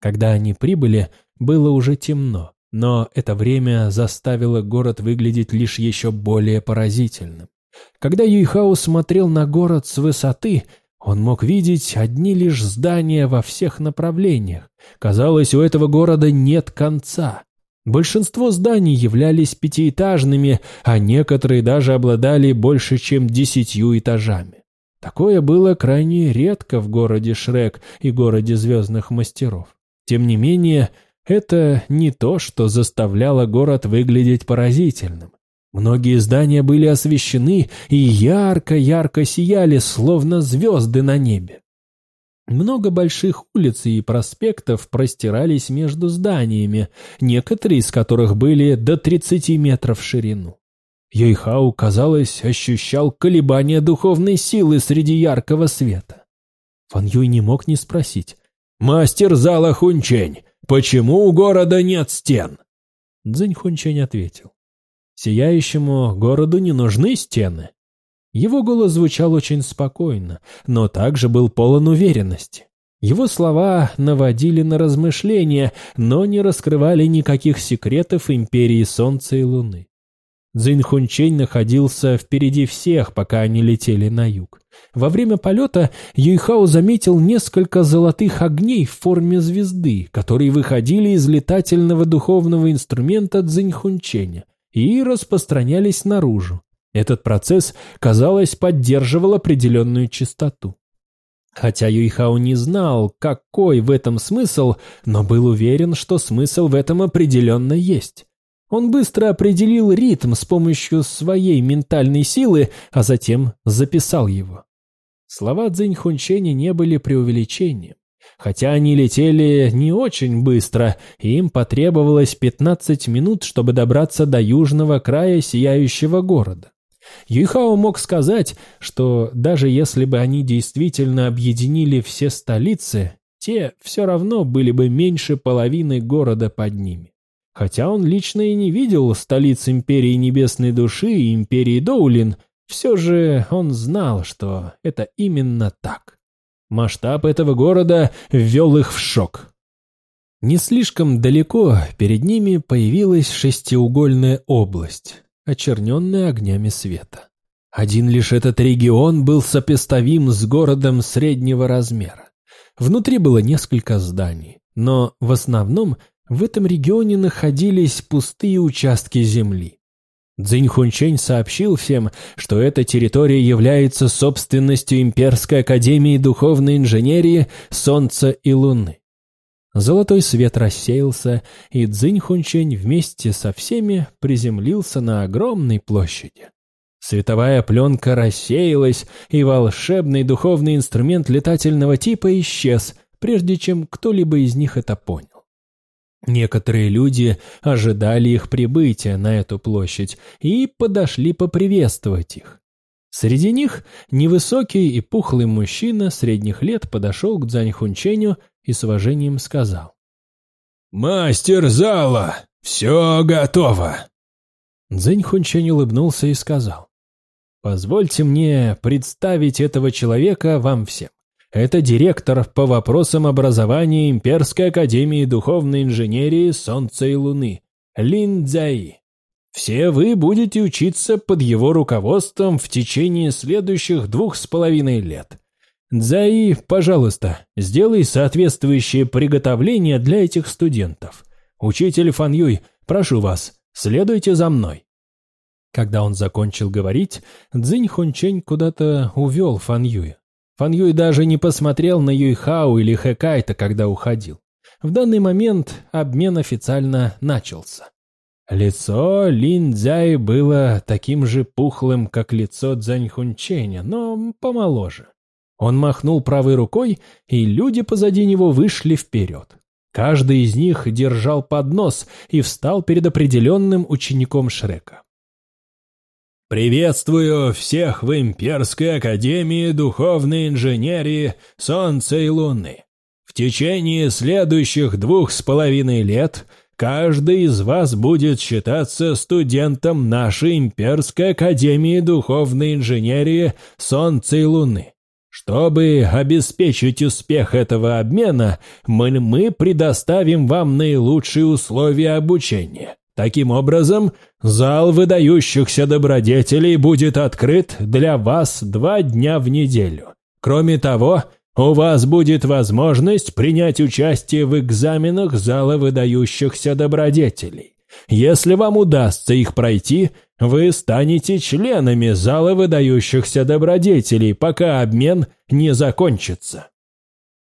Когда они прибыли, было уже темно, но это время заставило город выглядеть лишь еще более поразительным. Когда Юйхао смотрел на город с высоты, он мог видеть одни лишь здания во всех направлениях. Казалось, у этого города нет конца. Большинство зданий являлись пятиэтажными, а некоторые даже обладали больше, чем десятью этажами. Такое было крайне редко в городе Шрек и городе Звездных Мастеров. Тем не менее, это не то, что заставляло город выглядеть поразительным. Многие здания были освещены и ярко-ярко сияли, словно звезды на небе. Много больших улиц и проспектов простирались между зданиями, некоторые из которых были до 30 метров в ширину. Йойхау, казалось, ощущал колебания духовной силы среди яркого света. Фан Юй не мог не спросить. «Мастер зала Хунчень, почему у города нет стен?» Цзинь Хунчень ответил. «Сияющему городу не нужны стены». Его голос звучал очень спокойно, но также был полон уверенности. Его слова наводили на размышления, но не раскрывали никаких секретов Империи Солнца и Луны. Цзиньхунчень находился впереди всех, пока они летели на юг. Во время полета Юйхао заметил несколько золотых огней в форме звезды, которые выходили из летательного духовного инструмента Цзиньхунченя и распространялись наружу. Этот процесс, казалось, поддерживал определенную частоту. Хотя Юйхао не знал, какой в этом смысл, но был уверен, что смысл в этом определенно есть. Он быстро определил ритм с помощью своей ментальной силы, а затем записал его. Слова Цзинь Хунчени не были преувеличением. Хотя они летели не очень быстро, им потребовалось 15 минут, чтобы добраться до южного края сияющего города. Юйхао мог сказать, что даже если бы они действительно объединили все столицы, те все равно были бы меньше половины города под ними. Хотя он лично и не видел столиц Империи Небесной Души и Империи Доулин, все же он знал, что это именно так. Масштаб этого города ввел их в шок. Не слишком далеко перед ними появилась шестиугольная область, очерненная огнями света. Один лишь этот регион был сопоставим с городом среднего размера. Внутри было несколько зданий, но в основном в этом регионе находились пустые участки земли. Цзинь Хунчень сообщил всем, что эта территория является собственностью Имперской Академии Духовной Инженерии Солнца и Луны. Золотой свет рассеялся, и Цзинь Хунчень вместе со всеми приземлился на огромной площади. Световая пленка рассеялась, и волшебный духовный инструмент летательного типа исчез, прежде чем кто-либо из них это понял. Некоторые люди ожидали их прибытия на эту площадь и подошли поприветствовать их. Среди них невысокий и пухлый мужчина средних лет подошел к Цзаньхунченю и с уважением сказал. «Мастер зала, все готово!» Цзэньхунчень улыбнулся и сказал. «Позвольте мне представить этого человека вам всем. Это директор по вопросам образования Имперской Академии Духовной Инженерии Солнца и Луны, Лин Цзяи. Все вы будете учиться под его руководством в течение следующих двух с половиной лет. Цзаи, пожалуйста, сделай соответствующее приготовление для этих студентов. Учитель Фан Юй, прошу вас, следуйте за мной. Когда он закончил говорить, Цзинь Хунчень куда-то увел Фан Юя. Фан Юй даже не посмотрел на Юйхао или Хэкайта, когда уходил. В данный момент обмен официально начался. Лицо Лин Цзяи было таким же пухлым, как лицо Цзань Хунченя, но помоложе. Он махнул правой рукой, и люди позади него вышли вперед. Каждый из них держал поднос и встал перед определенным учеником Шрека. Приветствую всех в Имперской Академии Духовной Инженерии Солнца и Луны. В течение следующих двух с половиной лет каждый из вас будет считаться студентом нашей Имперской Академии Духовной Инженерии Солнца и Луны. Чтобы обеспечить успех этого обмена, мы, мы предоставим вам наилучшие условия обучения. Таким образом, зал выдающихся добродетелей будет открыт для вас два дня в неделю. Кроме того, у вас будет возможность принять участие в экзаменах зала выдающихся добродетелей. Если вам удастся их пройти, вы станете членами зала выдающихся добродетелей, пока обмен не закончится.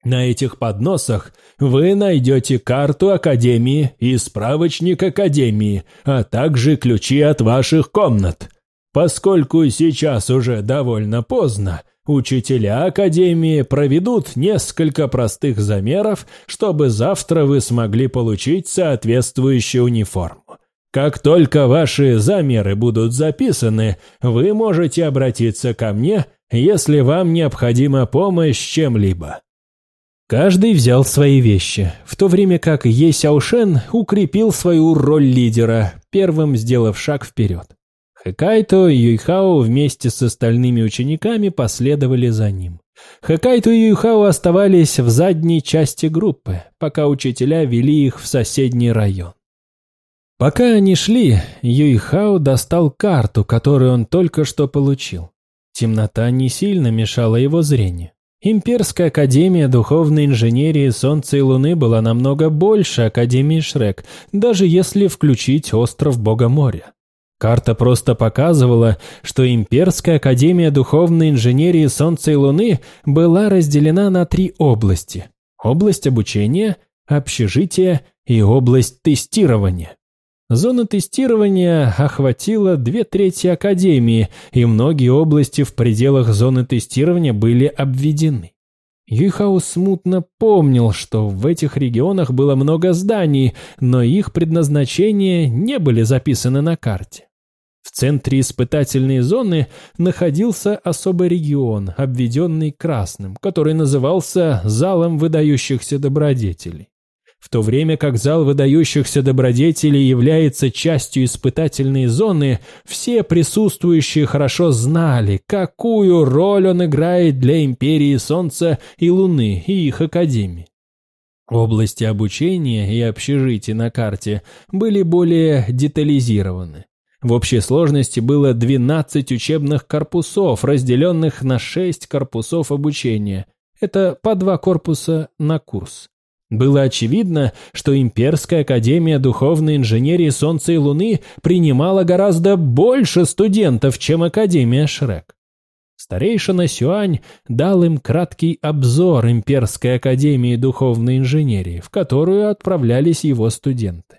На этих подносах вы найдете карту Академии и справочник Академии, а также ключи от ваших комнат. Поскольку сейчас уже довольно поздно, учителя Академии проведут несколько простых замеров, чтобы завтра вы смогли получить соответствующую униформу. Как только ваши замеры будут записаны, вы можете обратиться ко мне, если вам необходима помощь чем-либо. Каждый взял свои вещи, в то время как Е Сяошен укрепил свою роль лидера, первым сделав шаг вперед. Хэкайто и Юйхао вместе с остальными учениками последовали за ним. Хэкайто и Юйхао оставались в задней части группы, пока учителя вели их в соседний район. Пока они шли, Юйхао достал карту, которую он только что получил. Темнота не сильно мешала его зрению. Имперская Академия Духовной Инженерии Солнца и Луны была намного больше Академии Шрек, даже если включить остров Бога моря. Карта просто показывала, что Имперская Академия Духовной Инженерии Солнца и Луны была разделена на три области – область обучения, общежитие и область тестирования. Зона тестирования охватила две трети Академии, и многие области в пределах зоны тестирования были обведены. Юйхао смутно помнил, что в этих регионах было много зданий, но их предназначения не были записаны на карте. В центре испытательной зоны находился особый регион, обведенный красным, который назывался «Залом выдающихся добродетелей». В то время как зал выдающихся добродетелей является частью испытательной зоны, все присутствующие хорошо знали, какую роль он играет для Империи Солнца и Луны и их Академии. Области обучения и общежитий на карте были более детализированы. В общей сложности было 12 учебных корпусов, разделенных на 6 корпусов обучения. Это по два корпуса на курс. Было очевидно, что Имперская Академия Духовной Инженерии Солнца и Луны принимала гораздо больше студентов, чем Академия Шрек. Старейшина Сюань дал им краткий обзор Имперской Академии Духовной Инженерии, в которую отправлялись его студенты.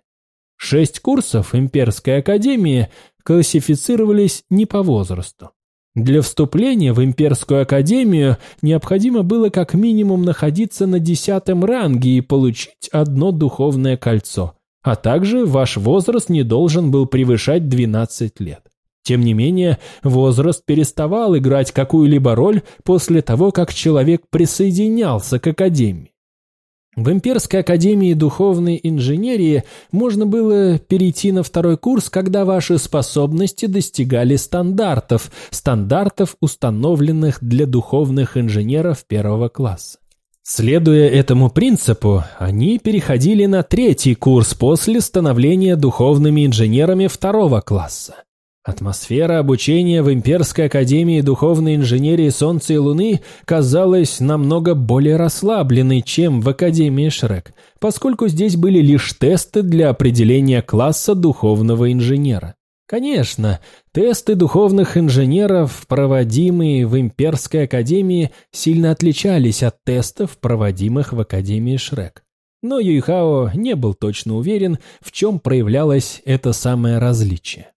Шесть курсов Имперской Академии классифицировались не по возрасту. Для вступления в Имперскую Академию необходимо было как минимум находиться на десятом ранге и получить одно духовное кольцо, а также ваш возраст не должен был превышать 12 лет. Тем не менее, возраст переставал играть какую-либо роль после того, как человек присоединялся к Академии. В Имперской академии духовной инженерии можно было перейти на второй курс, когда ваши способности достигали стандартов, стандартов, установленных для духовных инженеров первого класса. Следуя этому принципу, они переходили на третий курс после становления духовными инженерами второго класса. Атмосфера обучения в Имперской Академии Духовной Инженерии Солнца и Луны казалась намного более расслабленной, чем в Академии Шрек, поскольку здесь были лишь тесты для определения класса духовного инженера. Конечно, тесты духовных инженеров, проводимые в Имперской Академии, сильно отличались от тестов, проводимых в Академии Шрек. Но Юйхао не был точно уверен, в чем проявлялось это самое различие.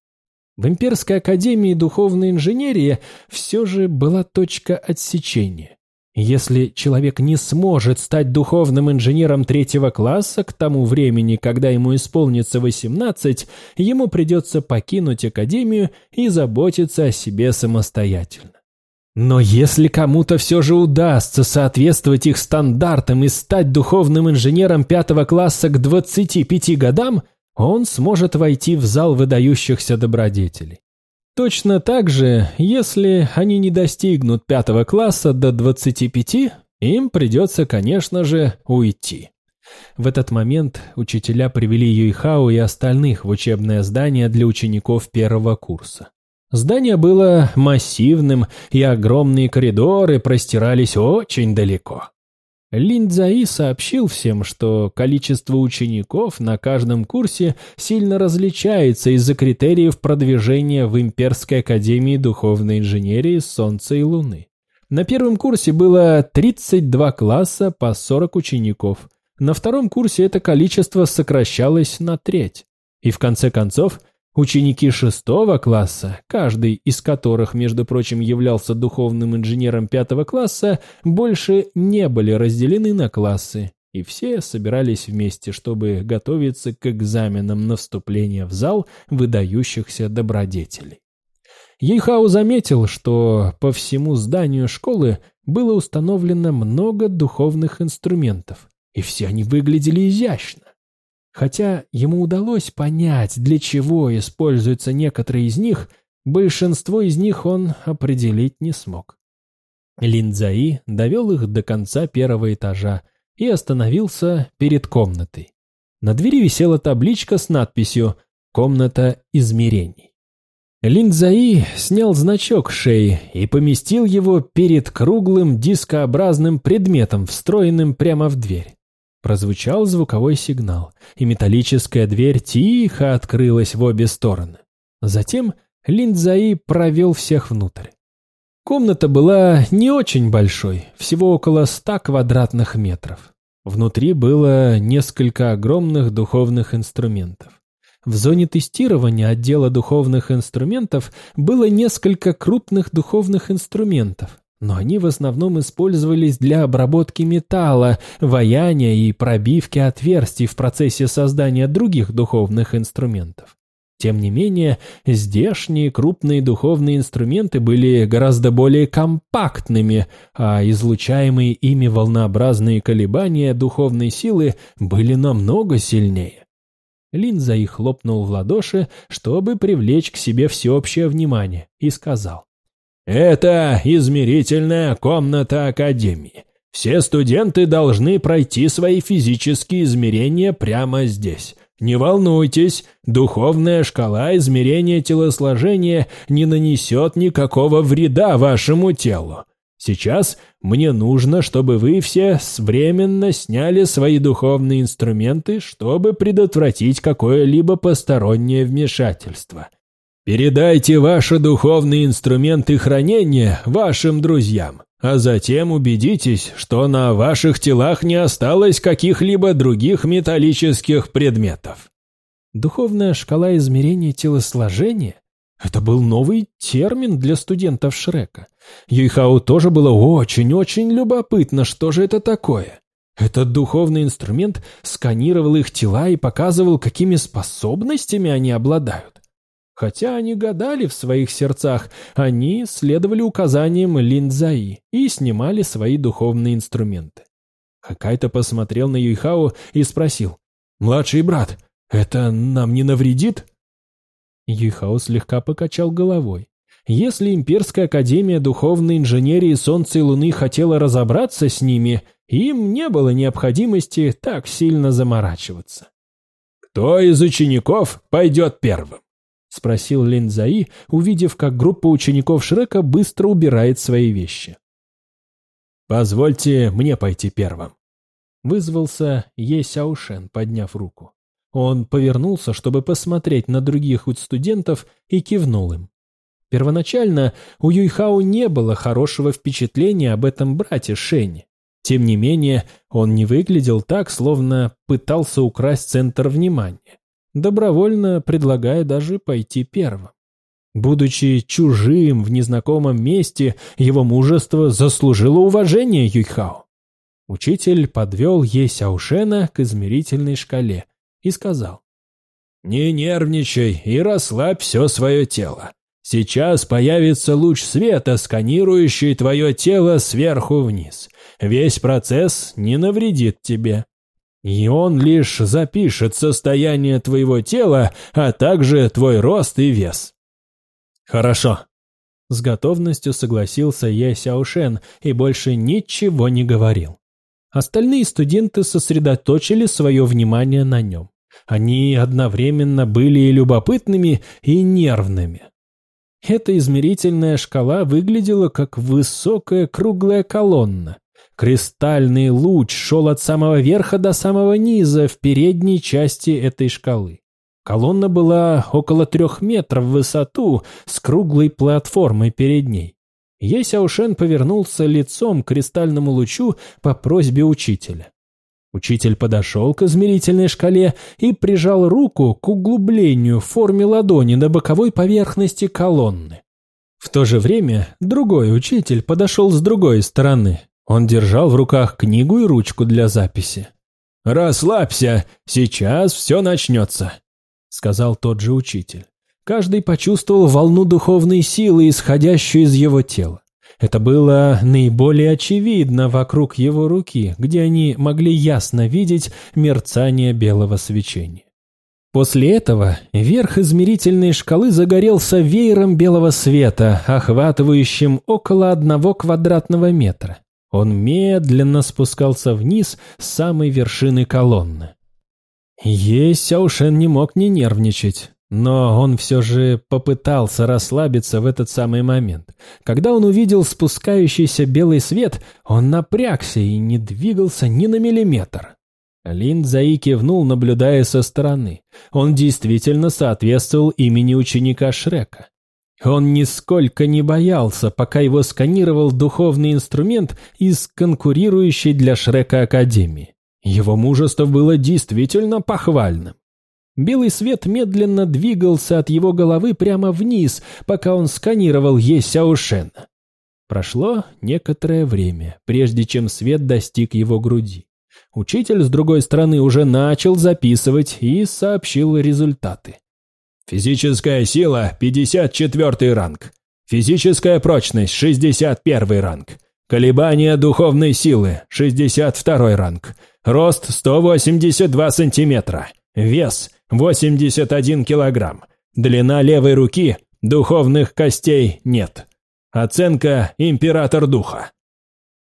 В Имперской академии духовной инженерии все же была точка отсечения. Если человек не сможет стать духовным инженером третьего класса к тому времени, когда ему исполнится 18, ему придется покинуть академию и заботиться о себе самостоятельно. Но если кому-то все же удастся соответствовать их стандартам и стать духовным инженером пятого класса к 25 годам – он сможет войти в зал выдающихся добродетелей. Точно так же, если они не достигнут пятого класса до 25, им придется, конечно же, уйти. В этот момент учителя привели Юйхао и остальных в учебное здание для учеников первого курса. Здание было массивным, и огромные коридоры простирались очень далеко. Линдзаи сообщил всем, что количество учеников на каждом курсе сильно различается из-за критериев продвижения в Имперской Академии Духовной Инженерии Солнца и Луны. На первом курсе было 32 класса по 40 учеников. На втором курсе это количество сокращалось на треть. И в конце концов – Ученики шестого класса, каждый из которых, между прочим, являлся духовным инженером пятого класса, больше не были разделены на классы, и все собирались вместе, чтобы готовиться к экзаменам на вступление в зал выдающихся добродетелей. Ейхау заметил, что по всему зданию школы было установлено много духовных инструментов, и все они выглядели изящно. Хотя ему удалось понять, для чего используются некоторые из них, большинство из них он определить не смог. Линдзаи довел их до конца первого этажа и остановился перед комнатой. На двери висела табличка с надписью «Комната измерений». Линдзаи снял значок шеи и поместил его перед круглым дискообразным предметом, встроенным прямо в дверь. Прозвучал звуковой сигнал, и металлическая дверь тихо открылась в обе стороны. Затем Линдзаи провел всех внутрь. Комната была не очень большой, всего около ста квадратных метров. Внутри было несколько огромных духовных инструментов. В зоне тестирования отдела духовных инструментов было несколько крупных духовных инструментов, но они в основном использовались для обработки металла, ваяния и пробивки отверстий в процессе создания других духовных инструментов. Тем не менее, здешние крупные духовные инструменты были гораздо более компактными, а излучаемые ими волнообразные колебания духовной силы были намного сильнее. Линза и хлопнул в ладоши, чтобы привлечь к себе всеобщее внимание, и сказал. «Это измерительная комната Академии. Все студенты должны пройти свои физические измерения прямо здесь. Не волнуйтесь, духовная шкала измерения телосложения не нанесет никакого вреда вашему телу. Сейчас мне нужно, чтобы вы все временно сняли свои духовные инструменты, чтобы предотвратить какое-либо постороннее вмешательство. Передайте ваши духовные инструменты хранения вашим друзьям, а затем убедитесь, что на ваших телах не осталось каких-либо других металлических предметов. Духовная шкала измерения телосложения? Это был новый термин для студентов Шрека. Юйхау тоже было очень-очень любопытно, что же это такое. Этот духовный инструмент сканировал их тела и показывал, какими способностями они обладают. Хотя они гадали в своих сердцах, они следовали указаниям Линдзаи и снимали свои духовные инструменты. Хакайто посмотрел на Юйхао и спросил, «Младший брат, это нам не навредит?» Юйхао слегка покачал головой. Если Имперская Академия Духовной Инженерии Солнца и Луны хотела разобраться с ними, им не было необходимости так сильно заморачиваться. «Кто из учеников пойдет первым?» — спросил Линдзаи, увидев, как группа учеников Шрека быстро убирает свои вещи. «Позвольте мне пойти первым», — вызвался Е Сяушен, подняв руку. Он повернулся, чтобы посмотреть на других студентов, и кивнул им. Первоначально у Юйхао не было хорошего впечатления об этом брате Шене. Тем не менее, он не выглядел так, словно пытался украсть центр внимания добровольно предлагая даже пойти первым. Будучи чужим в незнакомом месте, его мужество заслужило уважение Юйхао. Учитель подвел Е Сяушена к измерительной шкале и сказал, «Не нервничай и расслабь все свое тело. Сейчас появится луч света, сканирующий твое тело сверху вниз. Весь процесс не навредит тебе. И он лишь запишет состояние твоего тела, а также твой рост и вес. Хорошо. С готовностью согласился я Сяошен и больше ничего не говорил. Остальные студенты сосредоточили свое внимание на нем. Они одновременно были и любопытными, и нервными. Эта измерительная шкала выглядела как высокая круглая колонна. Кристальный луч шел от самого верха до самого низа в передней части этой шкалы. Колонна была около трех метров в высоту с круглой платформой перед ней. Есяушен повернулся лицом к кристальному лучу по просьбе учителя. Учитель подошел к измерительной шкале и прижал руку к углублению в форме ладони на боковой поверхности колонны. В то же время другой учитель подошел с другой стороны, он держал в руках книгу и ручку для записи. «Расслабься, сейчас все начнется», — сказал тот же учитель. Каждый почувствовал волну духовной силы, исходящую из его тела. Это было наиболее очевидно вокруг его руки, где они могли ясно видеть мерцание белого свечения. После этого верх измерительной шкалы загорелся веером белого света, охватывающим около одного квадратного метра. Он медленно спускался вниз с самой вершины колонны. Е Сяошен не мог не нервничать, но он все же попытался расслабиться в этот самый момент. Когда он увидел спускающийся белый свет, он напрягся и не двигался ни на миллиметр. Лин Заи кивнул, наблюдая со стороны. Он действительно соответствовал имени ученика Шрека. Он нисколько не боялся, пока его сканировал духовный инструмент из конкурирующей для Шрека Академии. Его мужество было действительно похвальным. Белый свет медленно двигался от его головы прямо вниз, пока он сканировал Есяушена. Прошло некоторое время, прежде чем свет достиг его груди. Учитель, с другой стороны, уже начал записывать и сообщил результаты. Физическая сила – 54 ранг. Физическая прочность – 61 ранг. Колебания духовной силы – 62 ранг. Рост – 182 сантиметра. Вес – 81 килограмм. Длина левой руки – духовных костей нет. Оценка «Император Духа».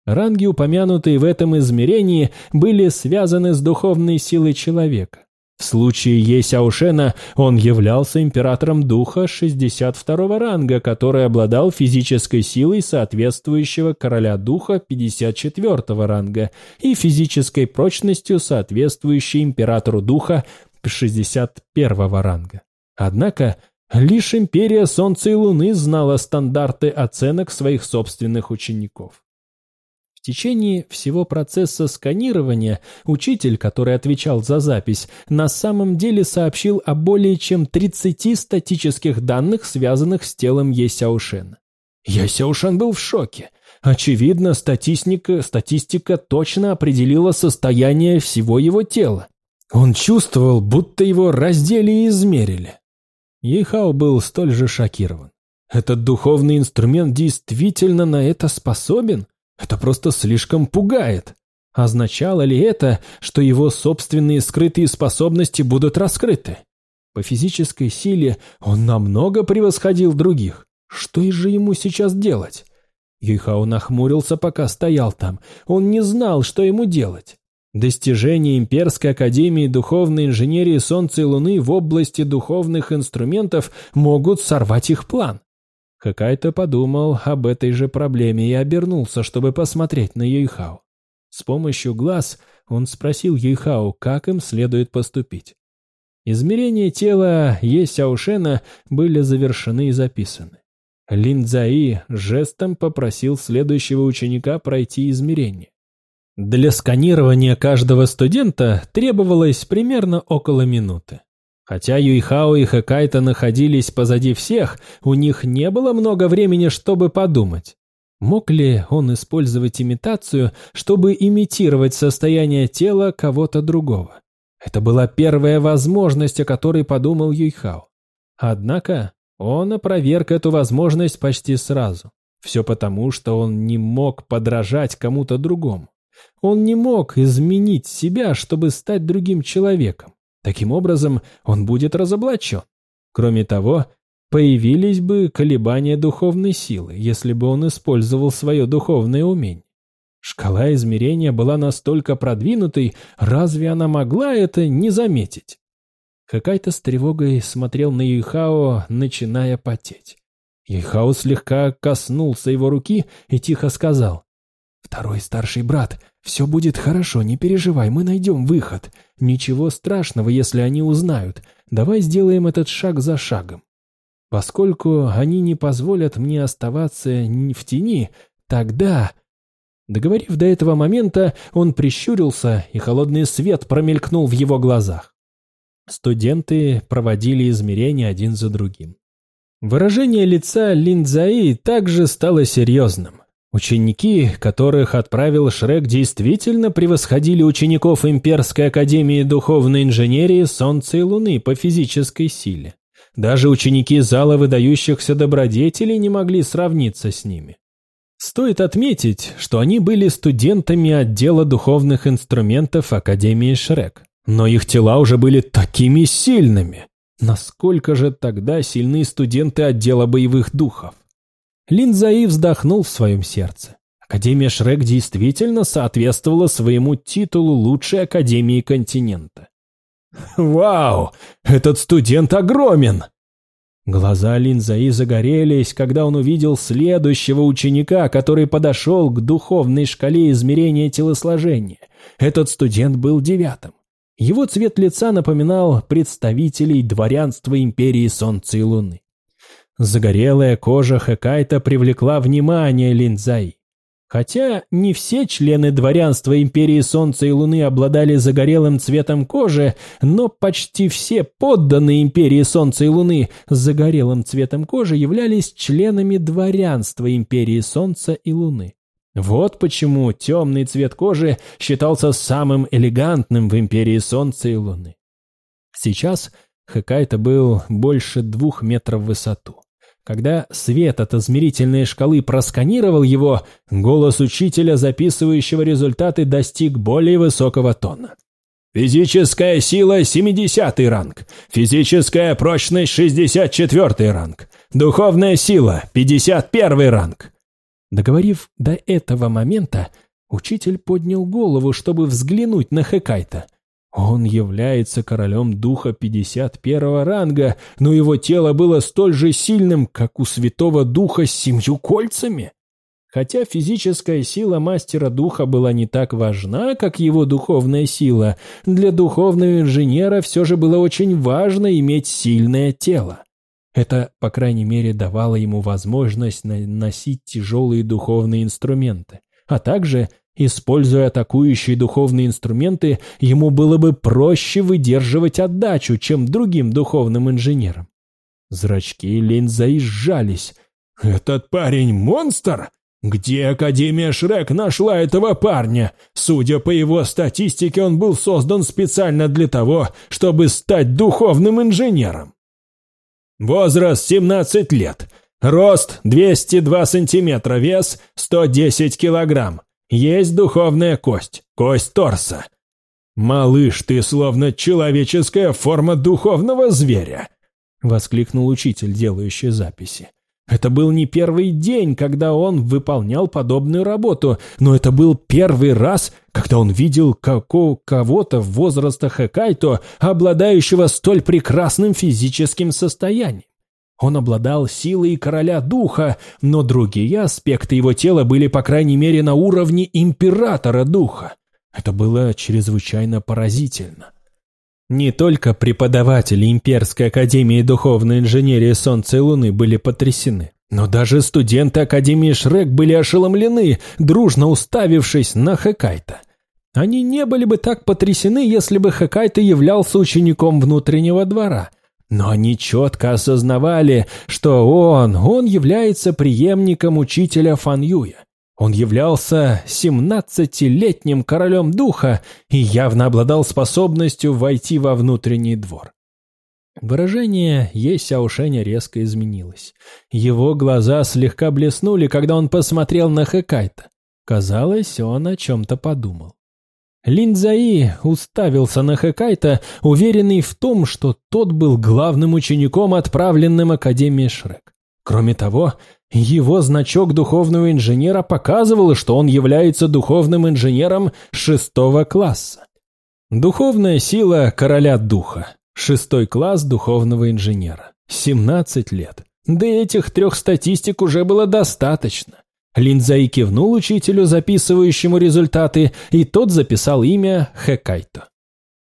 Ранги, упомянутые в этом измерении, были связаны с духовной силой человека. В случае Есяушена он являлся императором духа 62 ранга, который обладал физической силой соответствующего короля духа 54 ранга и физической прочностью соответствующей императору духа 61 ранга. Однако лишь империя Солнца и Луны знала стандарты оценок своих собственных учеников течение всего процесса сканирования учитель, который отвечал за запись, на самом деле сообщил о более чем 30 статических данных, связанных с телом Есяушена. Есяушен был в шоке. Очевидно, статистика, статистика точно определила состояние всего его тела. Он чувствовал, будто его раздели и измерили. Ейхао был столь же шокирован. Этот духовный инструмент действительно на это способен? Это просто слишком пугает. Означало ли это, что его собственные скрытые способности будут раскрыты? По физической силе он намного превосходил других. Что же ему сейчас делать? Юйхао нахмурился, пока стоял там. Он не знал, что ему делать. Достижения Имперской Академии Духовной Инженерии Солнца и Луны в области духовных инструментов могут сорвать их план. Хакайто подумал об этой же проблеме и обернулся, чтобы посмотреть на Юйхао. С помощью глаз он спросил Юйхао, как им следует поступить. Измерения тела Е Сяошена были завершены и записаны. Лин Цзаи жестом попросил следующего ученика пройти измерение. Для сканирования каждого студента требовалось примерно около минуты. Хотя Юйхао и Хэкайта находились позади всех, у них не было много времени, чтобы подумать. Мог ли он использовать имитацию, чтобы имитировать состояние тела кого-то другого? Это была первая возможность, о которой подумал Юйхао. Однако он опроверг эту возможность почти сразу. Все потому, что он не мог подражать кому-то другому. Он не мог изменить себя, чтобы стать другим человеком. Таким образом, он будет разоблачен. Кроме того, появились бы колебания духовной силы, если бы он использовал свое духовное умение. Шкала измерения была настолько продвинутой, разве она могла это не заметить? Хакайто с тревогой смотрел на Юйхао, начиная потеть. Юйхао слегка коснулся его руки и тихо сказал. «Второй старший брат «Все будет хорошо, не переживай, мы найдем выход. Ничего страшного, если они узнают. Давай сделаем этот шаг за шагом. Поскольку они не позволят мне оставаться в тени, тогда...» Договорив до этого момента, он прищурился, и холодный свет промелькнул в его глазах. Студенты проводили измерения один за другим. Выражение лица Линдзаи также стало серьезным. Ученики, которых отправил Шрек, действительно превосходили учеников Имперской Академии Духовной Инженерии Солнца и Луны по физической силе. Даже ученики зала выдающихся добродетелей не могли сравниться с ними. Стоит отметить, что они были студентами отдела духовных инструментов Академии Шрек, но их тела уже были такими сильными. Насколько же тогда сильны студенты отдела боевых духов? Линзаи вздохнул в своем сердце. Академия Шрек действительно соответствовала своему титулу лучшей академии континента. «Вау! Этот студент огромен!» Глаза Линзаи загорелись, когда он увидел следующего ученика, который подошел к духовной шкале измерения телосложения. Этот студент был девятым. Его цвет лица напоминал представителей дворянства империи Солнца и Луны. Загорелая кожа Хэкайта привлекла внимание Линзаи. Хотя не все члены дворянства Империи Солнца и Луны обладали загорелым цветом кожи, но почти все подданные Империи Солнца и Луны с загорелым цветом кожи являлись членами дворянства Империи Солнца и Луны. Вот почему темный цвет кожи считался самым элегантным в Империи Солнца и Луны. Сейчас Хакайта был больше двух метров в высоту. Когда свет от измерительной шкалы просканировал его, голос учителя, записывающего результаты, достиг более высокого тона. Физическая сила – 70 ранг. Физическая прочность – 64 ранг. Духовная сила – 51 ранг. Договорив до этого момента, учитель поднял голову, чтобы взглянуть на Хекайта – он является королем духа 51 ранга, но его тело было столь же сильным, как у святого духа с семью кольцами. Хотя физическая сила мастера духа была не так важна, как его духовная сила, для духовного инженера все же было очень важно иметь сильное тело. Это, по крайней мере, давало ему возможность носить тяжелые духовные инструменты, а также Используя атакующие духовные инструменты, ему было бы проще выдерживать отдачу, чем другим духовным инженерам. Зрачки Линза сжались. «Этот парень монстр? Где Академия Шрек нашла этого парня? Судя по его статистике, он был создан специально для того, чтобы стать духовным инженером». Возраст 17 лет. Рост 202 сантиметра, вес 110 килограмм. Есть духовная кость, кость торса. Малыш, ты словно человеческая форма духовного зверя!» Воскликнул учитель, делающий записи. Это был не первый день, когда он выполнял подобную работу, но это был первый раз, когда он видел кого-то в возраста Хэкайто, обладающего столь прекрасным физическим состоянием. Он обладал силой короля духа, но другие аспекты его тела были, по крайней мере, на уровне императора духа. Это было чрезвычайно поразительно. Не только преподаватели Имперской Академии Духовной Инженерии Солнца и Луны были потрясены, но даже студенты Академии Шрек были ошеломлены, дружно уставившись на Хэкайта. Они не были бы так потрясены, если бы Хэкайта являлся учеником внутреннего двора – но они четко осознавали, что он, он является преемником учителя Фан Юя. Он являлся семнадцатилетним королем духа и явно обладал способностью войти во внутренний двор. Выражение Е Сяошеня резко изменилось. Его глаза слегка блеснули, когда он посмотрел на Хэкайта. Казалось, он о чем-то подумал. Линдзаи уставился на Хэкайта, уверенный в том, что тот был главным учеником, отправленным Академией Шрек. Кроме того, его значок духовного инженера показывал, что он является духовным инженером шестого класса. Духовная сила короля духа. Шестой класс духовного инженера. 17 лет. Да этих трех статистик уже было достаточно. Линдзай кивнул учителю, записывающему результаты, и тот записал имя Хэкайто.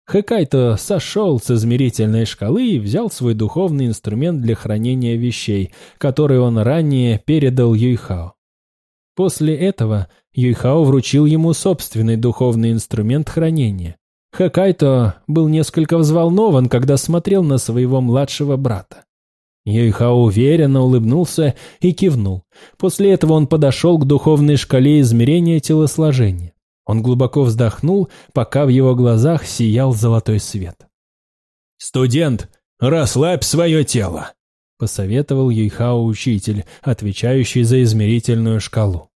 Хэкайто сошел с измерительной шкалы и взял свой духовный инструмент для хранения вещей, который он ранее передал Юйхао. После этого Юйхао вручил ему собственный духовный инструмент хранения. Хэкайто был несколько взволнован, когда смотрел на своего младшего брата. Юйхао уверенно улыбнулся и кивнул. После этого он подошел к духовной шкале измерения телосложения. Он глубоко вздохнул, пока в его глазах сиял золотой свет. «Студент, расслабь свое тело!» – посоветовал Юйхао учитель, отвечающий за измерительную шкалу.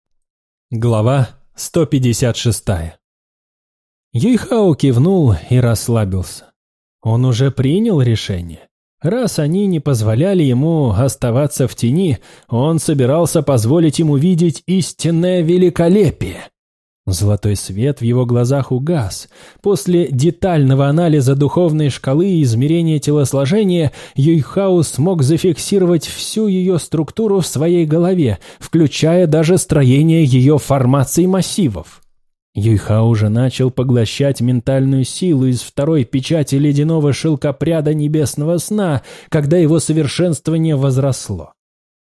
Глава 156 Юйхао кивнул и расслабился. Он уже принял решение. Раз они не позволяли ему оставаться в тени, он собирался позволить ему видеть истинное великолепие. Золотой свет в его глазах угас. После детального анализа духовной шкалы и измерения телосложения Юйхао смог зафиксировать всю ее структуру в своей голове, включая даже строение ее формаций массивов. Юйхао уже начал поглощать ментальную силу из второй печати ледяного шелкопряда небесного сна, когда его совершенствование возросло.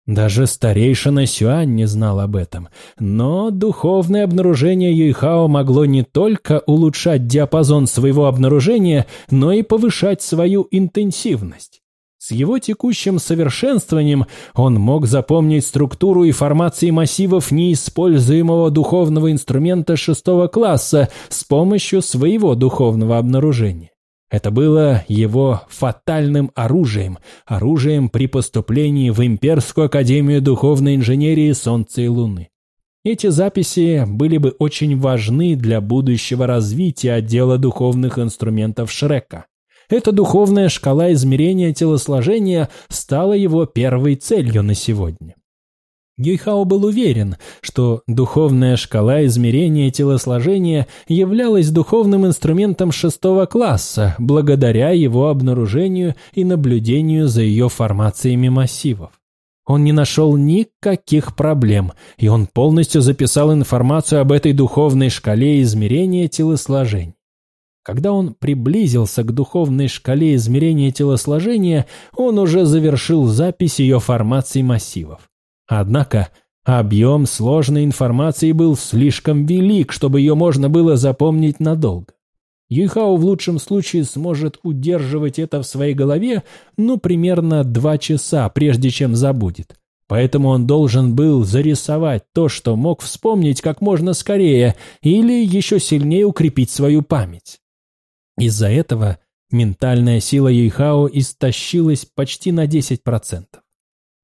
Даже старейшина Сюань не знал об этом, но духовное обнаружение Юйхао могло не только улучшать диапазон своего обнаружения, но и повышать свою интенсивность. С его текущим совершенствованием он мог запомнить структуру и формации массивов неиспользуемого духовного инструмента шестого класса с помощью своего духовного обнаружения. Это было его фатальным оружием, оружием при поступлении в Имперскую Академию Духовной Инженерии Солнца и Луны. Эти записи были бы очень важны для будущего развития отдела духовных инструментов Шрека. Эта духовная шкала измерения телосложения стала его первой целью на сегодня. Гейхао был уверен, что духовная шкала измерения телосложения являлась духовным инструментом шестого класса благодаря его обнаружению и наблюдению за ее формациями массивов. Он не нашел никаких проблем, и он полностью записал информацию об этой духовной шкале измерения телосложения. Когда он приблизился к духовной шкале измерения телосложения, он уже завершил запись ее формаций массивов. Однако объем сложной информации был слишком велик, чтобы ее можно было запомнить надолго. Юйхао в лучшем случае сможет удерживать это в своей голове, ну, примерно два часа, прежде чем забудет. Поэтому он должен был зарисовать то, что мог вспомнить как можно скорее, или еще сильнее укрепить свою память. Из-за этого ментальная сила Юйхао истощилась почти на 10%.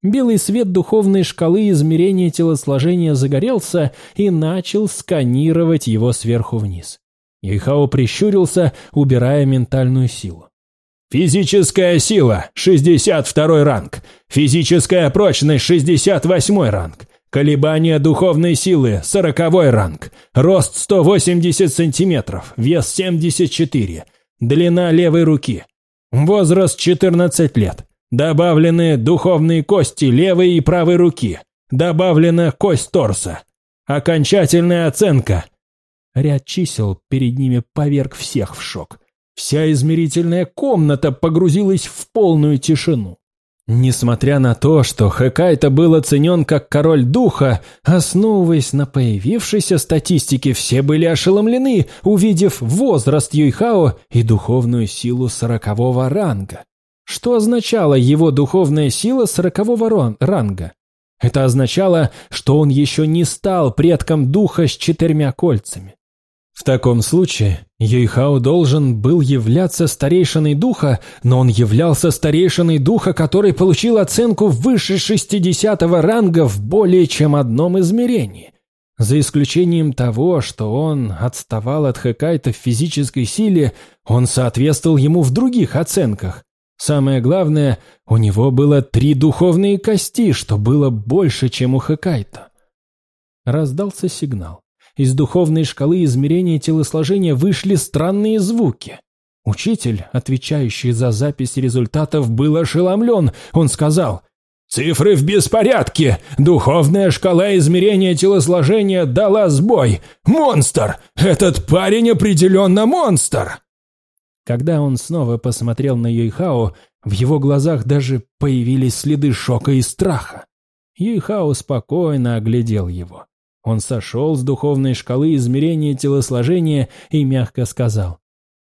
Белый свет духовной шкалы измерения телосложения загорелся и начал сканировать его сверху вниз. Юйхао прищурился, убирая ментальную силу. Физическая сила – 62 ранг. Физическая прочность – 68 ранг. Колебания духовной силы – 40 ранг. Рост 180 сантиметров, вес 74. Длина левой руки. Возраст 14 лет. Добавлены духовные кости левой и правой руки. Добавлена кость торса. Окончательная оценка. Ряд чисел перед ними поверг всех в шок. Вся измерительная комната погрузилась в полную тишину. Несмотря на то, что Хэкайта был оценен как король духа, основываясь на появившейся статистике, все были ошеломлены, увидев возраст Юйхао и духовную силу сорокового ранга. Что означала его духовная сила сорокового ранга? Это означало, что он еще не стал предком духа с четырьмя кольцами. В таком случае Юйхао должен был являться старейшиной духа, но он являлся старейшиной духа, который получил оценку выше 60 ранга в более чем одном измерении. За исключением того, что он отставал от Хэкайта в физической силе, он соответствовал ему в других оценках. Самое главное, у него было три духовные кости, что было больше, чем у Хэкайта. Раздался сигнал. Из духовной шкалы измерения телосложения вышли странные звуки. Учитель, отвечающий за запись результатов, был ошеломлен. Он сказал, «Цифры в беспорядке! Духовная шкала измерения телосложения дала сбой! Монстр! Этот парень определенно монстр!» Когда он снова посмотрел на Юйхао, в его глазах даже появились следы шока и страха. Юйхао спокойно оглядел его. Он сошел с духовной шкалы измерения телосложения и мягко сказал.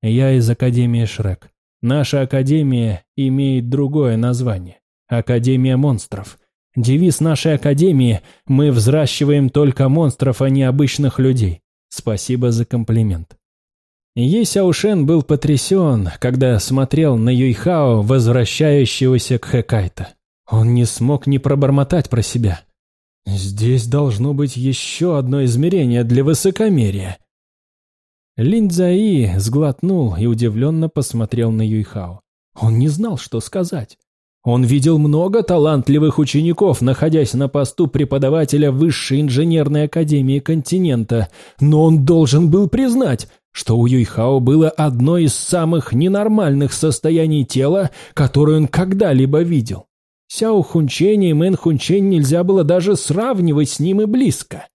«Я из Академии Шрек. Наша Академия имеет другое название. Академия монстров. Девиз нашей Академии – мы взращиваем только монстров, а не обычных людей. Спасибо за комплимент». Е был потрясен, когда смотрел на Юйхао, возвращающегося к Хэкайта. Он не смог не пробормотать про себя. «Здесь должно быть еще одно измерение для высокомерия». Лин Цзаи сглотнул и удивленно посмотрел на Юйхао. Он не знал, что сказать. Он видел много талантливых учеников, находясь на посту преподавателя Высшей инженерной академии континента, но он должен был признать, что у Юйхао было одно из самых ненормальных состояний тела, которое он когда-либо видел. Сяо Хунчень и Мэн Хунчень нельзя было даже сравнивать с ним и близко.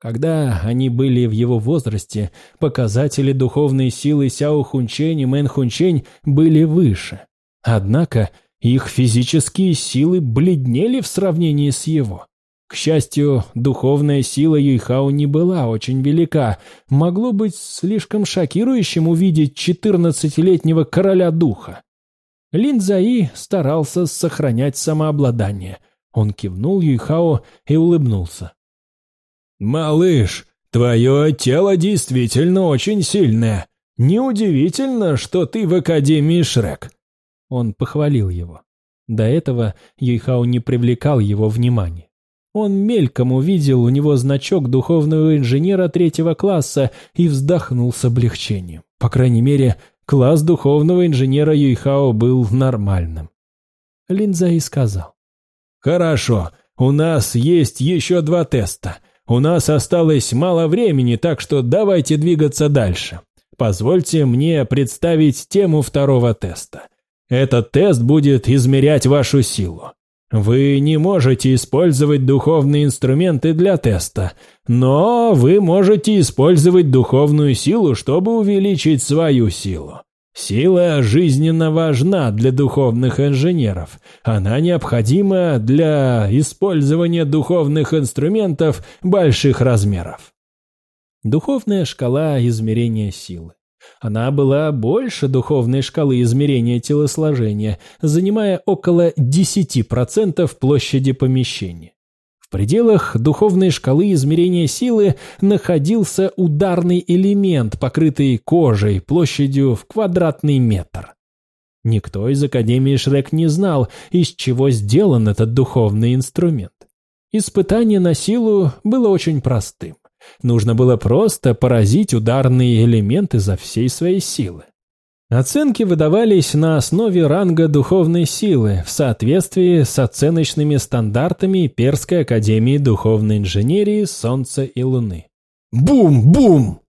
Когда они были в его возрасте, показатели духовной силы Сяо Хунчень и Мэн Хунчень были выше. Однако их физические силы бледнели в сравнении с его. К счастью, духовная сила Юйхао не была очень велика. Могло быть слишком шокирующим увидеть четырнадцатилетнего короля духа. Лин Цзаи старался сохранять самообладание. Он кивнул Юйхао и улыбнулся. «Малыш, твое тело действительно очень сильное. Неудивительно, что ты в Академии Шрек». Он похвалил его. До этого Юйхао не привлекал его внимания. Он мельком увидел у него значок духовного инженера третьего класса и вздохнул с облегчением. По крайней мере, класс духовного инженера Юйхао был нормальным. Линза сказал. «Хорошо, у нас есть еще два теста. У нас осталось мало времени, так что давайте двигаться дальше. Позвольте мне представить тему второго теста. Этот тест будет измерять вашу силу. Вы не можете использовать духовные инструменты для теста, но вы можете использовать духовную силу, чтобы увеличить свою силу. Сила жизненно важна для духовных инженеров. Она необходима для использования духовных инструментов больших размеров. Духовная шкала измерения силы. Она была больше духовной шкалы измерения телосложения, занимая около 10% площади помещения пределах духовной шкалы измерения силы находился ударный элемент, покрытый кожей площадью в квадратный метр. Никто из Академии Шрек не знал, из чего сделан этот духовный инструмент. Испытание на силу было очень простым. Нужно было просто поразить ударные элементы за всей своей силы. Оценки выдавались на основе ранга духовной силы в соответствии с оценочными стандартами Перской академии духовной инженерии Солнца и Луны. Бум-бум!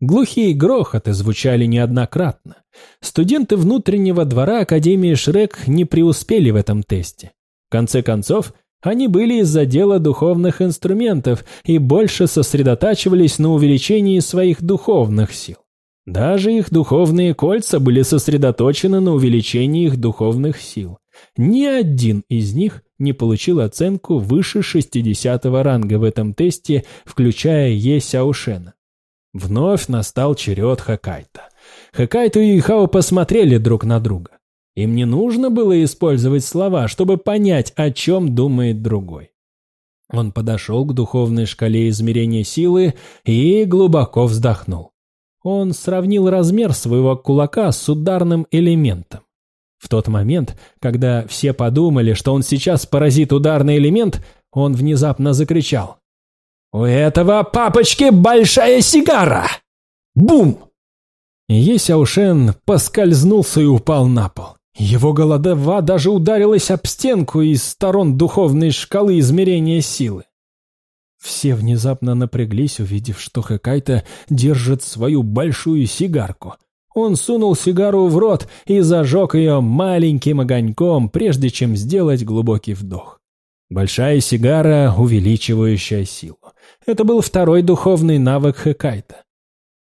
Глухие грохоты звучали неоднократно. Студенты внутреннего двора Академии Шрек не преуспели в этом тесте. В конце концов, они были из-за дела духовных инструментов и больше сосредотачивались на увеличении своих духовных сил. Даже их духовные кольца были сосредоточены на увеличении их духовных сил. Ни один из них не получил оценку выше 60 ранга в этом тесте, включая Е Сяушена. Вновь настал черед Хакайта. Хакайто и Ихао посмотрели друг на друга. Им не нужно было использовать слова, чтобы понять, о чем думает другой. Он подошел к духовной шкале измерения силы и глубоко вздохнул. Он сравнил размер своего кулака с ударным элементом. В тот момент, когда все подумали, что он сейчас поразит ударный элемент, он внезапно закричал. «У этого папочки большая сигара!» Бум! Есяушен поскользнулся и упал на пол. Его голодова даже ударилась об стенку из сторон духовной шкалы измерения силы. Все внезапно напряглись, увидев, что Хэкайта держит свою большую сигарку. Он сунул сигару в рот и зажег ее маленьким огоньком, прежде чем сделать глубокий вдох. Большая сигара, увеличивающая силу. Это был второй духовный навык Хэкайта.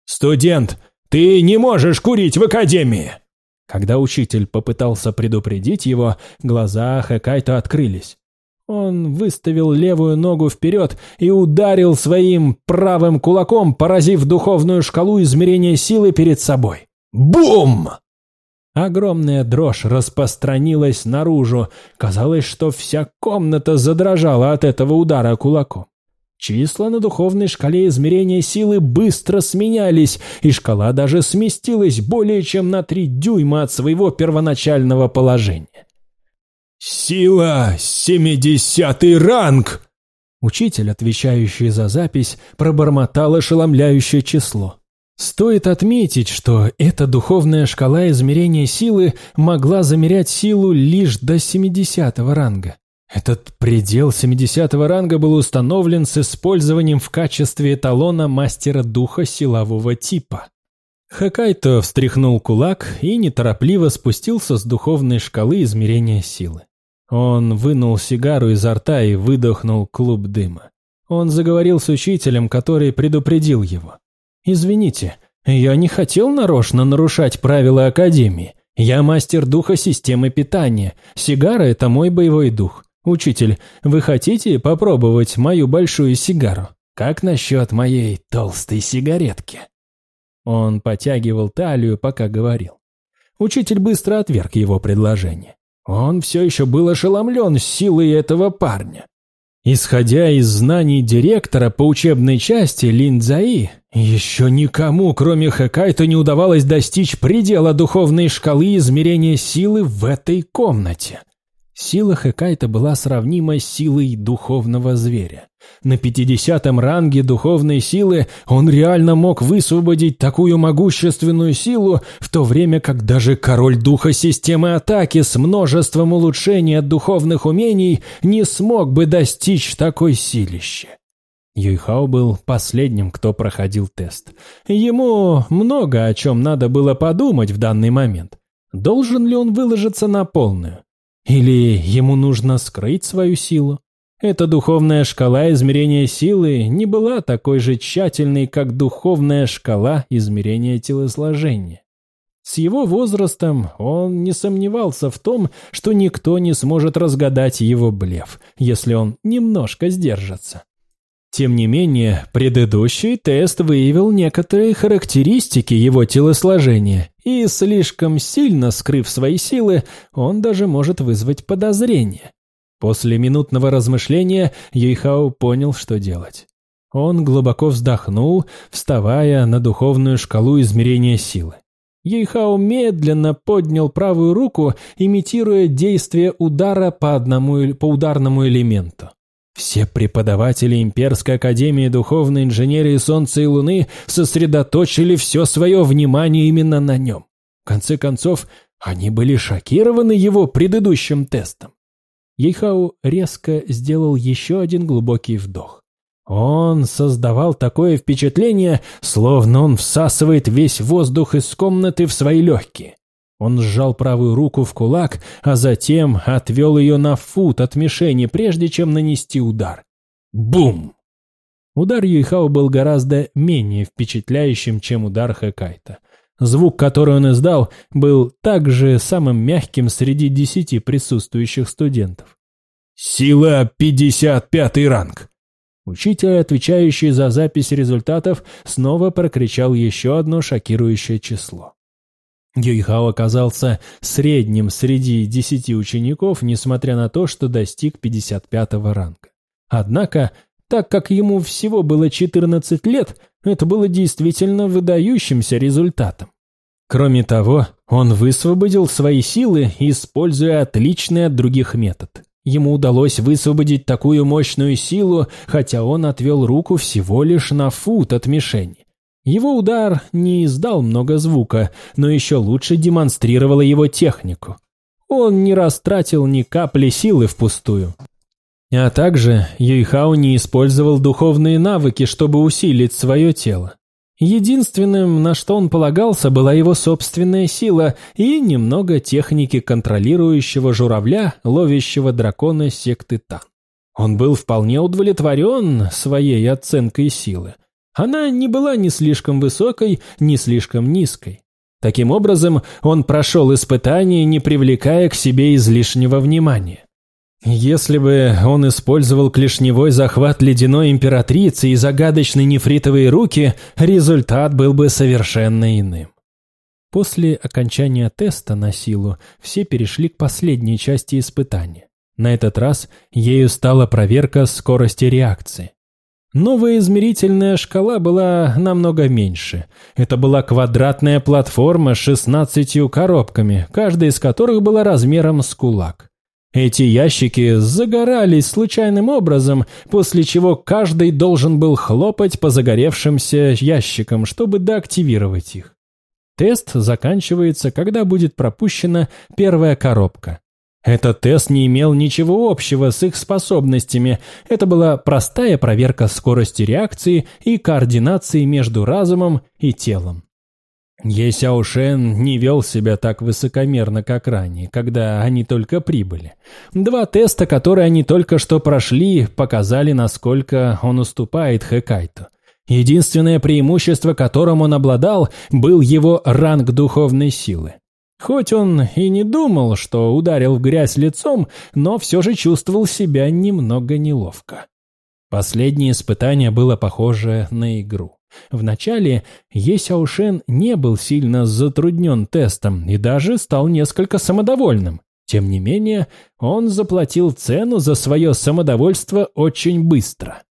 «Студент, ты не можешь курить в академии!» Когда учитель попытался предупредить его, глаза Хэкайта открылись. Он выставил левую ногу вперед и ударил своим правым кулаком, поразив духовную шкалу измерения силы перед собой. Бум! Огромная дрожь распространилась наружу. Казалось, что вся комната задрожала от этого удара кулаком. Числа на духовной шкале измерения силы быстро сменялись, и шкала даже сместилась более чем на три дюйма от своего первоначального положения. «Сила! Семидесятый ранг!» Учитель, отвечающий за запись, пробормотал ошеломляющее число. Стоит отметить, что эта духовная шкала измерения силы могла замерять силу лишь до 70 ранга. Этот предел 70 ранга был установлен с использованием в качестве эталона мастера духа силового типа. Хакайто встряхнул кулак и неторопливо спустился с духовной шкалы измерения силы. Он вынул сигару изо рта и выдохнул клуб дыма. Он заговорил с учителем, который предупредил его. «Извините, я не хотел нарочно нарушать правила Академии. Я мастер духа системы питания. Сигара – это мой боевой дух. Учитель, вы хотите попробовать мою большую сигару? Как насчет моей толстой сигаретки?» Он потягивал талию, пока говорил. Учитель быстро отверг его предложение. Он все еще был ошеломлен силой этого парня. Исходя из знаний директора по учебной части Линдзаи, еще никому, кроме Хэкайто, не удавалось достичь предела духовной шкалы измерения силы в этой комнате. Сила Хэкайта была сравнима с силой духовного зверя. На 50-м ранге духовной силы он реально мог высвободить такую могущественную силу, в то время как даже король духа системы атаки с множеством улучшений от духовных умений не смог бы достичь такой силищи. Юйхао был последним, кто проходил тест. Ему много о чем надо было подумать в данный момент. Должен ли он выложиться на полную? Или ему нужно скрыть свою силу? Эта духовная шкала измерения силы не была такой же тщательной, как духовная шкала измерения телосложения. С его возрастом он не сомневался в том, что никто не сможет разгадать его блеф, если он немножко сдержится. Тем не менее, предыдущий тест выявил некоторые характеристики его телосложения, и, слишком сильно скрыв свои силы, он даже может вызвать подозрение. После минутного размышления Юйхао понял, что делать. Он глубоко вздохнул, вставая на духовную шкалу измерения силы. Юйхао медленно поднял правую руку, имитируя действие удара по, одному, по ударному элементу. Все преподаватели Имперской Академии Духовной Инженерии Солнца и Луны сосредоточили все свое внимание именно на нем. В конце концов, они были шокированы его предыдущим тестом. Ейхау резко сделал еще один глубокий вдох. Он создавал такое впечатление, словно он всасывает весь воздух из комнаты в свои легкие. Он сжал правую руку в кулак, а затем отвел ее на фут от мишени, прежде чем нанести удар. Бум! Удар Юйхао был гораздо менее впечатляющим, чем удар Хэкайта. Звук, который он издал, был также самым мягким среди десяти присутствующих студентов. «Сила 55 ранг!» Учитель, отвечающий за запись результатов, снова прокричал еще одно шокирующее число. Юйхао оказался средним среди десяти учеников, несмотря на то, что достиг 55-го ранга. Однако, так как ему всего было 14 лет, это было действительно выдающимся результатом. Кроме того, он высвободил свои силы, используя отличный от других метод. Ему удалось высвободить такую мощную силу, хотя он отвел руку всего лишь на фут от мишени. Его удар не издал много звука, но еще лучше демонстрировала его технику. Он не растратил ни капли силы впустую. А также Юйхао не использовал духовные навыки, чтобы усилить свое тело. Единственным, на что он полагался, была его собственная сила и немного техники контролирующего журавля, ловящего дракона секты Тан. Он был вполне удовлетворен своей оценкой силы, она не была ни слишком высокой, ни слишком низкой. Таким образом, он прошел испытание, не привлекая к себе излишнего внимания. Если бы он использовал клешневой захват ледяной императрицы и загадочные нефритовые руки, результат был бы совершенно иным. После окончания теста на силу все перешли к последней части испытания. На этот раз ею стала проверка скорости реакции. Новая измерительная шкала была намного меньше. Это была квадратная платформа с 16 коробками, каждая из которых была размером с кулак. Эти ящики загорались случайным образом, после чего каждый должен был хлопать по загоревшимся ящикам, чтобы деактивировать их. Тест заканчивается, когда будет пропущена первая коробка. Этот тест не имел ничего общего с их способностями. Это была простая проверка скорости реакции и координации между разумом и телом. Е Сяошен не вел себя так высокомерно, как ранее, когда они только прибыли. Два теста, которые они только что прошли, показали, насколько он уступает Хэкайту. Единственное преимущество, которым он обладал, был его ранг духовной силы. Хоть он и не думал, что ударил в грязь лицом, но все же чувствовал себя немного неловко. Последнее испытание было похоже на игру. Вначале Е Сяошен не был сильно затруднен тестом и даже стал несколько самодовольным. Тем не менее, он заплатил цену за свое самодовольство очень быстро.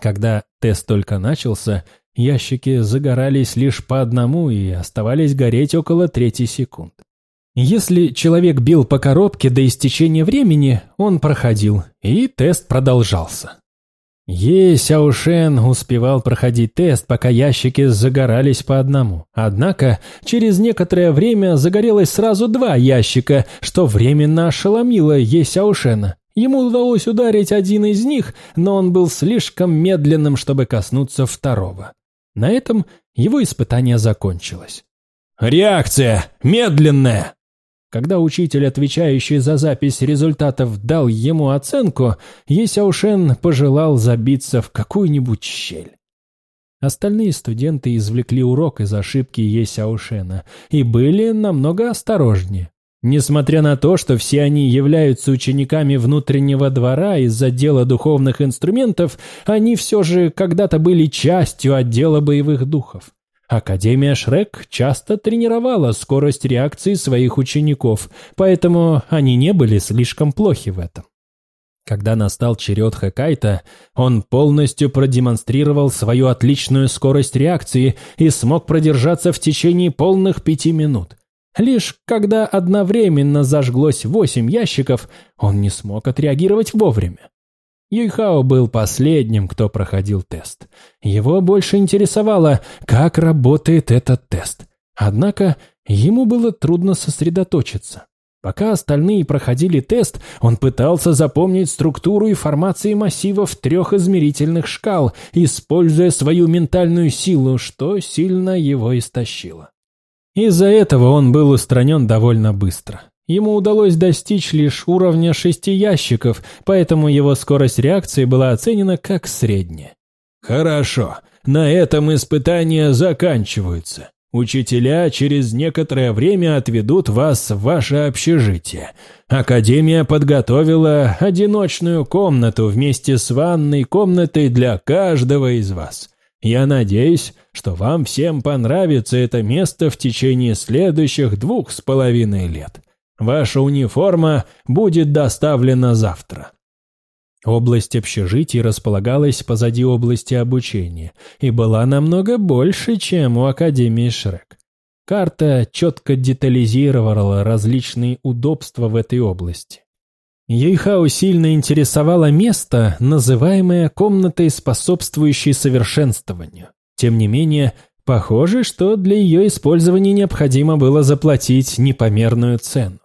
Когда тест только начался, ящики загорались лишь по одному и оставались гореть около трети секунд. Если человек бил по коробке до истечения времени, он проходил, и тест продолжался. Е Сяошен успевал проходить тест, пока ящики загорались по одному. Однако через некоторое время загорелось сразу два ящика, что временно ошеломило Е Сяошена. Ему удалось ударить один из них, но он был слишком медленным, чтобы коснуться второго. На этом его испытание закончилось. «Реакция! Медленная!» Когда учитель, отвечающий за запись результатов, дал ему оценку, Есяушен пожелал забиться в какую-нибудь щель. Остальные студенты извлекли урок из ошибки Есяушена и были намного осторожнее. Несмотря на то, что все они являются учениками внутреннего двора из отдела духовных инструментов, они все же когда-то были частью отдела боевых духов. Академия Шрек часто тренировала скорость реакции своих учеников, поэтому они не были слишком плохи в этом. Когда настал черед Хакайта, он полностью продемонстрировал свою отличную скорость реакции и смог продержаться в течение полных пяти минут. Лишь когда одновременно зажглось восемь ящиков, он не смог отреагировать вовремя. Юйхао был последним, кто проходил тест. Его больше интересовало, как работает этот тест. Однако ему было трудно сосредоточиться. Пока остальные проходили тест, он пытался запомнить структуру и формации массивов трех измерительных шкал, используя свою ментальную силу, что сильно его истощило. Из-за этого он был устранен довольно быстро. Ему удалось достичь лишь уровня шести ящиков, поэтому его скорость реакции была оценена как средняя. «Хорошо, на этом испытания заканчиваются. Учителя через некоторое время отведут вас в ваше общежитие. Академия подготовила одиночную комнату вместе с ванной комнатой для каждого из вас. Я надеюсь, что вам всем понравится это место в течение следующих двух с половиной лет. Ваша униформа будет доставлена завтра». Область общежитий располагалась позади области обучения и была намного больше, чем у Академии Шрек. Карта четко детализировала различные удобства в этой области. Юйхао сильно интересовало место, называемое комнатой, способствующей совершенствованию. Тем не менее, похоже, что для ее использования необходимо было заплатить непомерную цену.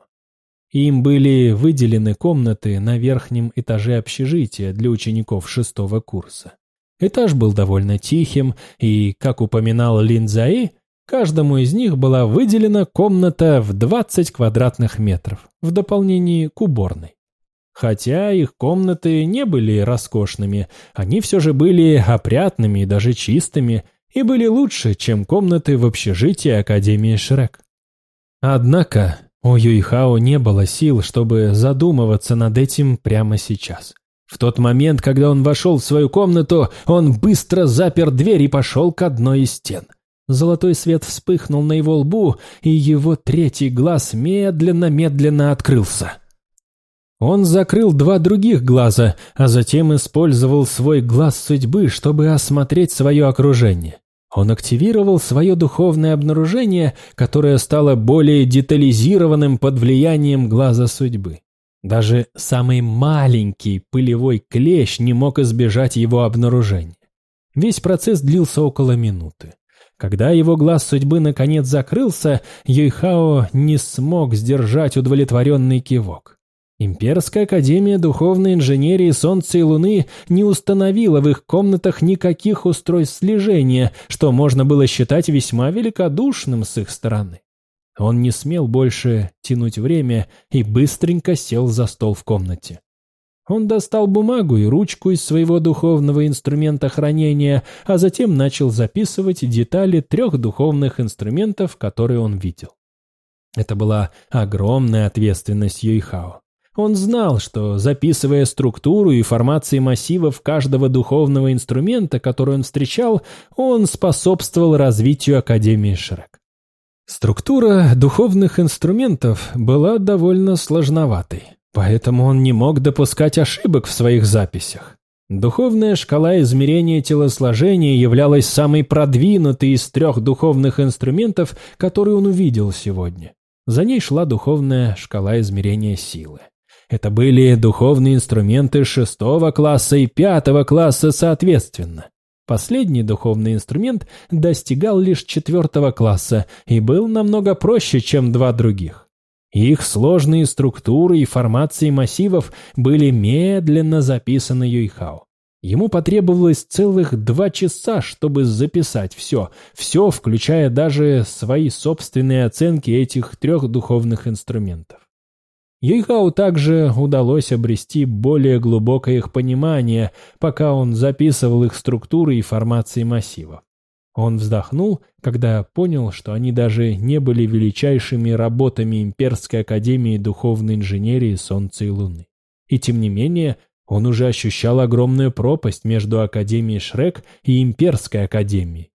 Им были выделены комнаты на верхнем этаже общежития для учеников шестого курса. Этаж был довольно тихим, и, как упоминал Лин Цзаи, каждому из них была выделена комната в 20 квадратных метров, в дополнении к уборной. Хотя их комнаты не были роскошными, они все же были опрятными и даже чистыми, и были лучше, чем комнаты в общежитии Академии Шрек. Однако у Юйхао не было сил, чтобы задумываться над этим прямо сейчас. В тот момент, когда он вошел в свою комнату, он быстро запер дверь и пошел к одной из стен. Золотой свет вспыхнул на его лбу, и его третий глаз медленно-медленно открылся. Он закрыл два других глаза, а затем использовал свой глаз судьбы, чтобы осмотреть свое окружение. Он активировал свое духовное обнаружение, которое стало более детализированным под влиянием глаза судьбы. Даже самый маленький пылевой клещ не мог избежать его обнаружения. Весь процесс длился около минуты. Когда его глаз судьбы наконец закрылся, Юйхао не смог сдержать удовлетворенный кивок. Имперская академия духовной инженерии Солнца и Луны не установила в их комнатах никаких устройств слежения, что можно было считать весьма великодушным с их стороны. Он не смел больше тянуть время и быстренько сел за стол в комнате. Он достал бумагу и ручку из своего духовного инструмента хранения, а затем начал записывать детали трех духовных инструментов, которые он видел. Это была огромная ответственность Юйхао. Он знал, что, записывая структуру и формации массивов каждого духовного инструмента, который он встречал, он способствовал развитию Академии Шрек. Структура духовных инструментов была довольно сложноватой. Поэтому он не мог допускать ошибок в своих записях. Духовная шкала измерения телосложения являлась самой продвинутой из трех духовных инструментов, которые он увидел сегодня. За ней шла духовная шкала измерения силы. Это были духовные инструменты шестого класса и пятого класса соответственно. Последний духовный инструмент достигал лишь четвертого класса и был намного проще, чем два других. Их сложные структуры и формации массивов были медленно записаны Юйхао. Ему потребовалось целых два часа, чтобы записать все, все, включая даже свои собственные оценки этих трех духовных инструментов. Юйхао также удалось обрести более глубокое их понимание, пока он записывал их структуры и формации массивов. Он вздохнул, когда понял, что они даже не были величайшими работами Имперской Академии Духовной Инженерии Солнца и Луны. И тем не менее, он уже ощущал огромную пропасть между Академией Шрек и Имперской Академией.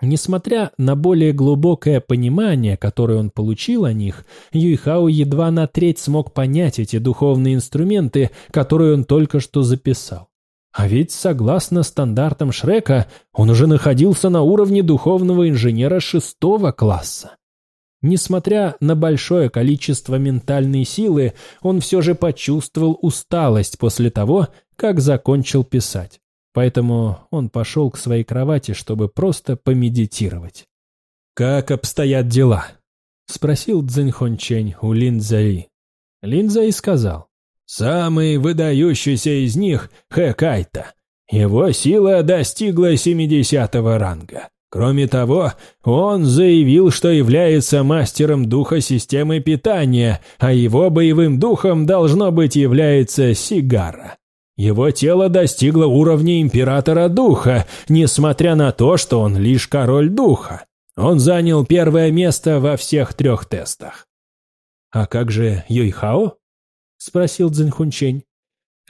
Несмотря на более глубокое понимание, которое он получил о них, Юйхао едва на треть смог понять эти духовные инструменты, которые он только что записал. А ведь, согласно стандартам Шрека, он уже находился на уровне духовного инженера шестого класса. Несмотря на большое количество ментальной силы, он все же почувствовал усталость после того, как закончил писать. Поэтому он пошел к своей кровати, чтобы просто помедитировать. «Как обстоят дела?» — спросил Цзиньхончень у Линдзаи. Линдзаи сказал. Самый выдающийся из них – Хэкайта. Его сила достигла 70 ранга. Кроме того, он заявил, что является мастером духа системы питания, а его боевым духом должно быть является Сигара. Его тело достигло уровня императора духа, несмотря на то, что он лишь король духа. Он занял первое место во всех трех тестах. А как же Юйхао? — спросил Цзиньхунчень.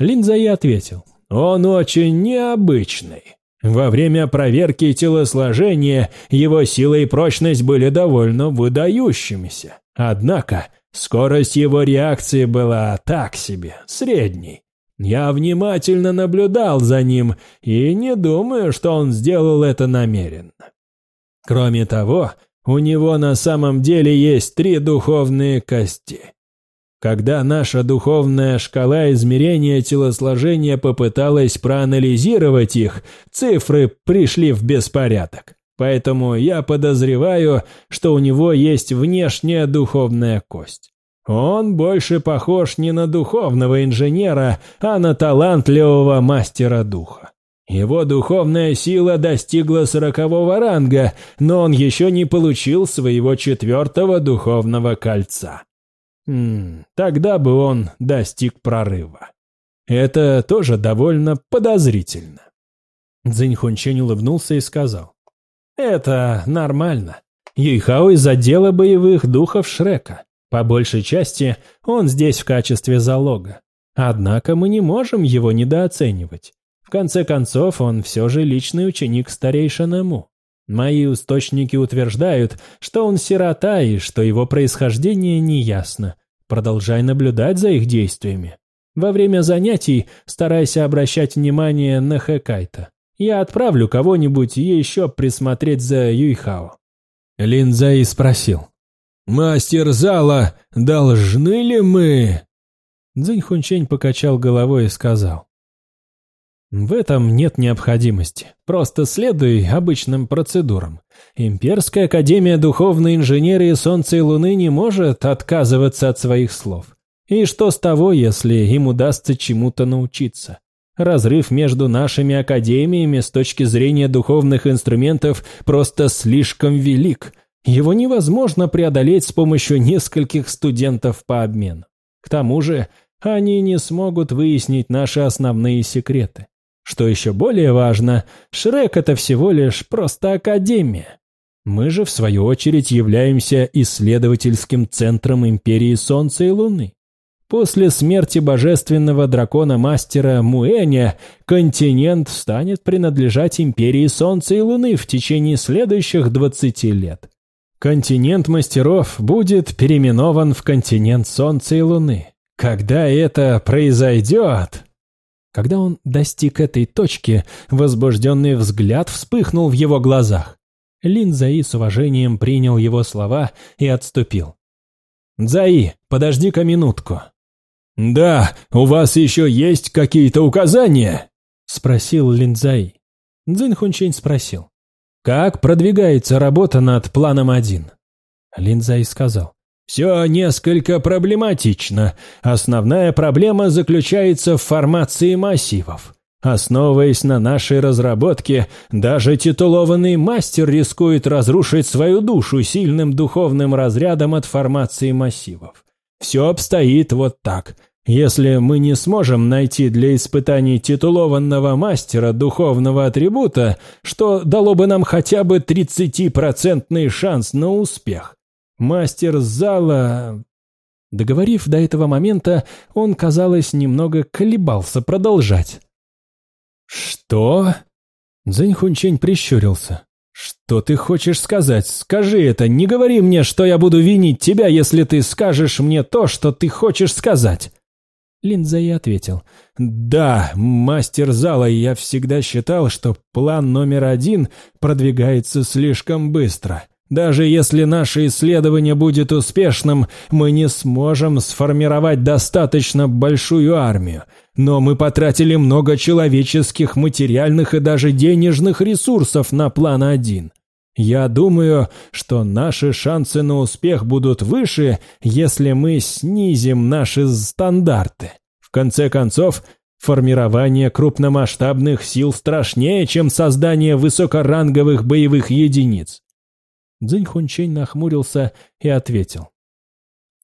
Линзаи ответил. «Он очень необычный. Во время проверки телосложения его сила и прочность были довольно выдающимися. Однако скорость его реакции была так себе, средней. Я внимательно наблюдал за ним и не думаю, что он сделал это намеренно. Кроме того, у него на самом деле есть три духовные кости. Когда наша духовная шкала измерения телосложения попыталась проанализировать их, цифры пришли в беспорядок. Поэтому я подозреваю, что у него есть внешняя духовная кость. Он больше похож не на духовного инженера, а на талантливого мастера духа. Его духовная сила достигла сорокового ранга, но он еще не получил своего четвертого духовного кольца. М тогда бы он достиг прорыва. Это тоже довольно подозрительно. Цзиньхунчень улыбнулся и сказал. «Это нормально. Юйхао из отдела боевых духов Шрека. По большей части он здесь в качестве залога. Однако мы не можем его недооценивать. В конце концов, он все же личный ученик старейшины Му. Мои источники утверждают, что он сирота и что его происхождение неясно. Продолжай наблюдать за их действиями. Во время занятий старайся обращать внимание на Хэкайта. Я отправлю кого-нибудь еще присмотреть за Юйхао». Линзай спросил. «Мастер зала, должны ли мы?» Цзинь Хунчень покачал головой и сказал. В этом нет необходимости. Просто следуй обычным процедурам. Имперская Академия Духовной Инженерии Солнца и Луны не может отказываться от своих слов. И что с того, если им удастся чему-то научиться? Разрыв между нашими академиями с точки зрения духовных инструментов просто слишком велик. Его невозможно преодолеть с помощью нескольких студентов по обмену. К тому же, они не смогут выяснить наши основные секреты. Что еще более важно, Шрек – это всего лишь просто академия. Мы же, в свою очередь, являемся исследовательским центром Империи Солнца и Луны. После смерти божественного дракона-мастера Муэня континент станет принадлежать Империи Солнца и Луны в течение следующих 20 лет. Континент мастеров будет переименован в континент Солнца и Луны. Когда это произойдет... Когда он достиг этой точки, возбужденный взгляд вспыхнул в его глазах. Лин Заи с уважением принял его слова и отступил. «Заи, подожди-ка минутку». «Да, у вас еще есть какие-то указания?» — спросил Лин Заи. Цзин Хунчень спросил. «Как продвигается работа над планом один?» Лин Заи сказал. Все несколько проблематично. Основная проблема заключается в формации массивов. Основываясь на нашей разработке, даже титулованный мастер рискует разрушить свою душу сильным духовным разрядом от формации массивов. Все обстоит вот так. Если мы не сможем найти для испытаний титулованного мастера духовного атрибута, что дало бы нам хотя бы 30% шанс на успех, Мастер зала... Договорив до этого момента, он, казалось, немного колебался продолжать. «Что?» Цзэнь Хунчень прищурился. «Что ты хочешь сказать? Скажи это, не говори мне, что я буду винить тебя, если ты скажешь мне то, что ты хочешь сказать!» Линдзай ответил. «Да, мастер зала, я всегда считал, что план номер один продвигается слишком быстро. Даже если наше исследование будет успешным, мы не сможем сформировать достаточно большую армию. Но мы потратили много человеческих, материальных и даже денежных ресурсов на план один. Я думаю, что наши шансы на успех будут выше, если мы снизим наши стандарты. В конце концов, формирование крупномасштабных сил страшнее, чем создание высокоранговых боевых единиц. Цзинь Хунчень нахмурился и ответил.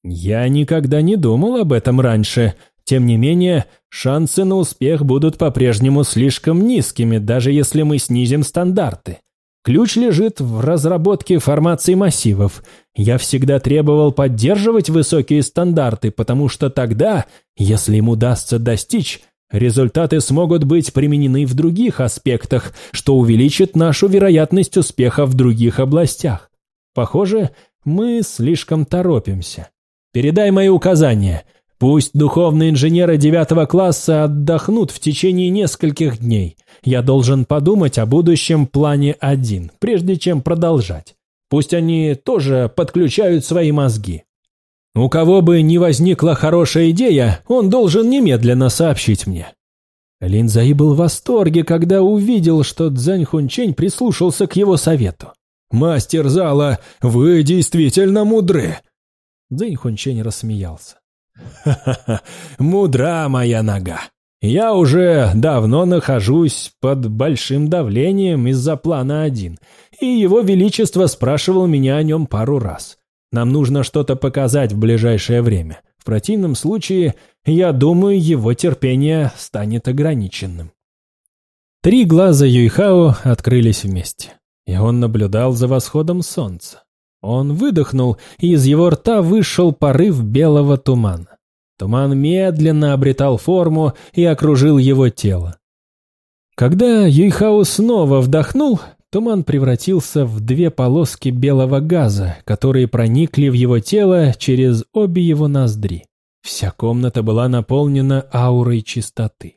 «Я никогда не думал об этом раньше. Тем не менее, шансы на успех будут по-прежнему слишком низкими, даже если мы снизим стандарты. Ключ лежит в разработке формации массивов. Я всегда требовал поддерживать высокие стандарты, потому что тогда, если им удастся достичь, результаты смогут быть применены в других аспектах, что увеличит нашу вероятность успеха в других областях. Похоже, мы слишком торопимся. Передай мои указания. Пусть духовные инженеры девятого класса отдохнут в течение нескольких дней. Я должен подумать о будущем плане один, прежде чем продолжать. Пусть они тоже подключают свои мозги. У кого бы ни возникла хорошая идея, он должен немедленно сообщить мне. Линзаи был в восторге, когда увидел, что Цзэнь Хунчень прислушался к его совету. «Мастер зала, вы действительно мудры!» Цзэнь Хунчень рассмеялся. «Ха-ха-ха, мудра моя нога! Я уже давно нахожусь под большим давлением из-за плана один, и его величество спрашивал меня о нем пару раз. Нам нужно что-то показать в ближайшее время. В противном случае, я думаю, его терпение станет ограниченным». Три глаза Юйхао открылись вместе и он наблюдал за восходом солнца. Он выдохнул, и из его рта вышел порыв белого тумана. Туман медленно обретал форму и окружил его тело. Когда Юйхао снова вдохнул, туман превратился в две полоски белого газа, которые проникли в его тело через обе его ноздри. Вся комната была наполнена аурой чистоты.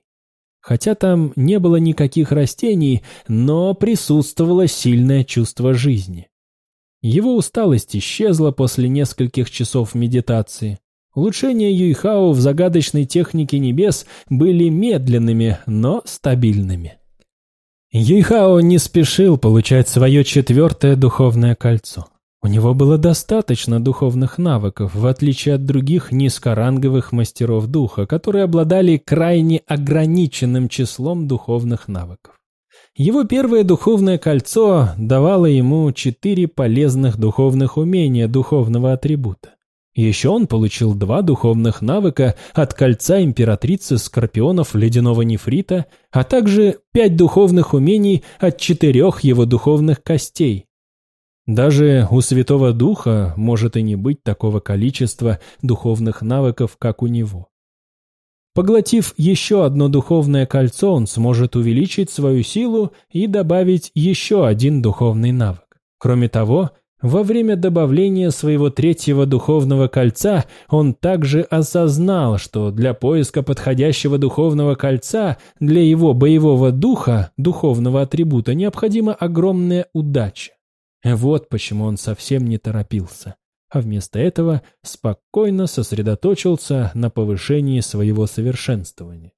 Хотя там не было никаких растений, но присутствовало сильное чувство жизни. Его усталость исчезла после нескольких часов медитации. Улучшения Юйхао в загадочной технике небес были медленными, но стабильными. Юйхао не спешил получать свое четвертое духовное кольцо. У него было достаточно духовных навыков, в отличие от других низкоранговых мастеров духа, которые обладали крайне ограниченным числом духовных навыков. Его первое духовное кольцо давало ему четыре полезных духовных умения духовного атрибута. Еще он получил два духовных навыка от кольца императрицы скорпионов ледяного нефрита, а также пять духовных умений от четырех его духовных костей. Даже у Святого Духа может и не быть такого количества духовных навыков, как у него. Поглотив еще одно духовное кольцо, он сможет увеличить свою силу и добавить еще один духовный навык. Кроме того, во время добавления своего третьего духовного кольца он также осознал, что для поиска подходящего духовного кольца для его боевого духа, духовного атрибута, необходима огромная удача. Вот почему он совсем не торопился, а вместо этого спокойно сосредоточился на повышении своего совершенствования.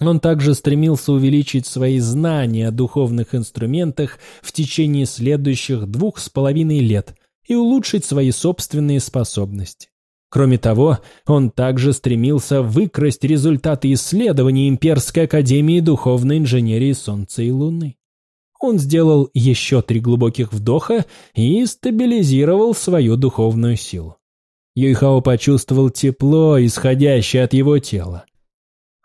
Он также стремился увеличить свои знания о духовных инструментах в течение следующих двух с половиной лет и улучшить свои собственные способности. Кроме того, он также стремился выкрасть результаты исследований Имперской Академии Духовной Инженерии Солнца и Луны. Он сделал еще три глубоких вдоха и стабилизировал свою духовную силу. Юйхао почувствовал тепло, исходящее от его тела.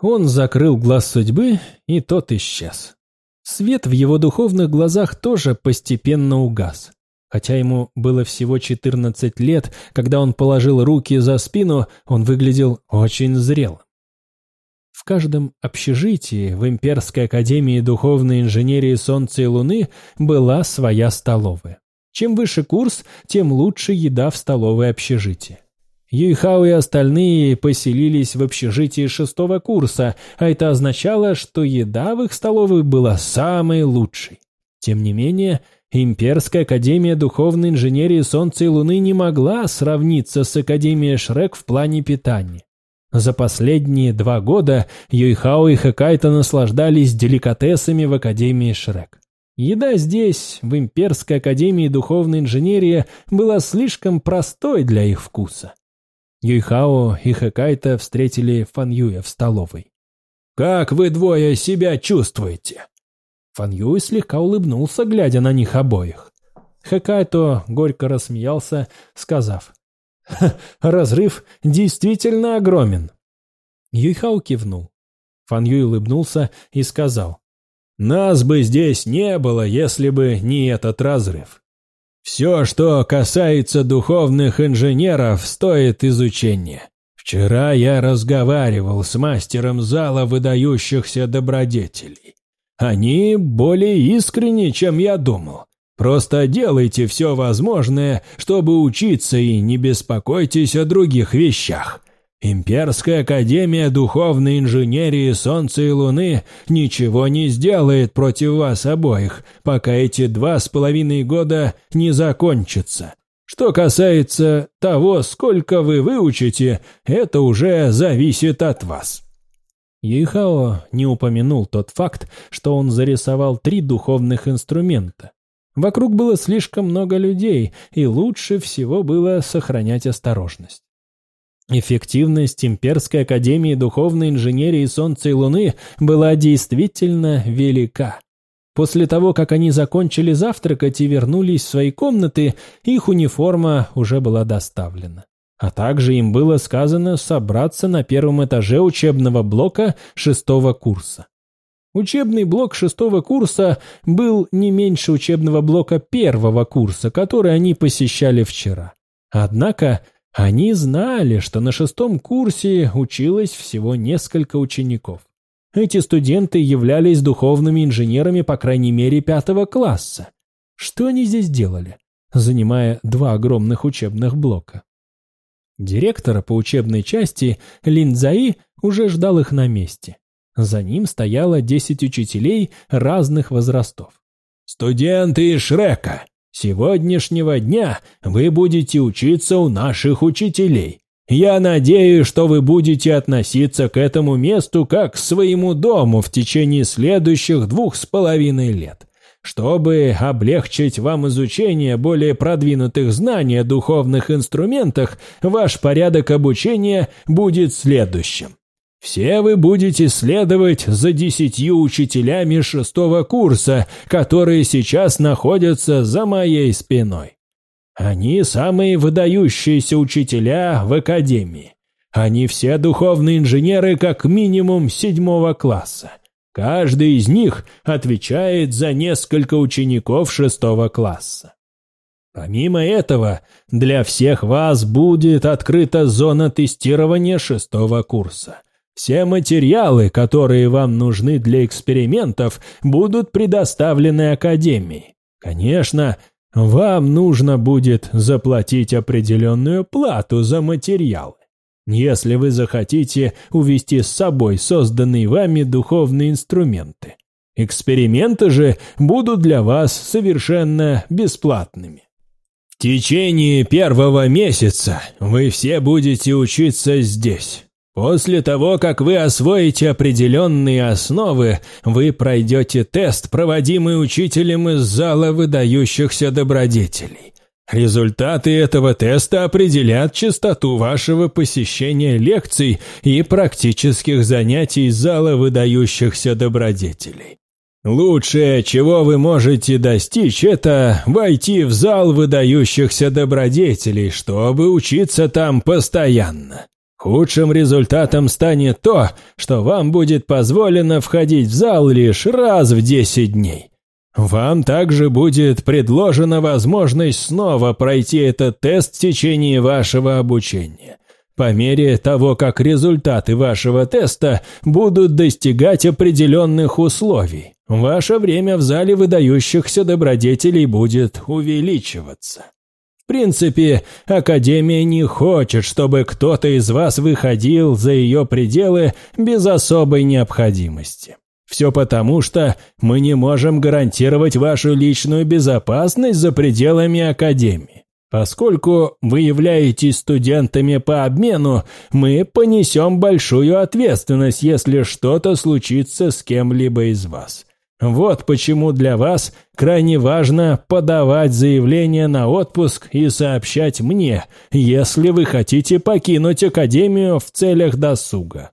Он закрыл глаз судьбы, и тот исчез. Свет в его духовных глазах тоже постепенно угас. Хотя ему было всего 14 лет, когда он положил руки за спину, он выглядел очень зрелым. В каждом общежитии в Имперской Академии Духовной Инженерии Солнца и Луны была своя столовая. Чем выше курс, тем лучше еда в столовой общежитии. Юйхао и остальные поселились в общежитии шестого курса, а это означало, что еда в их столовой была самой лучшей. Тем не менее, Имперская Академия Духовной Инженерии Солнца и Луны не могла сравниться с Академией Шрек в плане питания. За последние два года Юйхао и Хакайта наслаждались деликатесами в Академии Шрек. Еда здесь, в Имперской Академии Духовной Инженерии, была слишком простой для их вкуса. Юйхао и Хэкайта встретили Фан Юя в столовой. «Как вы двое себя чувствуете?» Фан Юй слегка улыбнулся, глядя на них обоих. Хэкайто горько рассмеялся, сказав, «Разрыв действительно огромен». Юйхао кивнул. Фан Юй улыбнулся и сказал, «Нас бы здесь не было, если бы не этот разрыв. Все, что касается духовных инженеров, стоит изучения. Вчера я разговаривал с мастером зала выдающихся добродетелей. Они более искренни, чем я думал. Просто делайте все возможное, чтобы учиться и не беспокойтесь о других вещах. Имперская Академия Духовной Инженерии Солнца и Луны ничего не сделает против вас обоих, пока эти два с половиной года не закончатся. Что касается того, сколько вы выучите, это уже зависит от вас». Юйхао не упомянул тот факт, что он зарисовал три духовных инструмента. Вокруг было слишком много людей, и лучше всего было сохранять осторожность. Эффективность Имперской Академии Духовной Инженерии Солнца и Луны была действительно велика. После того, как они закончили завтракать и вернулись в свои комнаты, их униформа уже была доставлена. А также им было сказано собраться на первом этаже учебного блока шестого курса. Учебный блок шестого курса был не меньше учебного блока первого курса, который они посещали вчера. Однако они знали, что на шестом курсе училось всего несколько учеников. Эти студенты являлись духовными инженерами по крайней мере пятого класса. Что они здесь делали, занимая два огромных учебных блока? Директора по учебной части Линдзаи уже ждал их на месте. За ним стояло десять учителей разных возрастов. «Студенты Шрека, сегодняшнего дня вы будете учиться у наших учителей. Я надеюсь, что вы будете относиться к этому месту как к своему дому в течение следующих двух с половиной лет. Чтобы облегчить вам изучение более продвинутых знаний о духовных инструментах, ваш порядок обучения будет следующим. Все вы будете следовать за десятью учителями шестого курса, которые сейчас находятся за моей спиной. Они самые выдающиеся учителя в академии. Они все духовные инженеры как минимум седьмого класса. Каждый из них отвечает за несколько учеников шестого класса. Помимо этого, для всех вас будет открыта зона тестирования шестого курса. Все материалы, которые вам нужны для экспериментов, будут предоставлены Академии. Конечно, вам нужно будет заплатить определенную плату за материалы. Если вы захотите увести с собой созданные вами духовные инструменты. Эксперименты же будут для вас совершенно бесплатными. В течение первого месяца вы все будете учиться здесь. После того, как вы освоите определенные основы, вы пройдете тест, проводимый учителем из зала выдающихся добродетелей. Результаты этого теста определят частоту вашего посещения лекций и практических занятий зала выдающихся добродетелей. Лучшее, чего вы можете достичь, это войти в зал выдающихся добродетелей, чтобы учиться там постоянно. Худшим результатом станет то, что вам будет позволено входить в зал лишь раз в 10 дней. Вам также будет предложена возможность снова пройти этот тест в течение вашего обучения. По мере того, как результаты вашего теста будут достигать определенных условий, ваше время в зале выдающихся добродетелей будет увеличиваться. Принципе, Академия не хочет, чтобы кто-то из вас выходил за ее пределы без особой необходимости. Все потому, что мы не можем гарантировать вашу личную безопасность за пределами Академии. Поскольку вы являетесь студентами по обмену, мы понесем большую ответственность, если что-то случится с кем-либо из вас. Вот почему для вас крайне важно подавать заявление на отпуск и сообщать мне, если вы хотите покинуть Академию в целях досуга.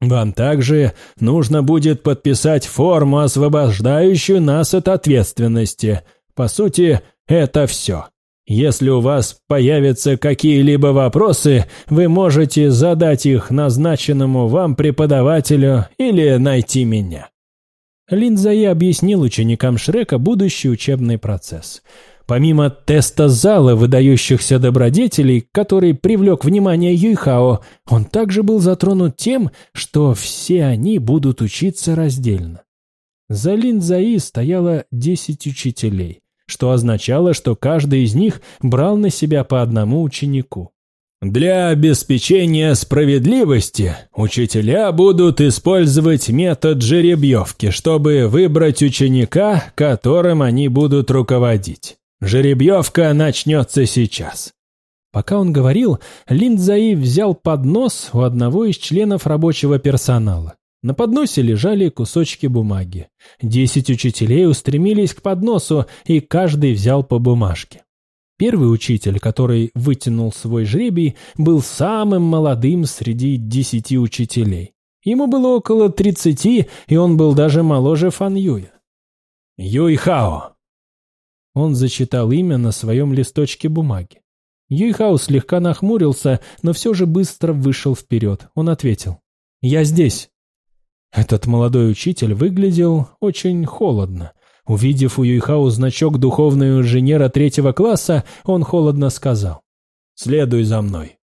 Вам также нужно будет подписать форму, освобождающую нас от ответственности. По сути, это все. Если у вас появятся какие-либо вопросы, вы можете задать их назначенному вам преподавателю или найти меня. Линдзаи объяснил ученикам Шрека будущий учебный процесс. Помимо теста зала выдающихся добродетелей, который привлек внимание Юйхао, он также был затронут тем, что все они будут учиться раздельно. За Линдзаи стояло десять учителей, что означало, что каждый из них брал на себя по одному ученику. Для обеспечения справедливости учителя будут использовать метод жеребьевки, чтобы выбрать ученика, которым они будут руководить. Жеребьевка начнется сейчас. Пока он говорил, Линдзаи взял поднос у одного из членов рабочего персонала. На подносе лежали кусочки бумаги. Десять учителей устремились к подносу, и каждый взял по бумажке. Первый учитель, который вытянул свой жребий, был самым молодым среди десяти учителей. Ему было около тридцати, и он был даже моложе Фан Юя. Юйхао. Он зачитал имя на своем листочке бумаги. Юйхао слегка нахмурился, но все же быстро вышел вперед. Он ответил. «Я здесь». Этот молодой учитель выглядел очень холодно. Увидев у Юйхао значок духовного инженера третьего класса, он холодно сказал «Следуй за мной».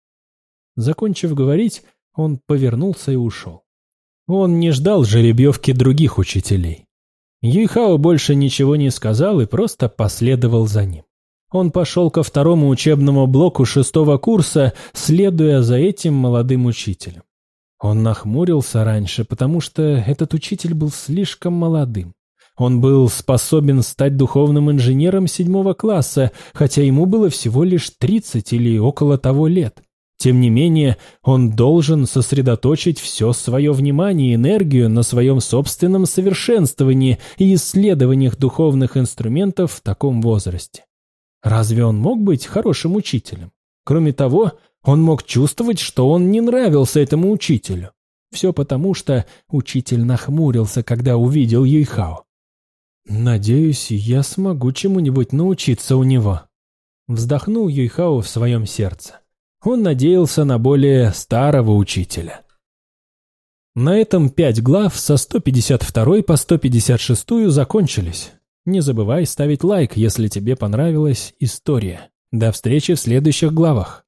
Закончив говорить, он повернулся и ушел. Он не ждал жеребьевки других учителей. Юйхао больше ничего не сказал и просто последовал за ним. Он пошел ко второму учебному блоку шестого курса, следуя за этим молодым учителем. Он нахмурился раньше, потому что этот учитель был слишком молодым. Он был способен стать духовным инженером седьмого класса, хотя ему было всего лишь 30 или около того лет. Тем не менее, он должен сосредоточить все свое внимание и энергию на своем собственном совершенствовании и исследованиях духовных инструментов в таком возрасте. Разве он мог быть хорошим учителем? Кроме того, он мог чувствовать, что он не нравился этому учителю. Все потому, что учитель нахмурился, когда увидел Юйхао. «Надеюсь, я смогу чему-нибудь научиться у него», — вздохнул Юйхао в своем сердце. Он надеялся на более старого учителя. На этом пять глав со 152 по 156 закончились. Не забывай ставить лайк, если тебе понравилась история. До встречи в следующих главах.